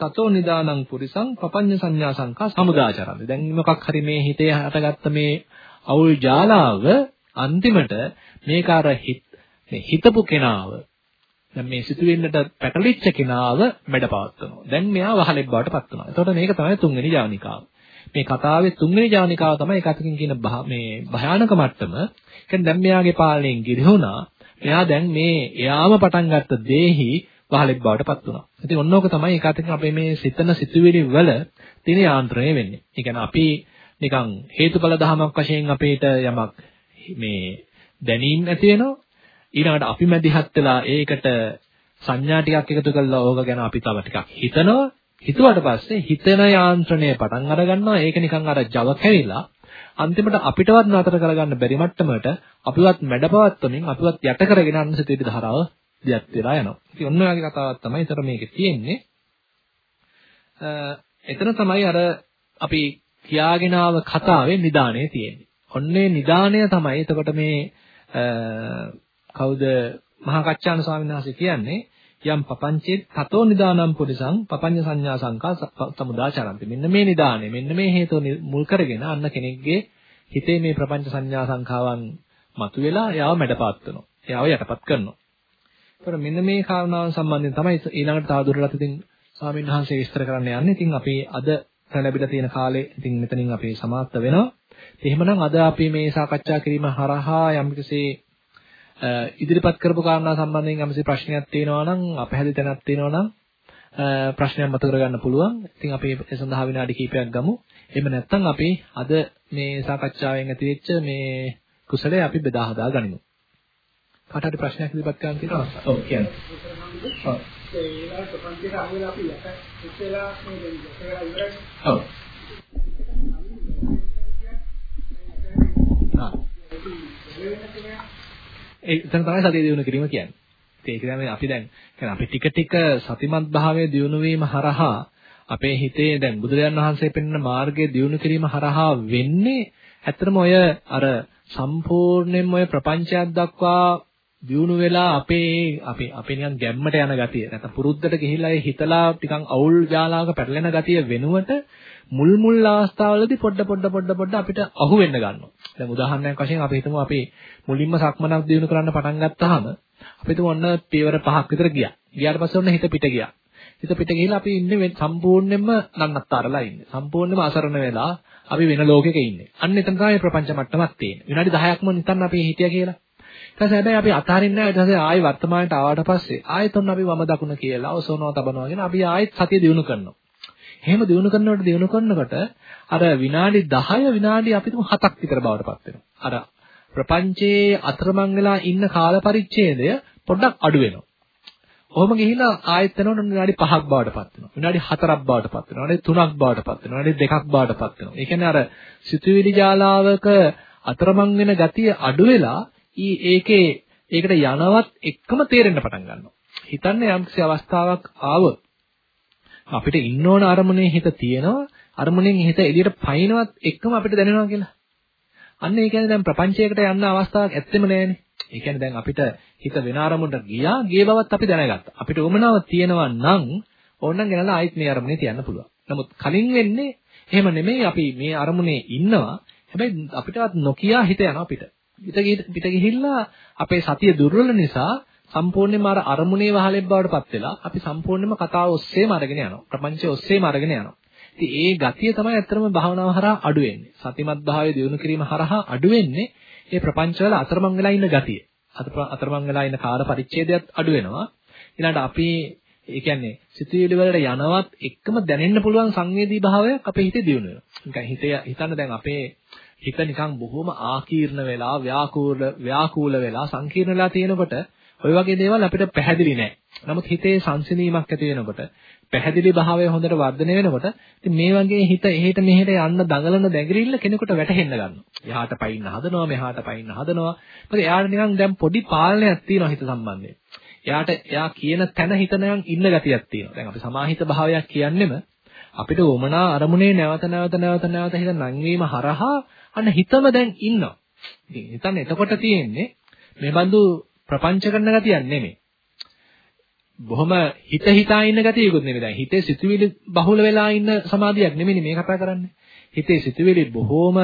තතෝ නිදානං පුරිසං පපඤ්ඤ සංඥා සංකා සමුදාචරන්ති. දැන් මොකක් හරි මේ හිතේ හටගත්ත මේ අවුල් ජාලාව අන්තිමට මේක අර මේ හිතපු කෙනාව දැන් මේ සිතුවෙන්නට පැටලිච්ච කෙනාව මැඩපවත්වනවා. දැන් මෙයා වහලෙක් බවට පත් වෙනවා. එතකොට මේක තමයි තුන්වෙනි ජානිකාව. මේ කතාවේ තුන්වෙනි ජානිකාව තමයි එකතකින් කියන මේ භයානක මට්ටම. කියන්නේ දැන් මෙයාගේ පාලනයෙන් ගිරිහුණා. එයා දැන් මේ එයාම පටන් ගත්ත දේහි වහලෙක් බවට පත් වුණා. ඉතින් ඔන්න ඕක තමයි ඒක අතකින් අපේ මේ සිතන සිතුවිලි වල තියෙන යාන්ත්‍රණය වෙන්නේ. ඒ කියන්නේ අපි නිකන් හේතුඵල ධමයක් වශයෙන් අපේට යමක් මේ දැනීම් ඇති වෙනවා. ඊළඟට අපි මැදිහත් වෙලා ඒකට සංඥා ටිකක් එකතු කරලා ඕක ගැන අපි තව ටිකක් හිතනවා. හිතුවට පස්සේ හිතන යාන්ත්‍රණය පටන් අර ගන්නවා. ඒක නිකන් අර Java කැවිලා අන්තිමට අපිටවත් නතර කරගන්න බැරි මට්ටමට අපිවත් මැඩපවත්වමින් අපිවත් යට කරගෙන අන්න සිතේ ධාරාව දියත් වෙලා යනවා. ඉතින් ඔන්න ඔයගේ කතාවක් තමයි ඒතර මේකේ තියෙන්නේ. එතන තමයි අර අපි කියාගෙන ආව කතාවේ නිදාණය තියෙන්නේ. ඔන්නේ නිදාණය තමයි එතකොට මේ කවුද මහා කච්චාන ස්වාමීන් වහන්සේ කියන්නේ යම් පපංචේ තතෝ නිදානම් පුරිසං පපඤ්ඤ සංඥා සංකා සමුදාචරන්ති. මෙන්න මේ නිදාණය මෙන්න මේ හේතුව මුල් කරගෙන අන්න කෙනෙක්ගේ හිතේ මේ ප්‍රපංච සංඥා සංඛාවන් මතුවෙලා එයාව මැඩපත් කරනවා. එයාව යටපත් කරනවා. ඒතර මෙන්න මේ කාරණාවන් සම්බන්ධයෙන් තමයි ඊළඟට තවදුරටත් ඉතින් ස්වාමීන් වහන්සේ විස්තර කරන්න යන්නේ. ඉතින් අපි අද ලැබිලා තියෙන කාලේ ඉතින් මෙතනින් අපි සමාප්ත වෙනවා. එහෙමනම් අද අපි මේ සාකච්ඡා කිරීම හරහා යම්කිසි ඉදිරිපත් කරපු කාරණා සම්බන්ධයෙන් යම්කිසි ප්‍රශ්නයක් තියෙනවා නම් අපහැදිලි තැනක් තියෙනවා නම් ප්‍රශ්නයක් මතු කරගන්න පුළුවන්. ඉතින් අපි ඒ සඳහා විනාඩි කිහිපයක් ගමු. එහෙම නැත්නම් අපි අද මේ සාකච්ඡාවෙන් ඇතිවෙච්ච මේ කුසලය අපි බෙදා හදා ගනිමු. කාට හරි ප්‍රශ්නයක් ඉදිරිපත් කරන්න තියෙනවා ඔව් කියන්න. ඔව්. ඒ ඊළඟ ප්‍රපංචයට අහුවෙලා අපි යට ඉස්සෙලා මේ දෙන්න ඉස්සෙලා ඉවරයි ඔව් ඒ එතන තමයි සතිය දිනු කිරීම කියන්නේ. ඒක තමයි අපි දැන් කියන්නේ අපි ටික ටික සතිමත් භාවයේ දිනු වීම හරහා අපේ හිතේ දැන් බුදුරජාන් වහන්සේ පෙන්වන මාර්ගයේ දිනු කිරීම හරහා වෙන්නේ ඇත්තටම ඔය අර සම්පූර්ණයෙන්ම ඔය ප්‍රපංචයක් දක්වා දියුණු වෙලා අපේ අපේ අපේ නිකන් ගැම්මට යන ගතිය නැත්නම් පුරුද්දට ගිහිල්ලා ඒ හිතලා ටිකන් අවුල් ජාලාවක පැටලෙන ගතිය වෙනුවට මුල් මුල් අවස්ථාවලදී පොඩ පොඩ පොඩ පොඩ අපිට අහු වෙන්න ගන්නවා. දැන් උදාහරණයක් වශයෙන් අපි හිතමු අපි මුලින්ම සක්මනක් දියුණු කරන්න පටන් ගත්තාම අපි හිතමු ඔන්න පියවර පහක් විතර ගියා. ගියාට පස්සේ ඔන්න හිත පිට ගියා. හිත පිට ගිහිල්ලා අපි ඉන්නේ සම්පූර්ණයෙන්ම නන්නත්තරලා ඉන්නේ. සම්පූර්ණයෙන්ම අසරණ වෙලා අපි වෙන ලෝකෙක ඉන්නේ. අන්න එතන තමයි ප්‍රපංච මට්ටමක් තියෙන්නේ. විනාඩි 10ක්ම නිතරම අපි හිටියා කියලා. ඊට පස්සේ හැබැයි අපි අතාරින්නේ නැහැ. ඊට පස්සේ ආයෙ වර්තමානට ආවට පස්සේ ආයෙත් ඔන්න අපි වම දකුණ කියලා ඔසවනවා තබනවා කියන අපි ආයෙත් සතිය දිනු කරනවා. එහෙම දිනු කරනකොට දිනු කරනකොට අර විනාඩි 10 විනාඩි අපි තුමු 7ක් විතර බවට පත් වෙනවා. අර ප්‍රපංචයේ අතරමං වෙලා ඉන්න කාල පරිච්ඡේදය පොඩ්ඩක් අඩු වෙනවා. ඔහොම ගිහිලා ආයෙත් යනකොට විනාඩි 5ක් බවට පත් වෙනවා. විනාඩි 4ක් බවට පත් වෙනවා. විනාඩි 3ක් බවට පත් වෙනවා. විනාඩි 2ක් බවට පත් වෙනවා. ඒ කියන්නේ අර සිතුවිලි ජාලාවක අතරමං වෙන ගතිය අඩු වෙලා ඒකේ ඒකට යනවත් එක්කම තේරෙන්න පටන් ගන්නවා. හිතන්න යම්කිසි අවස්ථාවක් ආවොත් අපිට ඉන්න ඕන අරමුණේ හිත තියෙනවා අරමුණෙන් හිත එළියට පයින්වත් එක්කම අපිට දැනෙනවා කියලා. අන්න ඒ කියන්නේ දැන් ප්‍රපංචයකට යන්න අවස්ථාවක් ඇත්තෙම නැහැනේ. ඒ කියන්නේ දැන් අපිට හිත වෙන අරමුණට ගියා, ගිය බවත් අපි දැනගත්තා. අපිට උමනාව තියෙනවා නම් ඕනනම් ගෙනලා ආයෙත් මේ අරමුණේ තියන්න පුළුවන්. නමුත් කලින් වෙන්නේ එහෙම නෙමෙයි අපි මේ අරමුණේ ඉන්නවා. හැබැයි අපිටවත් නොකියා හිත යනවා අපිට. පිට පිට ගිහිල්ලා අපේ සතිය දුර්වල නිසා සම්පූර්ණයෙන්ම අර අරමුණේ වහලෙක් බවට පත් වෙලා අපි සම්පූර්ණයෙන්ම කතාව ඔස්සේම අරගෙන යනවා. ප්‍රපංචය ඔස්සේම අරගෙන යනවා. ඉතින් ඒ ගතිය තමයි ඇත්තටම භාවනාව හරහා අඩු වෙන්නේ. සතිමත් භාවය දියුණු කිරීම හරහා අඩු වෙන්නේ මේ ප්‍රපංචවල අතරමං වෙලා ඉන්න ගතිය. අතරමං වෙලා ඉන්න කාල පරිච්ඡේදයත් අඩු වෙනවා. ඊළඟට අපි ඒ කියන්නේ සිතුවිලි වලට යනවත් එක්කම දැනෙන්න පුළුවන් සංවේදී භාවයක් අපේ හිතේ දියුණු වෙනවා. නිකන් හිතේ හිතන්න දැන් අපේ හිත නිකන් බොහොම ආකීර්ණ වෙලා ව්‍යාකූල ව්‍යාකූල වෙලා සංකීර්ණ වෙලා තියෙනකොට ওই වගේ දේවල් අපිට පැහැදිලි නෑ. නමුත් හිතේ සංසිඳීමක් ඇති වෙනකොට පැහැදිලි භාවය හොඳට වර්ධනය වෙනකොට ඉතින් මේ වගේ හිත එහෙට මෙහෙට යන්න දඟලන දැඟිරිල්ල කෙනෙකුට වැටහෙන්න ගන්නවා. එහාට පයින්න හදනවා මෙහාට පයින්න හදනවා. මොකද එයාට නිකන් දැන් පොඩි පාලනයක් තියෙනවා හිත සම්බන්ධයෙන්. එයාට එයා කියන තැන හිතනයන් ඉන්න ගතියක් තියෙනවා. දැන් අපි සමාහිත භාවයක් කියන්නෙම අපිට වමනා අරමුණේ නැවත නැවත නැවත නැවත හිත නැංවීම හරහා අන්න හිතම දැන් ඉන්නවා. ඉතින් හිතන්න එතකොට තියෙන්නේ මේ බඳු ප්‍රපංච කරන ගතියක් නෙමෙයි. බොහොම හිත හිතා ඉන්න ගතියකුත් නෙමෙයි. දැන් හිතේ සිතුවිලි බහුල වෙලා ඉන්න සමාධියක් නෙමෙයි මේ කතා කරන්නේ. හිතේ සිතුවිලි බොහොම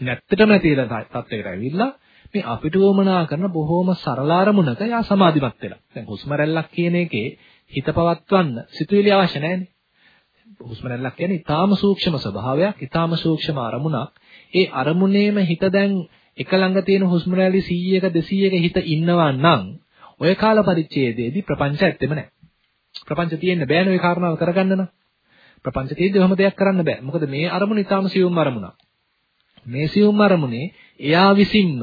නැත්තටම තියෙන තත්යකට ඇවිල්ලා මේ අපිට වමනා කරන බොහොම සරල අරමුණක යා සමාධිමත් වෙලා. දැන් හුස්ම රැල්ලක් කියන එකේ හිත පවත්වන්න සිතුවිලි අවශ්‍ය නැහැනේ. හුස්ම රැල්ලක් කියන්නේ ඊටාම සූක්ෂම ස්වභාවයක්, ඊටාම සූක්ෂම අරමුණක්. ඒ අරමුණේම හිත දැන් එක ළඟ තියෙන හුස්ම රැලි 100ක 200ක හිත ඉන්නවා නම් ඔය කාල පරිච්ඡේදයේදී ප්‍රපංච ඇත්තෙම නැහැ. ප්‍රපංච තියෙන්න බෑනේ ওই කාරණාව කරගන්න නම්. ප්‍රපංච තියෙද්දි ඔහොම දෙයක් කරන්න බෑ. මොකද මේ අරමුණ ඊටාම සියුම් අරමුණක්. මේ සියුම් අරමුණේ එයා විසින්ම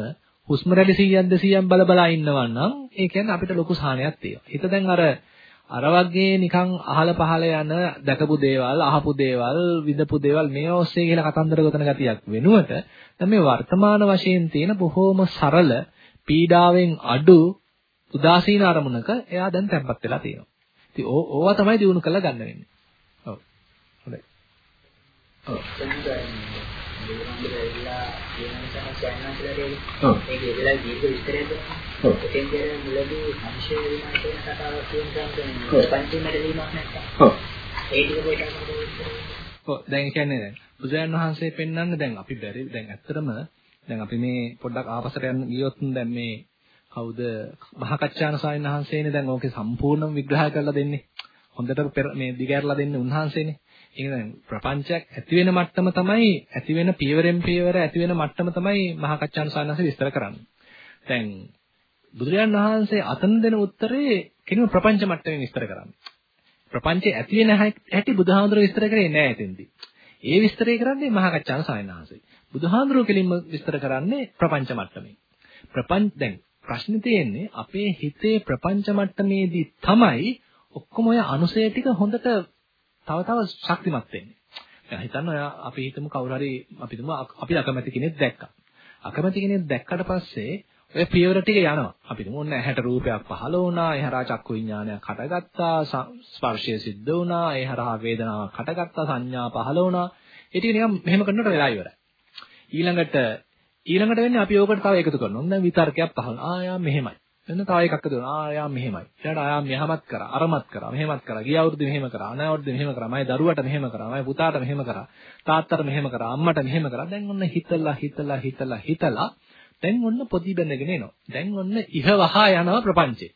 හුස්ම රැලි 100ක් 200ක් බල බලා ඉන්නවා නම් ඒ කියන්නේ අපිට ලොකු සාහනයක් තියෙනවා. හිත දැන් අර අර වගේ නිකන් අහල පහල යන දැකපු දේවල්, අහපු දේවල්, විඳපු දේවල් මේ ඔස්සේ කියලා කතන්දර ගොතන ගතියක් වෙනුවට දැන් මේ වර්තමාන වශයෙන් තියෙන බොහෝම සරල පීඩාවෙන් අඩු උදාසීන අරමුණක එයා දැන් තැම්පත් වෙලා තියෙනවා. ඉතින් ඕවා තමයි දිනු කරලා ගන්න වෙන්නේ. ඔව්. හොඳයි. ඔව්. ඔව්. ඒක දුන්නා. ඔව්. කියන මුලදී සංශය විනාශ වෙන කතාවක් කියන කෙනා පංචමයට දීමක් නැත්තම්. ඔව්. ඒ ටික පොඩ්ඩක් ඔව් දැන් කියන්නේ දැන් බුදුරජාණන් වහන්සේ පෙන්වන්නේ දැන් අපි බැරි දැන් ඇත්තටම දැන් අපි මේ පොඩ්ඩක් ආපස්සට යන්න ගියොත් දැන් මේ කවුද මහකච්චාන ස්වාමීන් වහන්සේනේ දැන් ඕකේ සම්පූර්ණම විග්‍රහ කරලා දෙන්නේ. හොඳට මේ දිගහැරලා දෙන්නේ උන්වහන්සේනේ. ඒක දැන් ප්‍රපංචයක් ඇති වෙන මට්ටම තමයි ඇති වෙන පියවරෙන් පියවර ඇති වෙන මට්ටම තමයි මහකච්චාන ස්වාමීන් වහන්සේ විස්තර කරන්නේ. දැන් බුදුරජාණන් වහන්සේ අතන දෙන උත්තරේ කෙනෙකු ප්‍රපංච මට්ටමින් විස්තර කරන්නේ. ප්‍රපංචේ ඇති වෙන හැටි බුදුහාමුදුරුවෝ විස්තර කරේ නෑ එතෙන්දී. ඒ විස්තරය කරන්නේ මහකච්චාන ස්වාමීන් වහන්සේ. බුදුහාමුදුරුවෝ කෙලින්ම විස්තර කරන්නේ ප්‍රපංච මට්ටමේ. ප්‍රපංච දැන් ප්‍රශ්නේ තියෙන්නේ අපේ හිතේ ප්‍රපංච මට්ටමේදී තමයි ඔක්කොම ඔය අනුසය ටික හොඳට තව තව ශක්තිමත් වෙන්නේ. දැන් හිතන්න ඔය අපි හිතමු කවුරු හරි අපි හිතමු අපි අකමැති කෙනෙක් දැක්කා. අකමැති කෙනෙක් දැක්කට පස්සේ ඔය පියවර ටික යනවා. අපි හිතමු ඔන්න ඇහැට රූපයක් පහළ වුණා, ඒ හරහා චක්කු විඥානයක් හටගත්තා, ස්පර්ශය සිද්ධ වුණා, ඒ හරහා වේදනාවක් හටගත්තා, සංඥා පහළ වුණා. ඒ ටික නිකන් මෙහෙම කරනකොට වෙලා ඉවරයි. ඊළඟට ඊළඟට වෙන්නේ අපි ඕකට තව එකතු කරනවා. දැන් විතර්කයක් පහළ. ආයා මෙහෙමයි. එන්න තව එකක් එකතු කරනවා. ආයා මෙහෙමයි. ඊළඟට ආයා මෙහෙමත් කරා. අරමත් කරා. මෙහෙමත් කරා. ගිය අවුරුද්දේ මෙහෙම කරා. අනේ අවුරුද්දේ මෙහෙම කරා. මගේ දරුවට මෙහෙම කරා. මගේ පුතාට මෙහෙම කරා. තාත්තට මෙහෙම කරා. අම්මට මෙහෙම කරා. දැන් ඔන්න හිතලා හිතලා හිතලා හිතලා දැන් ඔන්න පොඩි බැඳගෙන එනවා. දැන් ඔන්න ඉහවහා යනවා ප්‍රපංචේ.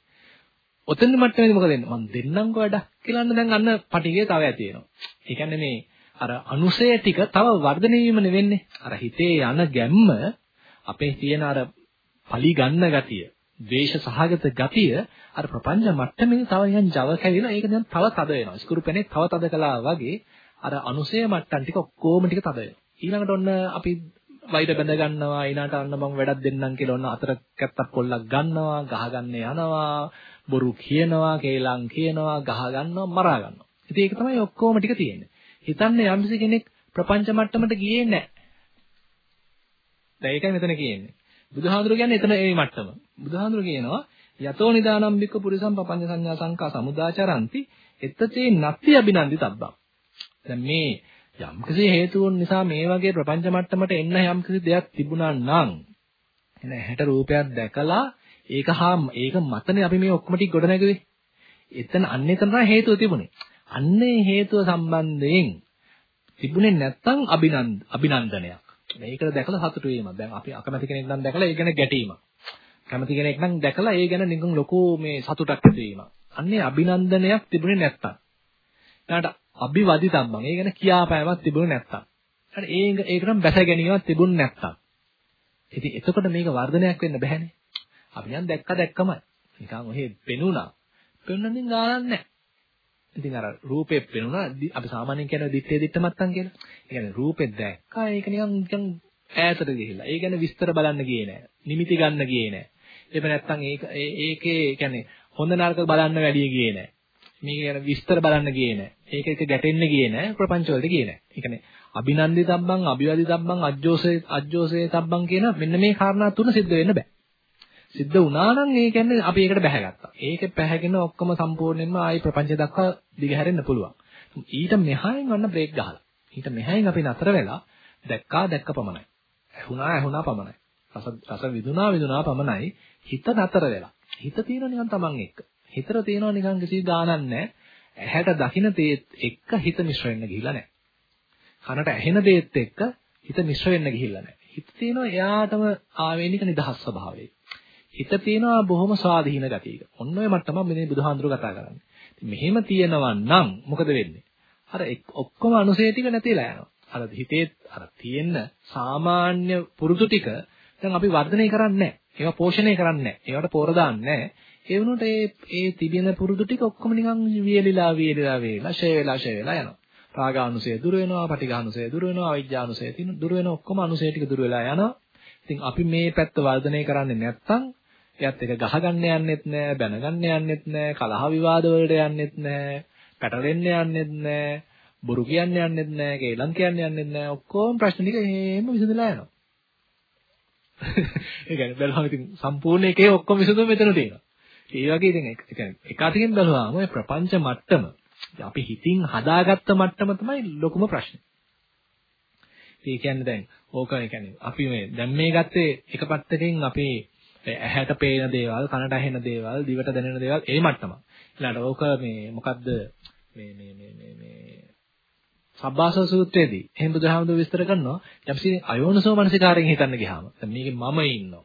ඔතන මට්ටමේදී මොකද වෙන්නේ? මම දෙන්නම්කෝ වැඩක් කියලා දැන් අන්න පටිගේ තව ඇති වෙනවා. ඒ කියන්නේ මේ අර අනුසය ටික තව වර්ධනය වීමනේ වෙන්නේ. අර හිතේ යන ගැම්ම අපේ තියෙන අර පලි ගන්න ගතිය, ද්වේෂ සහගත ගතිය අර ප්‍රපංච මට්ටමේ තව නිකන් Java කැවිලා ඒක දැන් තව තද වෙනවා. ස්ක්‍රු පැනේ තව තද කළා වගේ අර අනුසය මට්ටම් ටික ඔක්කොම ටික තද වෙනවා. ඊළඟට ඔන්න අපි වෛර බැඳ ගන්නවා ඊළාට අන්න මම වැඩක් දෙන්නම් කියලා ඔන්න අතර කැත්තක් පොල්ලක් ගන්නවා ගහගන්න යනවා බොරු කියනවා කේලම් කියනවා ගහ ගන්නවා මරා ගන්නවා ඉතින් ඒක තමයි ඔක්කොම ටික තියෙන්නේ හිතන්නේ යම්කිසි කෙනෙක් ප්‍රපංච මට්ටමට ගියේ නැහැ. දැන් ඒකයි මෙතන කියන්නේ. බුදුහාඳුර කියන්නේ එතන ඒ මට්ටම. බුදුහාඳුර කියනවා යතෝ නිදානම් බික්ක පුරිසම් පපංච සංඥා සංකා සමුදාචරಂತಿ එත්තචේ නත්ති අභිනන්දි තබ්බම්. දැන් මේ යම්කිසි හේතුන් නිසා මේ වගේ ප්‍රපංච මට්ටමට එන්න යම්කිසි දෙයක් තිබුණා නම් එන හැට රූපයක් දැකලා ඒක හා ඒක මතනේ අපි මේ ඔක්කොම ටික ගොඩ නැගුවේ. එතන අන්න එතන තමයි හේතුව තිබුණේ. අන්නේ හේතුව සම්බන්ධයෙන් තිබුණේ නැත්තම් අභිනන්ද අභිනන්දනයක්. මේකට දැකලා සතුටු වීම. දැන් අපි අකමැති කෙනෙක් නම් දැකලා ඒ ගැන ගැටීම. කැමති කෙනෙක් නම් දැකලා ඒ ගැන නිකන් ලොකු මේ සතුටක් ඇති වීම. අන්නේ අභිනන්දනයක් තිබුණේ නැත්තම්. ඊළඟට අභිවදිතම්මන්. ඒ ගැන කියාපෑමක් තිබුණේ නැත්තම්. හරි ඒ ඒකට බැස ගැනීමක් තිබුණේ නැත්තම්. ඉතින් එතකොට මේක වර්ධනයක් වෙන්න බෑනේ. අපි නිකන් දැක්ක දැක්කමයි. නිකන් ඔහෙ පෙනුණා. පෙනුනනින් ගානක් නැහැ. ඉතින් අර රූපේ පෙනුණා අපි සාමාන්‍යයෙන් කියන දිත්තේ දිත්ත මත්තන් කියලා. ඒ කියන්නේ රූපේ දැක්කා ඒක නිකන් නිකන් ඈතට ගිහිල්ලා. ඒ කියන්නේ විස්තර බලන්න ගියේ නෑ. නිමිති ගන්න ගියේ නෑ. එහෙම නැත්නම් ඒක ඒකේ කියන්නේ හොඳ නරක බලන්න වැඩි ගියේ නෑ. මේක ගැන විස්තර බලන්න ගියේ නෑ. ඒක එක ගැටෙන්න ගියේ නෑ. ප්‍රපංච වලට ගියේ නෑ. ඒ කියන්නේ අභිනන්දිතබ්බං, අභිවදිතබ්බං, අජ්ජෝසේ අජ්ජෝසේ තබ්බං කියන මෙන්න මේ කාරණා තුන සිද්ධ වෙන්න බෑ. සිද්ධ වුණා නම් ඒ කියන්නේ අපි ඒකට බැහැගත්තා. ඒකේ පැහැගෙන ඔක්කොම සම්පූර්ණයෙන්ම ආයි ප්‍රපංච දක්වා දිගහැරෙන්න පුළුවන්. ඊට මෙහායින් වන්න බ්‍රේක් ගහලා. ඊට මෙහායින් අපි නතර වෙලා දැක්කා දැක්ක පමණයි. ඇහුණා ඇහුණා පමණයි. රස රස විදුණා විදුණා පමණයි. හිත නතර වෙලා. හිත තියෙනවා නිකන් Taman එක්ක. හිතට තියෙනවා නිකන් කිසි ගාණක් නැහැ. ඇහැට දකින්න තේත් එක්ක හිත මිශ්‍ර වෙන්න ගිහිල්ලා නැහැ. කනට ඇහෙන දේත් එක්ක හිත මිශ්‍ර වෙන්න ගිහිල්ලා නැහැ. හිත තියෙනවා එයාටම ආවේනික නිදහස් ස්වභාවයක. හිත තියෙනවා බොහොම ස්වාධීන ගතියක. ඔන්න ඔය මට්ටම මේ බුදුහාඳුර කතා කරන්නේ. ඉතින් මෙහෙම තියෙනවා නම් මොකද වෙන්නේ? අර ඔක්කොම අනුසය ටික නැතිලා යනවා. අර හිතේ අර තියෙන සාමාන්‍ය පුරුදු ටික දැන් අපි වර්ධනය කරන්නේ නැහැ. ඒවා පෝෂණය කරන්නේ නැහැ. ඒවට පෝර දාන්නේ නැහැ. ඒ වුණොත් ඒ ඒ තිබෙන පුරුදු ටික ඔක්කොම නිකන් වියලිලා වියලිලා වේලා ෂය වෙලා ෂය වෙලා යනවා. රාගානුසය දුර වෙනවා, පටිඝානුසය දුර වෙනවා, අවිජ්ජානුසය තියෙන දුර වෙන ඔක්කොම අනුසය ටික දුර වෙලා යනවා. ඉතින් අපි මේ පැත්ත වර්ධනය කරන්නේ නැත්නම් එයත් එක ගහගන්න යන්නෙත් නෑ, බැනගන්න යන්නෙත් නෑ, කලහ විවාද වලට යන්නෙත් නෑ, පැටලෙන්න යන්නෙත් නෑ, බොරු කියන්න යන්නෙත් නෑ, කේලම් කියන්න යන්නෙත් නෑ. ඔක්කොම ප්‍රශ්න ටික එහෙම විසඳලා යනවා. *laughs* ඒ කියන්නේ බලහම ඉතින් සම්පූර්ණ එකේ ඔක්කොම විසඳුම මෙතන තියෙනවා. ඒ වගේ ඉතින් ඒ කියන්නේ එක අතකින් බලුවාම ඔය ප්‍රපංච මට්ටම අපි හිතින් හදාගත්ත මට්ටම තමයි ලොකුම ප්‍රශ්නේ. ඒ කියන්නේ දැන් ඕක ඒ කියන්නේ අපි මේ දැන් මේ ගත්තේ එක පැත්තකින් අපි ඇහැට පේන දේවල්, කනට ඇහෙන දේවල්, දිවට දැනෙන දේවල් ඒ මට්ටම. ඊළඟට ඕක මේ මොකද්ද මේ මේ මේ මේ මේ සබ්බාසව සූත්‍රයේදී එහෙම බුදුහාමුදුරුවෝ විස්තර කරනවා යම්සි අයෝනසෝ මනසිකාරයෙන් හිතන්න ගියාම දැන් මේකේ මම ඉන්නවා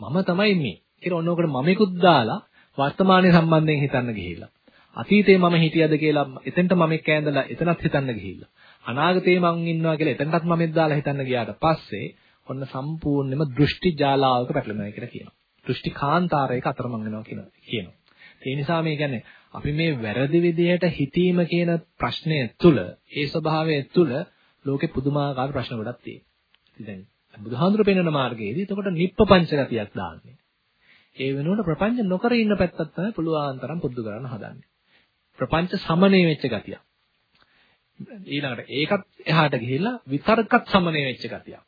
මම තමයි මේ කියලා ඔන්නෝකට මමෙකුත් දාලා වර්තමානයේ සම්බන්ධයෙන් හිතන්න ගිහිල්ලා අතීතේ මම හිටියද කියලා එතෙන්ට මමෙක් කෑඳලා එතනත් හිතන්න ගිහිල්ලා අනාගතේ මං ඉන්නවා කියලා එතනටත් මමෙක් දාලා හිතන්න ගියාට පස්සේ ඔන්න සම්පූර්ණයෙන්ම දෘෂ්ටි ජාලාවක පැටලෙනවා කියලා කියනවා. දෘෂ්ටි කාන්තාරයක අතරමං වෙනවා කියන කියනවා. ඒ නිසා මේ කියන්නේ අපි මේ වැරදි විදිහට හිතීම කියන ප්‍රශ්නය තුළ ඒ ස්වභාවය තුළ ලෝකේ පුදුමාකාර ප්‍රශ්න ගොඩක් තියෙනවා. ඉතින් දැන් බුදුහාඳුර පෙන්වන මාර්ගයේදී එතකොට නිප්පපංච ගතියක් දාන්නේ. ඒ වෙනුවට ප්‍රපංච නොකර ඉන්න පැත්තක් තමයි පුළුවන් තරම් පුරුදු කරන්න හදන්නේ. ප්‍රපංච සමනය වෙච්ච ගතියක්. ඊළඟට ඒකත් එහාට ගිහිල්ලා විතර්කත් සමනය වෙච්ච ගතියක්.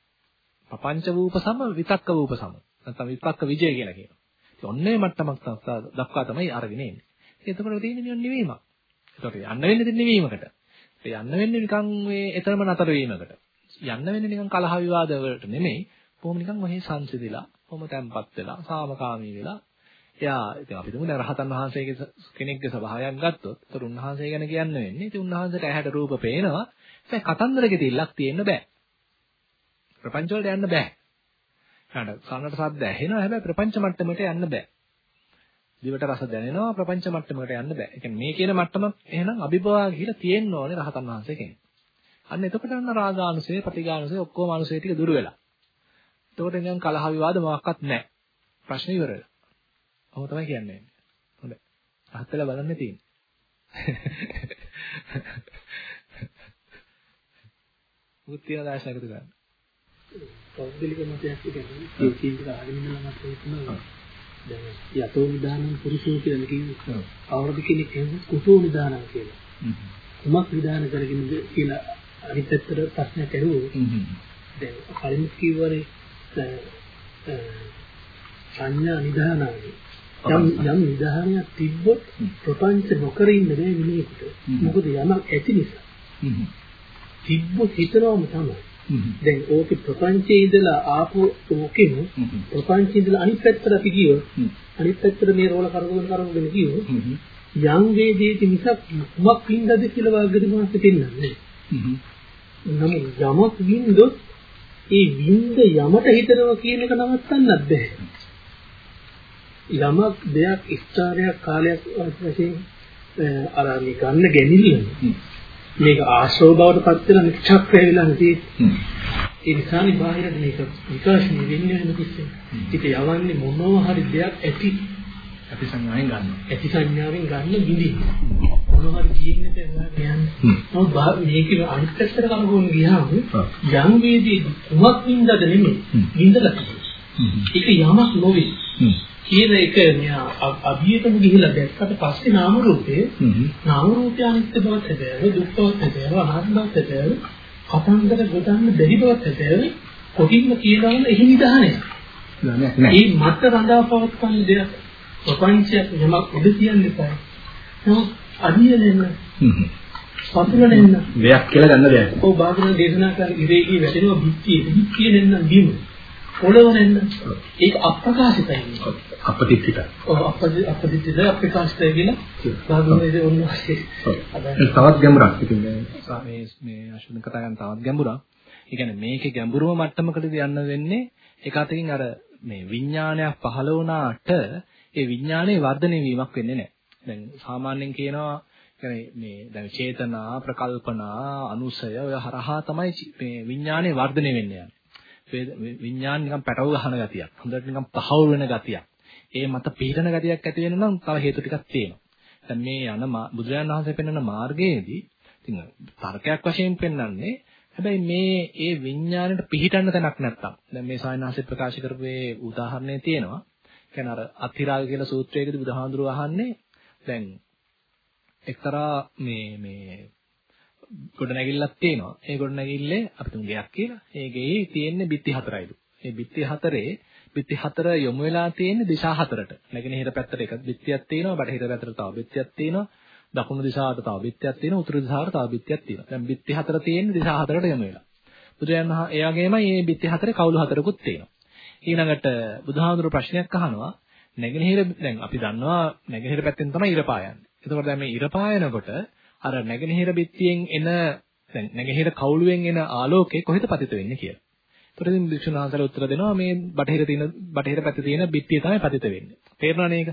පపంచ වූප සම විතක්ක වූප සම. නැත්නම් විතක්ක විජය කියලා කියනවා. ඉතින් ඔන්නේ මට්ටමක් දක්වා තමයි අරගෙන එන්නේ. එතකොට තියෙන්නේ නිකන් නිවීමක්. එතකොට යන්න වෙන්නේ දෙන්නේ නිවීමකට. ඒ යන්න වෙන්නේ නිකන් මේ එතරම් නතර වීමකට. යන්න වෙන්නේ නිකන් කලහ විවාද වලට නෙමෙයි. කොහොම නිකන් ඔහේ සංසිඳිලා, කොහොම තැම්පත් වෙලා, සාමකාමී වෙලා. එයා ඉතින් අපි තුමු රහතන් වහන්සේගේ කෙනෙක්ගේ ස්වභාවයක් ගත්තොත්, ඒතර උන්වහන්සේ ගැන කියන්න වෙන්නේ. ඉතින් උන්වහන්සේට ඇහැට රූප පේනවා. ඒ කතන්දරක තිල්ලක් තියෙන්න බෑ. ප්‍රපංච වලට යන්න බෑ. ඊට කනට ශබ්ද ඇහෙනවා හැබැයි ප්‍රපංච මට්ටමට යන්න බෑ. දිවට රස දැනෙනවා ප්‍රපංච මට්ටමකට යන්න බෑ. ඒ කියන්නේ මේ කියන මට්ටම එහෙනම් අභිභවා ගිහිලා තියෙන්න ඕනේ රහතන් වහන්සේ කෙනෙක්. අන්න එතකොට අන්න රාගානුසය, ප්‍රතිගානුසය ඔක්කොම අනුසය ටික දුර වෙලා. එතකොට නිකන් කලහ විවාද මොකක්වත් නැහැ. ප්‍රශ්න ඉවර වෙලා. ඔහොම තමයි කියන්නේ. හොඳයි. අහත් වෙලා බලන්න තියෙන්නේ. මුත් තියන දාශ එකතු ගන්න. පෞද්ගලික මතයක් කියන්නේ කීයක ආගෙන ඉන්නවා මට හිතෙනවා දැන් යතෝ නිදානං පුරුෂෝ කියලා කියන්නේ අවුරුදු කෙනෙක් එහෙම කුසෝ නිදානං කියලා. කුමක් නිදාන කරගෙනද කියලා අනිත් පැත්තට ප්‍රශ්නයක් ඇහුවෝ. දැන් කලින් කිව්වනේ සංඥා නිදානයි. යම් යම් නිදානයක් තිබ්බොත් ප්‍රපංච නොකර ඉන්න බෑ මිනිහෙකුට. මොකද යමක් ඇති නිසා. තිබ්බොත් හිතනවම තමයි. දැන් ඕකේ ප්‍රපංචයේ ඉඳලා ආපු ඕකෙම ප්‍රපංචයේ ඉඳලා අනිත් පැත්තට අපි ගියොත් අනිත් පැත්තට මේ රෝල කරකවන කරකවන ගියොත් යම් වේදේති මිසක් කුමක් වින්දද කියලා වාග්ගදී මාත් පෙන්නන්නේ. නමුත් යමක් වින්දොත් ඒ වින්ද යමට හිතනවා කියන එක නවත්තන්නත් බෑ. යමක් දෙයක් ස්ථාරයක් කාලයක් වශයෙන් අර මේ ගන්න ගැනීම මේක ආශ්‍රව බවට පත් වෙලා නික්ෂක්‍රය වෙලා නැති ඒ නිසානේ බාහිරට මේක විකාශනය වෙන්නේ නැතිසේ. ඒක යවන්නේ මොනවා හරි දෙයක් ඇති ඇති සංඥාවෙන් ගන්න. ඇති සංඥාවෙන් ගන්න විඳින්න. මොනවා හරි කියන්නේ. දැන් යන්නේ. නමුත් මේක අනිත් පැත්තට කමගොන් ගියාම යම් වේදී කුමක් වින්දද නෙමෙයි වින්දලා ඒක යමක් නොවේ. කියන එක අභියතම ගිහිලා දැක්කට පස්සේ නාම රූපේ නාම රූපය අනිත්‍ය බවත් හැදෑව දුක් බවත් හැදෑව අනාත්ම බවත් හැදෑව කතන්දර ගොඩන්න බැරි බවත් හැදෑව කොටින්ම කියනවල එහි නිදහනයක් නෑ මේ මත රඳා පවත්වන්න දෙයක් ප්‍රපංචයක් යමක් උඩ කියන්න එපා. නමුත් අදිය දෙන්න පතුල දෙන්න දෙයක් කියලා ගන්න දෙයක්. ඔව් බාගන දේශනා කර ඉරේකී වැටෙනවා පිටියේ පිටියේ දෙන්න බීම. පොළව නෙන්න. ඒක අප්‍රකාශිතයි. අපතිත්තිත. ඔව් අපතිත්තිත අප්‍රකාශිතයි කියලා සාධුනේ ඔන්නෝසේ තවත් ගැඹුරක්. ඉතින් මේ මේ අශුද්ධ කතා කරන තවත් ගැඹුරක්. ඒ කියන්නේ මේකේ ගැඹුරම මට්ටමකටදී යන්න වෙන්නේ? ඒක අතකින් අර මේ විඥානයක් පහළ වුණාට ඒ විඥානයේ වර්ධනය වීමක් වෙන්නේ නැහැ දැන් සාමාන්‍යයෙන් කියනවා කියන්නේ මේ දැන් චේතනා ප්‍රකල්පනා අනුසය ඔය හරහා තමයි මේ විඥානයේ වර්ධනය වෙන්නේ යන්නේ විඥාන නිකන් පැටව ගහන ගතියක්. හොඳට නිකන් තහවුරු වෙන ගතියක්. ඒ මත පිහිටන ගතියක් ඇති වෙන නම් තව හේතු ටිකක් තියෙනවා. දැන් මේ යන බුදුරජාණන් වහන්සේ පෙන්වන මාර්ගයේදී ඉතින් තර්කයක් වශයෙන් පෙන්වන්නේ හැබැයි මේ ඒ විඥාණයට පිහිටන්න තැනක් නැත්තම්. දැන් මේ සායනාසේ ප්‍රකාශ කරපු ඒ උදාහරණය තියෙනවා. කියන්නේ අර අත්තිරාග කියලා සූත්‍රයකදී බුදුහාඳුරුව අහන්නේ දැන් එක්තරා මේ මේ ගොඩනැගිල්ලක් තියෙනවා. ඒ ගොඩනැගිල්ලේ අපි තුන් ගයක් කියලා. ඒ ගෙයි තියෙන්නේ බිත්ති හතරයිලු. ඒ බිත්ති හතරේ බිත්ති හතර යොමු වෙලා තියෙන්නේ දිශා හතරට. නැගෙනහිර පැත්තට එක බිත්තියක් තියෙනවා, බටහිර පැත්තට තව බිත්තියක් තියෙනවා, දකුණු දිශාවට තව බිත්තියක් තියෙනවා, උතුරු දිශාවට තව බිත්තියක් තියෙනවා. දැන් බිත්ති හතර තියෙන්නේ දිශා හතරට යොමු වෙලා. බුදුරජාණන් වහන්සේ ඒ වගේමයි මේ බිත්ති හතරේ කවුළු හතරකුත් තියෙනවා. ඊළඟට බුදුහාමුදුරු ප්‍රශ්නයක් අහනවා නැගෙනහිර දැන් අපි දන්නවා නැගෙනහිර පැත්තෙන් තමයි ඉර පායන්නේ. එතකොට දැන් මේ ඉර පායනකොට අර නැගෙනහිර බිත්තියෙන් එන දැන් නැගෙනහිර කවුළුවෙන් එන ආලෝකය කොහෙද පතිත වෙන්නේ කියලා. ඒතර ඉතින් වික්ෂුන් වහන්සේලා උත්තර දෙනවා මේ බටහිර තියෙන බටහිර පැත්තේ තියෙන බිත්තිය තමයි පතිත වෙන්නේ. තේරුණානේ ඒක?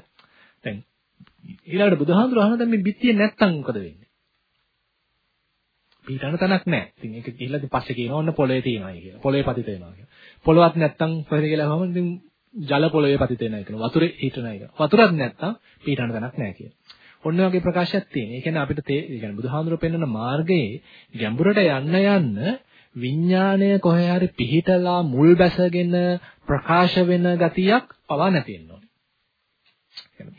දැන් ඊළඟට බුදුහාමුදුර අහන දැන් මේ බිත්තිය නැත්තම් මොකද වෙන්නේ? පිටන තැනක් නැහැ. ඉතින් ඒක ගිහිල්ලා ඉතින් පස්සේ කියනවා ඔන්න පොළවේ තියෙනවා කියලා. පොළවේ පතිත වෙනවා කියලා. පොළවත් නැත්තම් කොහෙද කියලා අහම ඉතින් ජල පොළවේ පතිත වෙනවා කියලා. වතුරේ හිටනවා කියලා. වතුරක් නැත්තම් පිටන තැනක් නැහැ කියලා. ඔන්න වගේ ප්‍රකාශයක් තියෙනවා. ඒ කියන්නේ අපිට තේ කියන්නේ බුදුහාමුදුරුවෝ පෙන්වන මාර්ගයේ ගැඹුරට යන්න යන්න විඥාණය කොහේ හරි පිහිටලා මුල් බැසගෙන ප්‍රකාශ වෙන ගතියක් පවා නැති වෙන්න ඕනේ.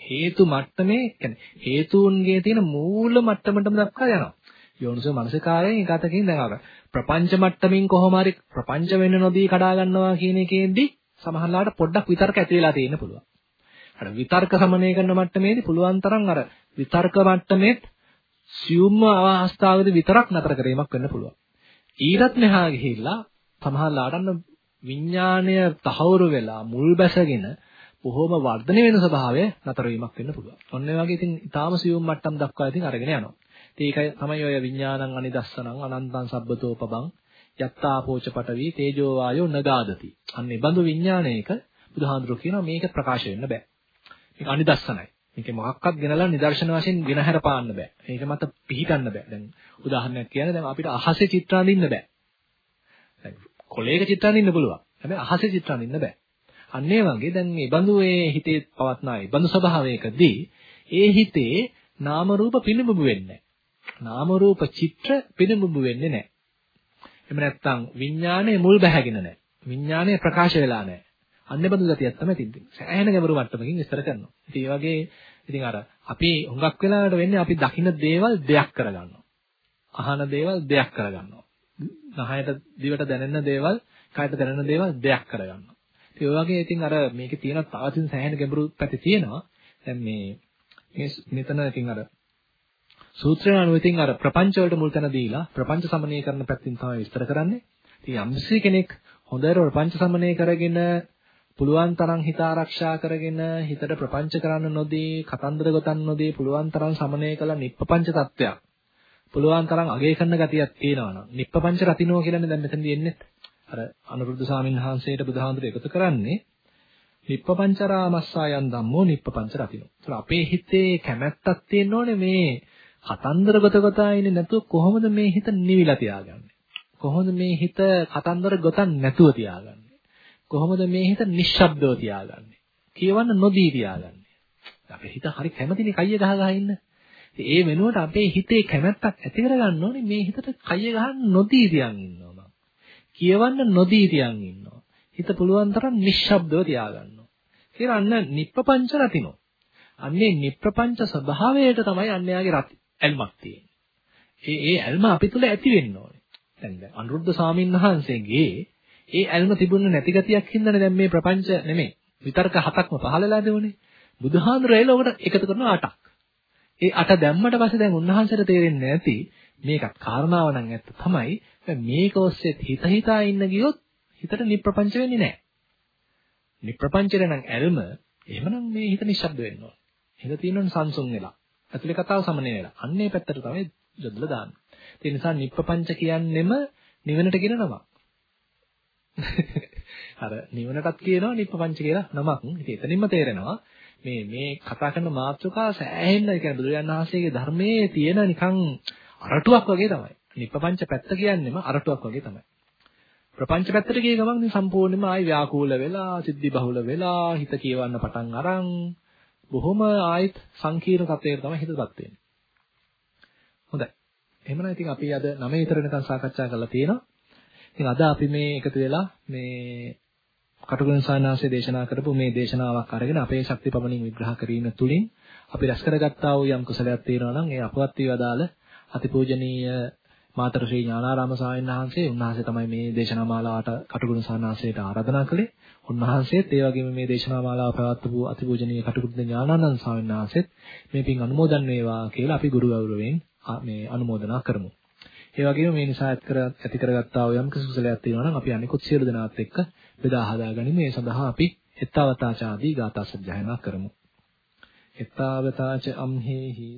හේතු මට්ටමේ කියන්නේ හේතුන්ගේ තියෙන මූල මට්ටමටම දක්වා යනවා. යෝනිසෝ මනසිකාරයෙන් ඒකතකින් දැන් අර ප්‍රපංච මට්ටමින් කොහොම හරි ප්‍රපංච වෙන්න නොදී කඩා ගන්නවා කියන එකේදී සමහරවිට පොඩ්ඩක් විතර්ක ඇති වෙලා තියෙන්න පුළුවන්. අර විතර්ක සමනය කරන මට්ටමේදී පුළුවන් තරම් අර විතර්ක මට්ටමේ සියුම්ම අවස්ථාවේදී විතරක් නතර කිරීමක් වෙන්න පුළුවන්. ඊටත් මෙහා ගිහිල්ලා සමහරලාටන්න විඥාණය තහවුරු වෙලා මුල් බැසගෙන බොහොම වර්ධනය වෙන ස්වභාවය නතර වීමක් වෙන්න පුළුවන්. ඔන්න ඒ වගේ ඉතින් ඊටාම සියුම් මට්ටම් දක්වා ඉතින් අරගෙන යනවා. ඉතින් ඒකයි තමයි ඔය විඥානං අනිදස්සනං අනන්තං සබ්බතෝ පබං යත්තාපෝච පටවි තේජෝ වායෝ නගාදති. අන්න ඒ බඳු විඥානයක බුදුහාඳුරු කියනවා මේක ප්‍රකාශ වෙන්න බෑ. මේක අනිදස්සනයි. මේක මොකක්වත් ගෙනලා නිදර්ශන වශයෙන් ගෙනහැර පාන්න බෑ. මේක මත පිහිටන්න බෑ. දැන් උදාහරණයක් කියන්නේ දැන් අපිට අහසේ චිත්‍ර අඳින්න බෑ. දැන් කොලේක චිත්‍ර අඳින්න පුළුවන්. හැබැයි අහසේ චිත්‍ර අඳින්න බෑ. අන්න ඒ වගේ දැන් මේ බඳු ඒ හිතේ පවත්නා ඒ බඳු ස්වභාවයකදී ඒ හිතේ නාම රූප පිළිඹු වෙන්නේ නාම රූප චිත්‍ර පිළිඹු වෙන්නේ නැහැ. එහෙම නැත්නම් විඥානයේ මුල් බැහැගෙන නැහැ. විඥානය ප්‍රකාශ වෙලා නැහැ. අන්නේ බඳු ගතියක් තමයි තිබෙන්නේ. සෑහෙන ගැඹුරු මට්ටමකින් විස්තර කරනවා. ඉතින් ඒ වගේ ඉතින් අර අපි හුඟක් වෙලාවට වෙන්නේ අපි දකින්න දේවල් දෙයක් කරගන්නවා. අහන දේවල් දෙයක් කරගන්නවා. නහයට දිවට දැනෙන දේවල්, කයට දැනෙන දේවල් දෙයක් කරගන්නවා. ඉතින් ඔය වගේ ඉතින් අර මේකේ තියෙන තාවතින් සෑහෙන ගැඹුරු පැති තියෙනවා. දැන් මේ මේ මෙතන ඉතින් අර සූත්‍රය අනුව ඉතින් අර ප්‍රපංච වලට මුල් තැන දීලා ප්‍රපංච සමනය කරන පැත්තෙන් තමයි විස්තර කරන්නේ. ඉතින් යම්සි කෙනෙක් හොඳට ප්‍රපංච සමනය කරගෙන පුළුවන් තරම් හිත ආරක්ෂා කරගෙන හිතට ප්‍රපංච කරන්න නොදී කතන්දර ගොතන්න නොදී පුළුවන් තරම් සමනය කළ නිප්පපංච තත්වයක් පුළුවන් තරම් අගය කරන ගතියක් තියෙනවා නම් නිප්පපංච රතිනෝ කියලානේ දැන් මෙතනදී එන්නේ අර අනුරුද්ධ ස්වාමීන් වහන්සේට බුදුහාමුදුර එකතු කරන්නේ නිප්පපංචරාමස්සායන් ධම්මෝ නිප්පපංච රතිනෝ. ඒතර අපේ හිතේ කැමැත්තක් තියෙන්න ඕනේ මේ කතන්දර ගොත ගොතා ඉන්නේ නැතුව කොහොමද මේ හිත නිවිලා තියාගන්නේ? කොහොමද මේ හිත කතන්දර ගොතන් නැතුව තියාගන්නේ? කොහොමද මේ හිත නිශ්ශබ්දව තියාගන්නේ? කියවන්න නොදී තියාගන්නේ. අපේ හිත හරි කැමතිනේ කයිය ගහ ගහ ඉන්න. ඒ වෙනුවට අපේ හිතේ කැමැත්තක් ඇති කරගන්න ඕනේ මේ හිතට කයිය ගහන්න නොදී තියන් ඉන්නවා කියවන්න නොදී තියන් ඉන්නවා. හිත පුළුවන් තරම් නිශ්ශබ්දව තියාගන්නවා. කියලා අන්න නිප්පපංච රතිනෝ. අන්නේ නිප්පපංච ස්වභාවයට තමයි අන්‍යයාගේ රති ඇල්මක් තියෙන්නේ. ඒ ඒ ඇල්ම අපි තුල ඇති වෙන්න ඕනේ. දැන් දැන් අනුරුද්ධ ස්වාමීන් වහන්සේගේ ඒ ඇල්ම තිබුණ නැති ගතියක් හින්දානේ දැන් මේ ප්‍රපංච නෙමෙයි විතර්ක හතක්ම පහළලා දෙවනේ. බුදුහාඳුරේ ලෝකට එකතු කරන අටක්. ඒ අට දැම්මට පස්සේ දැන් උන්වහන්සේට තේරෙන්නේ නැති මේකත් කාරණාව නම් ඇත්ත තමයි. මේක ඔස්සේ හිත හිතා ඉන්න ගියොත් හිතට නිප්‍රපංච වෙන්නේ නැහැ. නිප්‍රපංචේ නම් ඇල්ම එහෙමනම් මේ හිත නිශ්ශබ්ද වෙන්න ඕන. හිත තියෙනවනේ සංසුන් වෙලා. ඇතුලේ කතාව සමනය වෙලා. අන්නේ පැත්තට තමයි යොදලා දාන්නේ. ඒ නිසා නිප්පපංච කියන්නෙම නිවනට කියන නමක්. *laughs* අර නිවනටත් කියනවා නිප්පපංච කියලා නමක්. ඉතින් එතනින්ම තේරෙනවා මේ මේ කතා කරන මාතෘකාව සෑහෙන්න ඒ කියන්නේ බුදුරජාණන් වහන්සේගේ ධර්මයේ තියෙන නිකන් අරටුවක් වගේ තමයි. නිප්පපංච පැත්ත කියන්නෙම අරටුවක් වගේ තමයි. ප්‍රපංච පැත්තට ගිය ගමන් ඉතින් සම්පූර්ණයෙන්ම ආයි ව්‍යාකූල වෙලා, සිද්ධි බහුල වෙලා, හිත කියවන්න පටන් අරන් බොහොම ආයිත් සංකීර්ණ තත්ත්වයකට තමයි හිතපත් වෙන්නේ. හොඳයි. එහෙමනම් ඉතින් අපි අද 9 විතර වෙනකන් සාකච්ඡා කරලා තියෙනවා. ඉතින් අද අපි මේ එකතු වෙලා මේ කටුකුරුන් සානාසේ දේශනා කරපු මේ දේශනාවක් අරගෙන අපේ ශක්ති පමණින් විග්‍රහ කිරීම තුළින් අපි රැස් කරගත්තා වූ යම් කුසලයක් තියෙනවා නම් ඒ අපවත් වී අදාළ අතිපූජනීය මාතර ශ්‍රී ඥානාරාම ස්වාමීන් වහන්සේ උන්වහන්සේ තමයි මේ දේශනා මාලාවට කටුකුරුන් සානාසයට ආරාධනා කළේ. උන්වහන්සේත් ඒ වගේම මේ දේශනා මාලාව පැවැත්වපු අතිපූජනීය කටුකුරුන් ඥානානන්ද ස්වාමීන් වහන්සේත් මේ පින් අනුමෝදන් වේවා කියලා අපි ගුරු ගෞරවයෙන් මේ අනුමෝදනා කරමු. ඒ වගේම මේ නිසා ඇති කර ඇති කරගත්තා වූ යම් කිසි කුසලයක් තියෙනවා නම් අපි අනිකුත් සියලු දෙනාත් එක්ක බෙදා හදා ගනිමු. ඒ සඳහා අපි එත්තවතාචාදී ගාථා සජ්ජායනා කරමු. එත්තවතාච අම්හෙහි